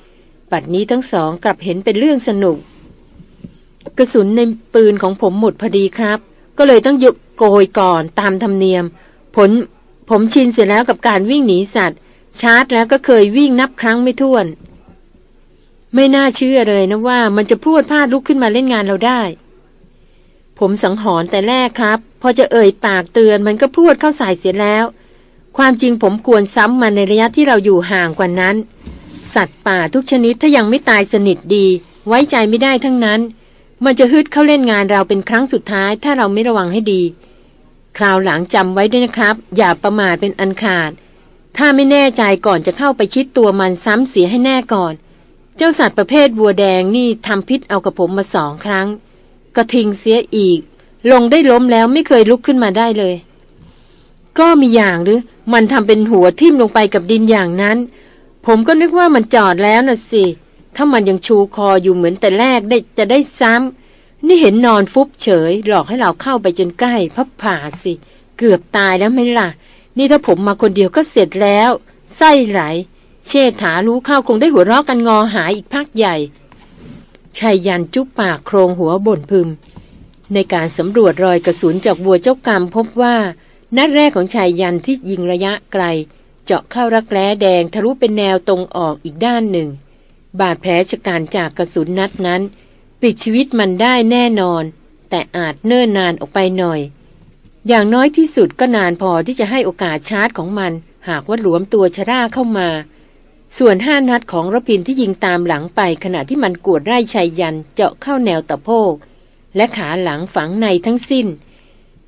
ปัดนี้ทั้งสองกลับเห็นเป็นเรื่องสนุก กระสุนในปืนของผมหมดพอดีครับ ก็เลยต้องยุกโกยก่อนตามธรรมเนียม ผลผมชินเสร็จแล้วกับการวิ่งหนีสัตว์ ชาร์จแล้วก็เคยวิ่งนับครั้งไม่ถ้วน ไม่น่าเชื่อเลยนะว่ามันจะพูดพลาดลุกขึ้นมาเล่นงานเราได้ ผมสังหรณ์แต่แรกครับ พอจะเอ่ยปากเตือนมันก็พูดเข้าใส่เสียแล้ว ความจริงผมควรซ้ำมันในระยะที่เราอยู่ห่างกว่านั้น สัตว์ป่าทุกชนิดถ้ายังไม่ตายสนิทดี ไว้ใจไม่ได้ทั้งนั้น มันจะฮึดเข้าเล่นงานเราเป็นครั้งสุดท้าย ถ้าเราไม่ระวังให้ดี คราวหลังจำไว้ด้วยนะครับ อย่าประมาทเป็นอันขาด ถ้าไม่แน่ใจก่อนจะเข้าไปชิดตัวมันซ้ำเสียให้แน่ก่อน เจ้าสัตว์ประเภทวัวแดงนี่ทำพิษเอากับผมมาสองครั้ง ก็ทิ้งเสียอีก ลงได้ล้มแล้วไม่เคยลุกขึ้นมาได้เลย ก็มีอย่างหรือ มันทำเป็นหัวทิ่มลงไปกับดินอย่างนั้น ผมก็นึกว่ามันจอดแล้วน่ะสิ ถ้ามันยังชูคออยู่เหมือนแต่แรกได้จะได้ซ้ำนี่เห็นนอนฟุบเฉย หลอกให้เราเข้าไปจนใกล้พับผ่าสิ เกือบตายแล้วไหมล่ะ นี่ถ้าผมมาคนเดียวก็เสร็จแล้ว ไส้ไหล เชษฐารู้เข้าคงได้หัวเราะกันงอหายอีกพักใหญ่ ชายยันจุ๊บปากโครงหัวบ่นพึม ในการสำรวจรอยกระสุนจากวัวเจ้ากรรมพบว่า นัดแรกของชายยันที่ยิงระยะไกล เจาะเข้ารักแร้แดงทะลุเป็นแนวตรงออกอีกด้านหนึ่ง บาดแผลชะการจากกระสุนนัดนั้นปิดชีวิตมันได้แน่นอน แต่อาจเนิ่นนานออกไปหน่อย อย่างน้อยที่สุดก็นานพอที่จะให้โอกาสชาร์จของมัน หากว่าหลวมตัวชราเข้ามา ส่วนห้านัดของรพินที่ยิงตามหลังไปขณะที่มันกวดไร่ชัยยันเจาะเข้าแนวตะโพก และขาหลังฝังในทั้งสิ้น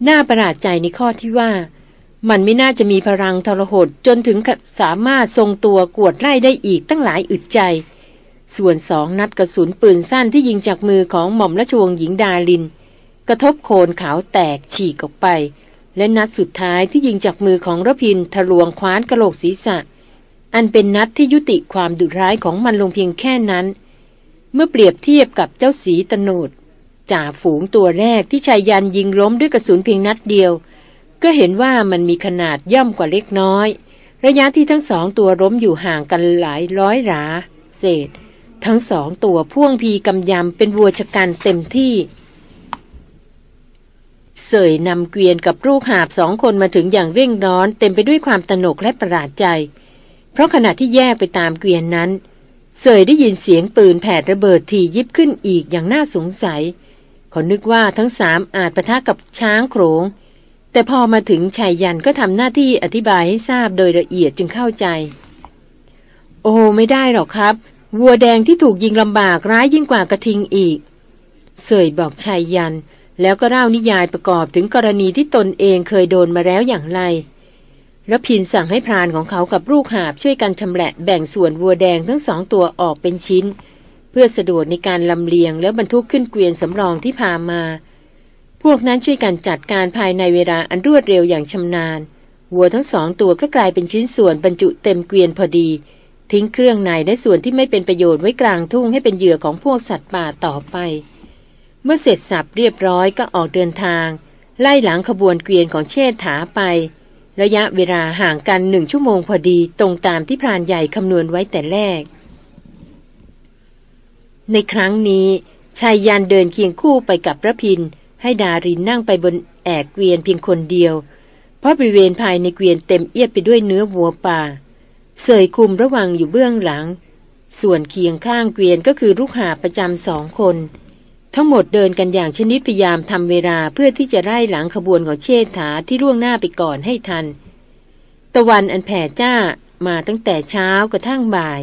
น่าประหลาดใจในข้อที่ว่า มันไม่น่าจะมีพลังทรหดจนถึงสามารถทรงตัวกวดไร่ได้อีกตั้งหลายอึดใจ ส่วนสองนัดกระสุนปืนสั้นที่ยิงจากมือของหม่อมราชวงศ์หญิงดาลิน กระทบโคนขาวแตกฉีกออกไป และนัดสุดท้ายที่ยิงจากมือของรพินทะลวงคว้านกระโหลกศีรษะ อันเป็นนัดที่ยุติความดุร้ายของมันลงเพียงแค่นั้น เมื่อเปรียบเทียบกับเจ้าสีตโนดจ่าฝูงตัวแรกที่ชายยันยิงล้มด้วยกระสุนเพียงนัดเดียว ก็เห็นว่ามันมีขนาดย่อมกว่าเล็กน้อย ระยะที่ทั้งสองตัวล้มอยู่ห่างกันหลายร้อยหราเศษ ทั้งสองตัวพ่วงพีกำยำเป็นวัวชะกันเต็มที่เสยนำเกวียนกับลูกหาบสองคนมาถึงอย่างเร่งร้อน เต็มไปด้วยความตนกและประหลาดใจ ราะขณะที่แยกไปตามเกวียนนั้น เสยได้ยินเสียงปืนแผดระเบิดทียิบขึ้นอีกอย่างน่าสงสัย เขานึกว่าทั้งสามอาจประทะกับช้างโขงแต่พอมาถึงชายยันก็ทำหน้าที่อธิบายให้ทราบโดยละเอียดจึงเข้าใจ โอ้ไม่ได้หรอกครับ วัวแดงที่ถูกยิงลำบากร้ายยิ่งกว่ากระทิงอีก เสยบอกชายยัน แล้วก็เล่านิยายประกอบถึงกรณีที่ตนเองเคยโดนมาแล้วอย่างไร แล้วพินสั่งให้พรานของเขากับลูกหาบช่วยกันชำแหละแบ่งส่วนวัวแดงทั้งสองตัวออกเป็นชิ้น เพื่อสะดวกในการลำเลียงแล้วบรรทุกขึ้นเกวียนสำรองที่พามา พวกนั้นช่วยกันจัดการภายในเวลาอันรวดเร็วอย่างชำนาญ วัวทั้งสองตัวก็กลายเป็นชิ้นส่วนบรรจุเต็มเกวียนพอดี ทิ้งเครื่องในและส่วนที่ไม่เป็นประโยชน์ไว้กลางทุ่งให้เป็นเหยื่อของพวกสัตว์ป่าต่อไป เมื่อเสร็จสับเรียบร้อยก็ออกเดินทาง ไล่หลังขบวนเกวียนของเชษฐาไป ระยะเวลาห่างกันหนึ่งชั่วโมงพอดีตรงตามที่พรานใหญ่คำนวณไว้แต่แรก ในครั้งนี้ชายยันเดินเคียงคู่ไปกับพระพิน ให้ดารินนั่งไปบนแอกเกวียนเพียงคนเดียว เพราะบริเวณภายในเกวียนเต็มเอียดไปด้วยเนื้อวัวป่า เสยคุมระวังอยู่เบื้องหลัง ส่วนเคียงข้างเกวียนก็คือลูกหาประจำสองคน ทั้งหมดเดินกันอย่างชนิดพยายามทำเวลาเพื่อที่จะไล่หลังขบวนของเชษฐาที่ล่วงหน้าไปก่อนให้ทัน ตะวันอันแผ่จ้ามาตั้งแต่เช้ากระทั่งบ่าย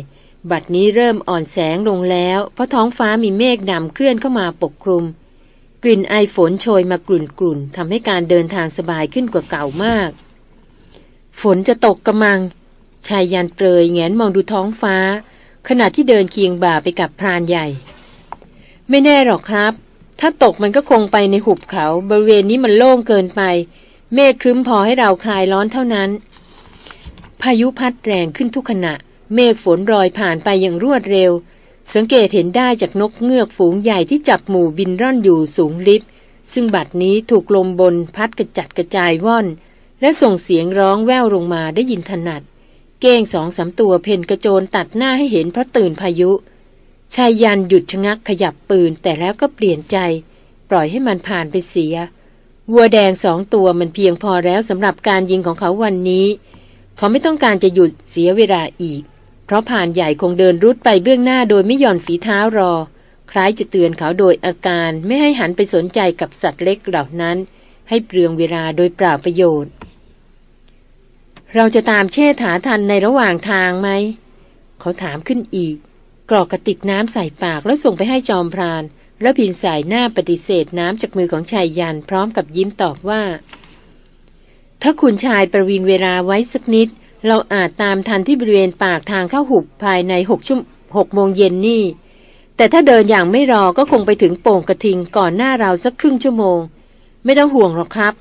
บัดนี้เริ่มอ่อนแสงลงแล้ว เพราะท้องฟ้ามีเมฆดำเคลื่อนเข้ามาปกคลุม กลิ่นไอฝนโชยมากลุ่นกลุ่นทำให้การเดินทางสบายขึ้นกว่าเก่ามาก ฝนจะตกกระมัง ชายยันเปรยแงนมองดูท้องฟ้า ขณะที่เดินเคียงบ่าไปกับพรานใหญ่ ไม่แน่หรอกครับ ถ้าตกมันก็คงไปในหุบเขา บริเวณนี้มันโล่งเกินไป เมฆครึ้มพอให้เราคลายร้อนเท่านั้น พายุพัดแรงขึ้นทุกขณะ เมฆฝนรอยผ่านไปอย่างรวดเร็ว สังเกตเห็นได้จากนกเงือกฝูงใหญ่ที่จับหมู่บินร่อนอยู่สูงลิบซึ่งบัดนี้ถูกลมบนพัดกระจัดกระจายว่อน และส่งเสียงร้องแว่วลงมาได้ยินถนัด เก้งสองสาตัวเพนกระโจนตัดหน้าให้เห็นเพราะตื่นพายุ ชายยันหยุดชะงักขยับปืนแต่แล้วก็เปลี่ยนใจ ปล่อยให้มันผ่านไปเสีย วัวแดงสองตัวมันเพียงพอแล้วสำหรับการยิงของเขาวันนี้ เขาไม่ต้องการจะหยุดเสียเวลาอีก เพราะผ่านใหญ่คงเดินรุดไปเบื้องหน้าโดยไม่หย่อนฝีเท้ารอ คล้ายจะเตือนเขาโดยอาการไม่ให้หันไปสนใจกับสัตว์เล็กเหล่านั้น ให้เปลืองเวลาโดยเปล่าประโยชน์ เราจะตามเชษฐาทันในระหว่างทางไหมเขาถามขึ้นอีก กรอกกระติกน้ำใส่ปากแล้วส่งไปให้จอมพราน แล้วพินสายหน้าปฏิเสธน้ำจากมือของชายยันพร้อมกับยิ้มตอบว่า ถ้าคุณชายประวิงเวลาไว้สักนิด เราอาจตามทันที่บริเวณปากทางเข้าหุบภายในหกชั่วหกโมงเย็นนี่ แต่ถ้าเดินอย่างไม่รอก็คงไปถึงโป่งกระทิงก่อนหน้าเราสักครึ่งชั่วโมง ไม่ต้องห่วงหรอกครับ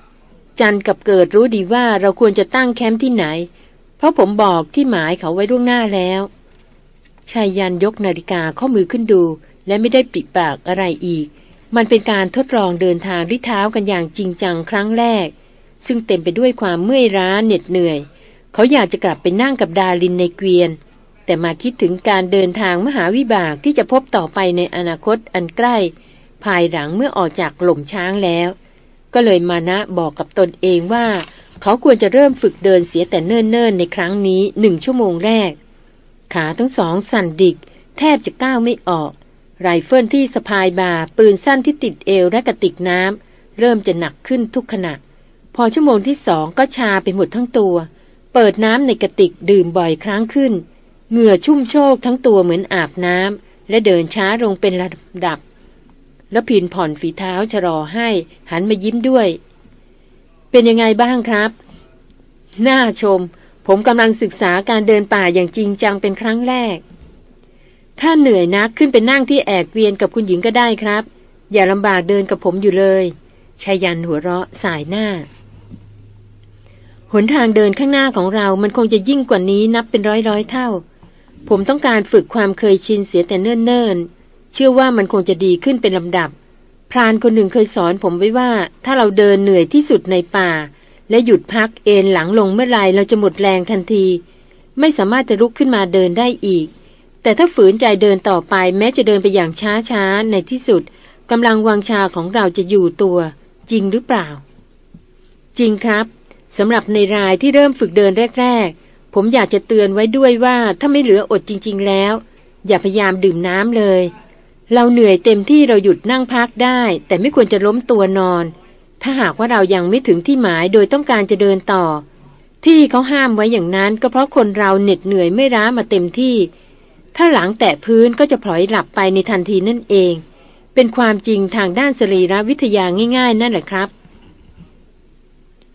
จันกับเกิดรู้ดีว่าเราควรจะตั้งแคมป์ที่ไหน เพราะผมบอกที่หมายเขาไว้ล่วงหน้าแล้ว ชายยันยกนาฬิกาข้อมือขึ้นดู และไม่ได้ปิดปากอะไรอีก มันเป็นการทดลองเดินทางด้วยเท้ากันอย่างจริงจังครั้งแรก ซึ่งเต็มไปด้วยความเมื่อยล้าเหน็ดเหนื่อย เขาอยากจะกลับไปนั่งกับดาลินในเกวียน แต่มาคิดถึงการเดินทางมหาวิบากที่จะพบต่อไปในอนาคตอันใกล้ ภายหลังเมื่อออกจากหล่มช้างแล้ว ก็เลยมานะบอกกับตนเองว่า เขาควรจะเริ่มฝึกเดินเสียแต่เนิ่นๆในครั้งนี้หนึ่งชั่วโมงแรก ขาทั้งสองสั่นดิก แทบจะก้าวไม่ออก ไรเฟิลที่สะพายบ่าปืนสั้นที่ติดเอวและกระติกน้ำ เริ่มจะหนักขึ้นทุกขณะ พอชั่วโมงที่สองก็ชาไปหมดทั้งตัว เปิดน้ำในกระติกดื่มบ่อยครั้งขึ้น เหงื่อชุ่มโชกทั้งตัวเหมือนอาบน้ำและเดินช้าลงเป็นระดับ แล้วพินผ่อนฝีเท้าชะลอให้หันมายิ้มด้วย เป็นยังไงบ้างครับ น่าชม ผมกำลังศึกษาการเดินป่าอย่างจริงจังเป็นครั้งแรก ถ้าเหนื่อยนักขึ้นไปนั่งที่แอกเวียนกับคุณหญิงก็ได้ครับ อย่าลำบากเดินกับผมอยู่เลยชายันหัวเราะสายหน้า หนทางเดินข้างหน้าของเรามันคงจะยิ่งกว่านี้นับเป็นร้อยร้อยเท่า ผมต้องการฝึกความเคยชินเสียแต่เนิ่นๆ เชื่อว่ามันคงจะดีขึ้นเป็นลำดับ พรานคนหนึ่งเคยสอนผมไว้ว่า ถ้าเราเดินเหนื่อยที่สุดในป่า และหยุดพักเอนหลังลงเมื่อไรเราจะหมดแรงทันที ไม่สามารถจะลุกขึ้นมาเดินได้อีก แต่ถ้าฝืนใจเดินต่อไปแม้จะเดินไปอย่างช้าๆในที่สุดกำลังวังชาของเราจะอยู่ตัว จริงหรือเปล่า จริงครับสำหรับในรายที่เริ่มฝึกเดินแรก ๆ ผมอยากจะเตือนไว้ด้วยว่าถ้าไม่เหลืออดจริง ๆ แล้ว อย่าพยายามดื่มน้ำเลย เราเหนื่อยเต็มที่เราหยุดนั่งพักได้ แต่ไม่ควรจะล้มตัวนอน ถ้าหากว่าเรายังไม่ถึงที่หมายโดยต้องการจะเดินต่อ ที่เขาห้ามไว้อย่างนั้นก็เพราะคนเราเหน็ดเหนื่อยไม่ร้ามาเต็มที่ ถ้าหลังแตะพื้นก็จะพลอยหลับไปในทันทีนั่นเอง เป็นความจริงทางด้านสรีรวิทยาง่าย ๆ นั่นแหละครับ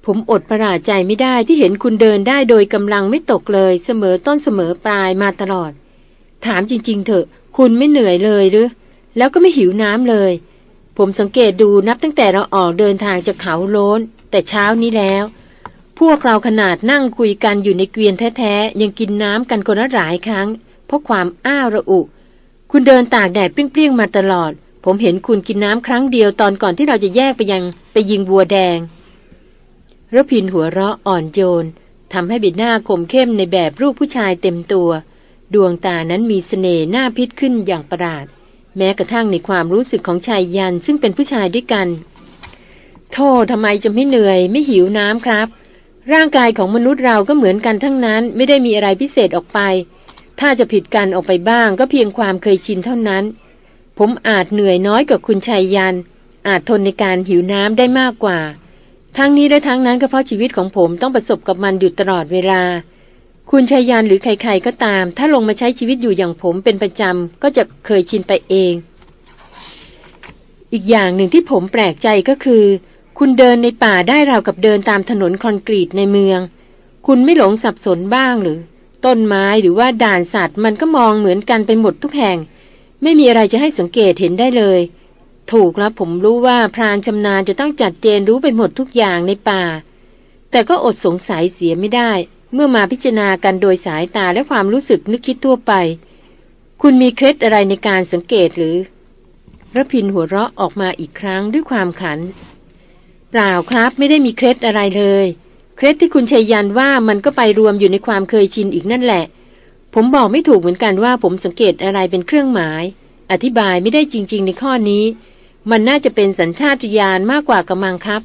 ผมอดประหลาดใจไม่ได้ที่เห็นคุณเดินได้โดยกำลังไม่ตกเลย เสมอต้นเสมอปลายมาตลอด ถามจริง ๆ เถอะ คุณไม่เหนื่อยเลยหรือแล้วก็ไม่หิวน้ำเลย ผมสังเกตดูนับตั้งแต่เราออกเดินทางจากเขาโล้น แต่เช้านี้แล้ว พวกเราขนาดนั่งคุยกันอยู่ในเกวียนแท้ๆ ยังกินน้ำกันคนละหลายครั้ง เพราะความอ้าวระอุ คุณเดินตากแดดเปรี้ยงๆมาตลอด ผมเห็นคุณกินน้ำครั้งเดียวตอนก่อนที่เราจะแยกไปยังไปยิงบัวแดงระพินหัวเราะอ่อนโยนทำให้ใบหน้าคมเข้มในแบบรูปผู้ชายเต็มตัว ดวงตานั้นมีสเสน่ห์หน้าพิษขึ้นอย่างประหลาด แม้กระทั่งในความรู้สึกของชายยันซึ่งเป็นผู้ชายด้วยกัน โทษทำไมจะไม่เหนื่อย ไม่หิวน้ำครับ ร่างกายของมนุษย์เราก็เหมือนกันทั้งนั้นไม่ได้มีอะไรพิเศษออกไป ถ้าจะผิดกันออกไปบ้างก็เพียงความเคยชินเท่านั้น ผมอาจเหนื่อยน้อยกว่าคุณชายยัน อาจทนในการหิวน้ำได้มากกว่า ทั้งนี้และทั้งนั้นก็เพราะชีวิตของผมต้องประสบกับมันอยู่ตลอดเวลา คุณชายันหรือใครๆก็ตาม ถ้าลงมาใช้ชีวิตอยู่อย่างผมเป็นประจำก็จะเคยชินไปเอง อีกอย่างหนึ่งที่ผมแปลกใจก็คือ คุณเดินในป่าได้ราวกับเดินตามถนนคอนกรีตในเมือง คุณไม่หลงสับสนบ้างหรือ ต้นไม้หรือว่าด่านสัตว์มันก็มองเหมือนกันไปหมดทุกแห่ง ไม่มีอะไรจะให้สังเกตเห็นได้เลย ถูกแล้วผมรู้ว่าพรานชำนาญจะต้องจัดเจนรู้ไปหมดทุกอย่างในป่า แต่ก็อดสงสัยเสียไม่ได้ เมื่อมาพิจารณากันโดยสายตาและความรู้สึกนึกคิดทั่วไป คุณมีเคล็ดอะไรในการสังเกตหรือระพินหัวเราะออกมาอีกครั้งด้วยความขัน เปล่าครับไม่ได้มีเคล็ดอะไรเลย เคล็ดที่คุณชัยยันว่ามันก็ไปรวมอยู่ในความเคยชินอีกนั่นแหละ ผมบอกไม่ถูกเหมือนกันว่าผมสังเกตอะไรเป็นเครื่องหมาย อธิบายไม่ได้จริง ๆ ในข้อนี้ มันน่าจะเป็นสัญชาตญาณมากกว่ากำมังครับ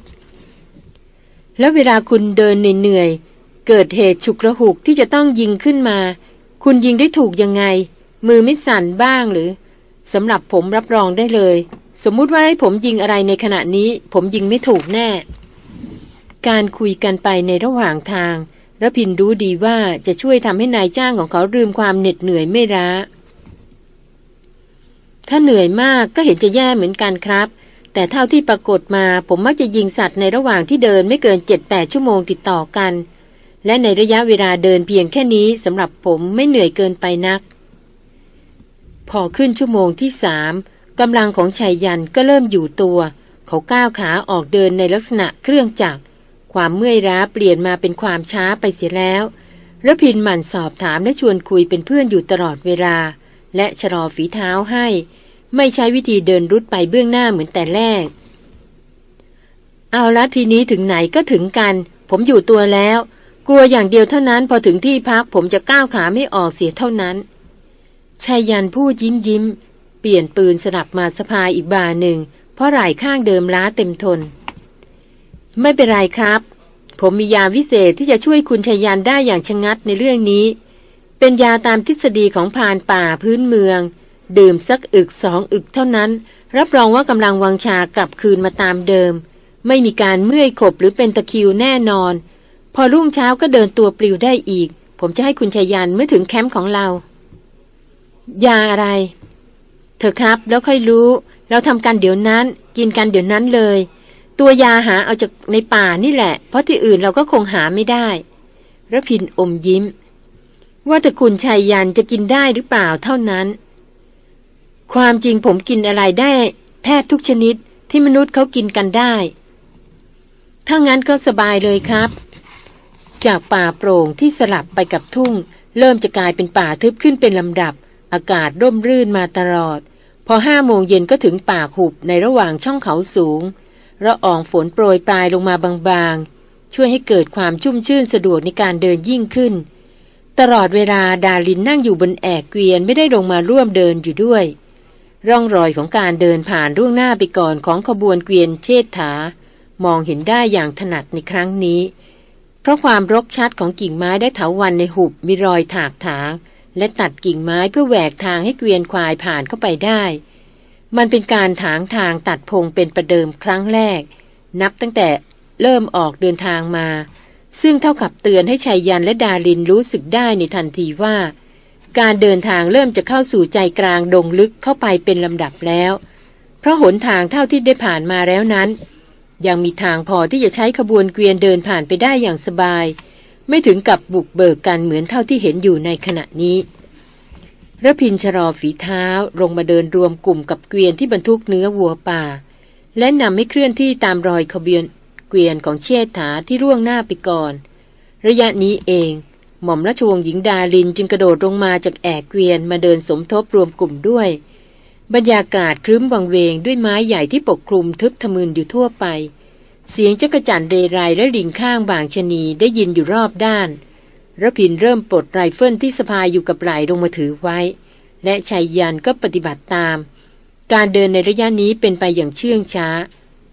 แล้วเวลาคุณเดินเหนื่อย เกิดเหตุฉุกระหุกที่จะต้องยิงขึ้นมา คุณยิงได้ถูกยังไง มือไม่สั่นบ้างหรือสำหรับผมรับรองได้เลย สมมุติว่าให้ผมยิงอะไรในขณะนี้ ผมยิงไม่ถูกแน่ การคุยกันไปในระหว่างทางระพินรู้ดีว่าจะช่วยทำให้นายจ้างของเขาลืมความเหน็ดเหนื่อยไม่ร้า ถ้าเหนื่อยมากก็เห็นจะแย่เหมือนกันครับ แต่เท่าที่ปรากฏมาผมมักจะยิงสัตว์ในระหว่างที่เดินไม่เกินเจ็ดแปดชั่วโมงติดต่อกัน และในระยะเวลาเดินเพียงแค่นี้สำหรับผมไม่เหนื่อยเกินไปนัก พอขึ้นชั่วโมงที่สามกำลังของชายยันก็เริ่มอยู่ตัว เขาก้าวขาออกเดินในลักษณะเครื่องจักร ความเมื่อยล้าเปลี่ยนมาเป็นความช้าไปเสียแล้วระพินหมั่นสอบถามและชวนคุยเป็นเพื่อนอยู่ตลอดเวลา และชะลอฝีเท้าให้ ไม่ใช้วิธีเดินรุดไปเบื้องหน้าเหมือนแต่แรก เอาละทีนี้ถึงไหนก็ถึงกัน ผมอยู่ตัวแล้ว กลัวอย่างเดียวเท่านั้นพอถึงที่พักผมจะก้าวขาไม่ออกเสียเท่านั้นชายยันพูดยิ้มยิ้ม เปลี่ยนปืนสลับมาสะพายอีกบาหนึ่ง เพราะไหล่ข้างเดิมล้าเต็มทน ไม่เป็นไรครับ ผมมียาวิเศษที่จะช่วยคุณชายันได้อย่างชะงัดในเรื่องนี้ เป็นยาตามทฤษฎีของพรานป่าพื้นเมือง ดื่มสักอึกสองอึกเท่านั้น รับรองว่ากำลังวังชากลับคืนมาตามเดิม ไม่มีการเมื่อยขบหรือเป็นตะคิวแน่นอน พอรุ่งเช้าก็เดินตัวปลิวได้อีก ผมจะให้คุณชายันเมื่อถึงแคมป์ของเรา ยาอะไร เธอครับแล้วค่อยรู้ เราทำกันเดี๋ยวนั้น กินกันเดี๋ยวนั้นเลย ตัวยาหาเอาจากในป่านี่แหละ เพราะที่อื่นเราก็คงหาไม่ได้ระพินอมยิ้ม ว่าแต่คุณชายยันจะกินได้หรือเปล่าเท่านั้น ความจริงผมกินอะไรได้ แทบทุกชนิดที่มนุษย์เขากินกันได้ถ้างั้นก็สบายเลยครับ จากป่าโปร่งที่สลับไปกับทุ่ง เริ่มจะกลายเป็นป่าทึบขึ้นเป็นลำดับ อากาศร่มรื่นมาตลอด พอห้าโมงเย็นก็ถึงป่าหุบในระหว่างช่องเขาสูงระอองฝนโปรยปลายลงมาบางๆ ช่วยให้เกิดความชุ่มชื่นสะดวกในการเดินยิ่งขึ้น ตลอดเวลาดาลินนั่งอยู่บนแอกเกวียนไม่ได้ลงมาร่วมเดินอยู่ด้วย ร่องรอยของการเดินผ่านร่วงหน้าไปก่อนของขบวนเกวียนเชษฐามองเห็นได้อย่างถนัดในครั้งนี้ เพราะความรกชัดของกิ่งไม้ได้เถาวันในหุบมีรอยถากถาง และตัดกิ่งไม้เพื่อแหวกทางให้เกวียนควายผ่านเข้าไปได้ มันเป็นการถางทางตัดพงเป็นประเดิมครั้งแรก นับตั้งแต่เริ่มออกเดินทางมา ซึ่งเท่ากับเตือนให้ชายยันและดาลินรู้สึกได้ในทันทีว่า การเดินทางเริ่มจะเข้าสู่ใจกลางดงลึกเข้าไปเป็นลำดับแล้ว เพราะหนทางเท่าที่ได้ผ่านมาแล้วนั้น ยังมีทางพอที่จะใช้ขบวนเกวียนเดินผ่านไปได้อย่างสบาย ไม่ถึงกับบุกเบิกกันเหมือนเท่าที่เห็นอยู่ในขณะนี้ระพินชรอฝีเท้าลงมาเดินรวมกลุ่มกับเกวียนที่บรรทุกเนื้อวัวป่า และนำให้เคลื่อนที่ตามรอยขบวนเกวียนของเชษฐาที่ร่วงหน้าไปก่อน ระยะนี้เอง หม่อมราชวงศ์หญิงดาลินจึงกระโดดลงมาจากแอกเกวียนมาเดินสมทบรวมกลุ่มด้วย บรรยากาศครึ้มวังเวงด้วยไม้ใหญ่ที่ปกคลุมทึบทะมึนอยู่ทั่วไป เสียงจักจั่นเรไรและลิงข้างบางชนีได้ยินอยู่รอบด้านระพินเริ่มปลดไรเฟิลที่สะพายอยู่กับไหลลงมาถือไว้ และชายยันก็ปฏิบัติตาม การเดินในระยะนี้เป็นไปอย่างเชื่องช้า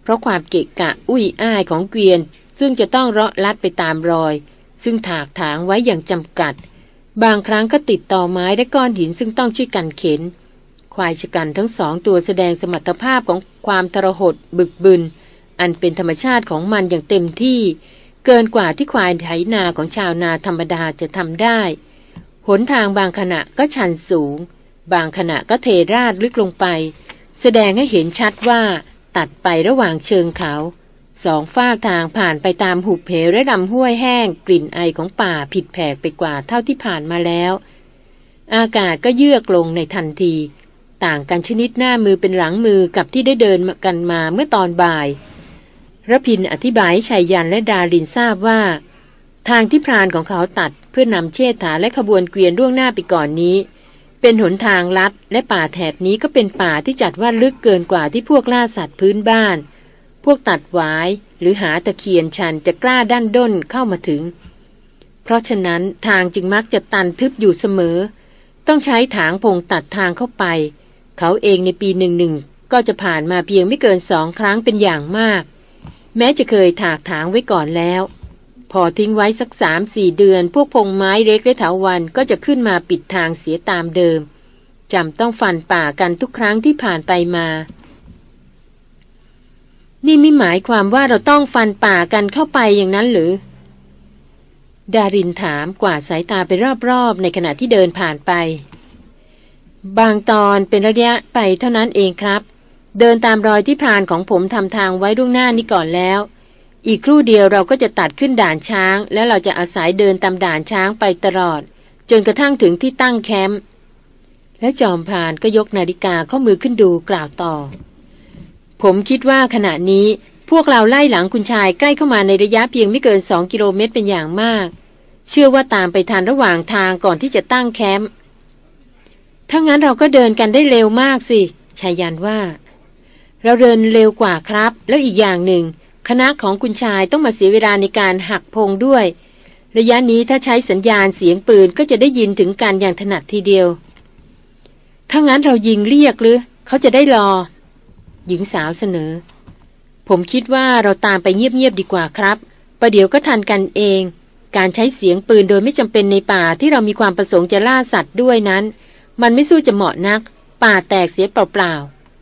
เพราะความเกะกะอุ้ยอ้ายของเกวียน ซึ่งจะต้องเลาะลัดไปตามรอย ซึ่งถากถางไว้อย่างจำกัด บางครั้งก็ติดต่อไม้และก้อนหินซึ่งต้องช่วยกันเข็น ควายชะกันทั้งสองตัวแสดงสมรรถภาพของความทรหดบึกบึน อันเป็นธรรมชาติของมันอย่างเต็มที่ เกินกว่าที่ควายไถนาของชาวนาธรรมดาจะทำได้ หนทางบางขณะก็ชันสูง บางขณะก็เทราดลึกลงไป แสดงให้เห็นชัดว่าตัดไประหว่างเชิงเขา สองฝ้าทางผ่านไปตามหุบเหวและลำห้วยแห้ง กลิ่นไอของป่าผิดแผกไปกว่าเท่าที่ผ่านมาแล้ว อากาศก็เยือกลงในทันที ต่างกันชนิดหน้ามือเป็นหลังมือกับที่ได้เดินกันมาเมื่อตอนบ่ายระพินอธิบายให้ชายยันและดารินทราบว่า ทางที่พรานของเขาตัดเพื่อนำเชษฐาและขบวนเกวียนล่วงหน้าไปก่อนนี้ เป็นหนทางลัดและป่าแถบนี้ก็เป็นป่าที่จัดว่าลึกเกินกว่าที่พวกล่าสัตว์พื้นบ้าน พวกตัดหวายหรือหาตะเคียนชันจะกล้าด้านด้นเข้ามาถึง เพราะฉะนั้นทางจึงมักจะตันทึบอยู่เสมอ ต้องใช้ถางพงตัดทางเข้าไป เขาเองในปีหนึ่งหนึ่งก็จะผ่านมาเพียงไม่เกินสองครั้งเป็นอย่างมาก แม้จะเคยถากถางไว้ก่อนแล้ว พอทิ้งไว้สักสามสี่เดือน พวกพงไม้เล็กและเถาวันก็จะขึ้นมาปิดทางเสียตามเดิมจำต้องฟันป่ากันทุกครั้งที่ผ่านไปมา นี่ไม่หมายความว่าเราต้องฟันป่ากันเข้าไปอย่างนั้นหรือ ดารินถามกวาดสายตาไปรอบๆ ในขณะที่เดินผ่านไป บางตอนเป็นระยะไปเท่านั้นเองครับ เดินตามรอยที่พรานของผมทำทางไว้ล่วงหน้านี้ก่อนแล้ว อีกครู่เดียวเราก็จะตัดขึ้นด่านช้าง แล้วเราจะอาศัยเดินตามด่านช้างไปตลอด จนกระทั่งถึงที่ตั้งแคมป์แล้วจอมพรานก็ยกนาฬิกาข้อมือขึ้นดูกล่าวต่อ ผมคิดว่าขณะนี้พวกเราไล่หลังคุณชายใกล้เข้ามาในระยะเพียงไม่เกินสองกิโลเมตรเป็นอย่างมาก เชื่อว่าตามไปทันระหว่างทางก่อนที่จะตั้งแคมป์ ถ้างั้นเราก็เดินกันได้เร็วมากสิชายันว่า เราเดินเร็วกว่าครับ แล้วอีกอย่างหนึ่ง คณะของคุณชายต้องมาเสียเวลาในการหักพงด้วย ระยะนี้ถ้าใช้สัญญาณเสียงปืนก็จะได้ยินถึงการอย่างถนัดทีเดียว ถ้างั้นเรายิงเรียกหรือ เขาจะได้รอ หญิงสาวเสนอ ผมคิดว่าเราตามไปเงียบๆดีกว่าครับประเดี๋ยวก็ทันกันเอง การใช้เสียงปืนโดยไม่จำเป็นในป่าที่เรามีความประสงค์จะล่าสัตว์ด้วยนั้น มันไม่สู้จะเหมาะนัก ป่าแตกเสียเปล่า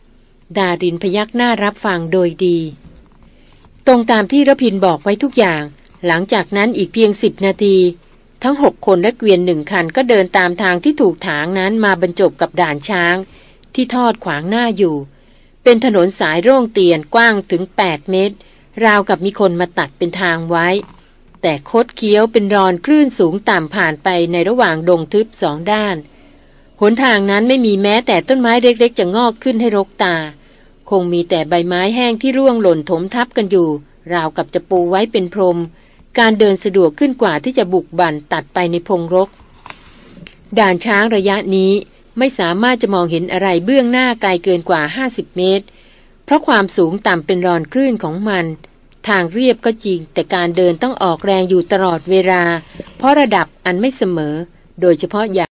ๆ ดารินพยักหน้ารับฟังโดยดี ตรงตามที่ระพินบอกไว้ทุกอย่าง หลังจากนั้นอีกเพียงสิบนาที ทั้งหกคนและเกวียนหนึ่งคันก็เดินตามทางที่ถูกถางนั้นมาบรรจบกับด่านช้าง ที่ทอดขวางหน้าอยู่ เป็นถนนสายโร่งเตียนกว้างถึง 8 เมตร ราวกับมีคนมาตัดเป็นทางไว้แต่คดเคี้ยวเป็นรอนคลื่นสูงต่ำผ่านไปในระหว่างดงทึบสองด้าน หนทางนั้นไม่มีแม้แต่ต้นไม้เล็กๆ จะงอกขึ้นให้รกตา คงมีแต่ใบไม้แห้งที่ร่วงหล่นถมทับกันอยู่ ราวกับจะปูไว้เป็นพรม การเดินสะดวกขึ้นกว่าที่จะบุกบั่นตัดไปในพงรก ด่านช้างระยะนี้ไม่สามารถจะมองเห็นอะไรเบื้องหน้าไกลเกินกว่า 50 เมตร เพราะความสูงต่ำเป็นรอนคลื่นของมัน ทางเรียบก็จริง แต่การเดินต้องออกแรงอยู่ตลอดเวลา เพราะระดับอันไม่เสมอ โดยเฉพาะอย่าง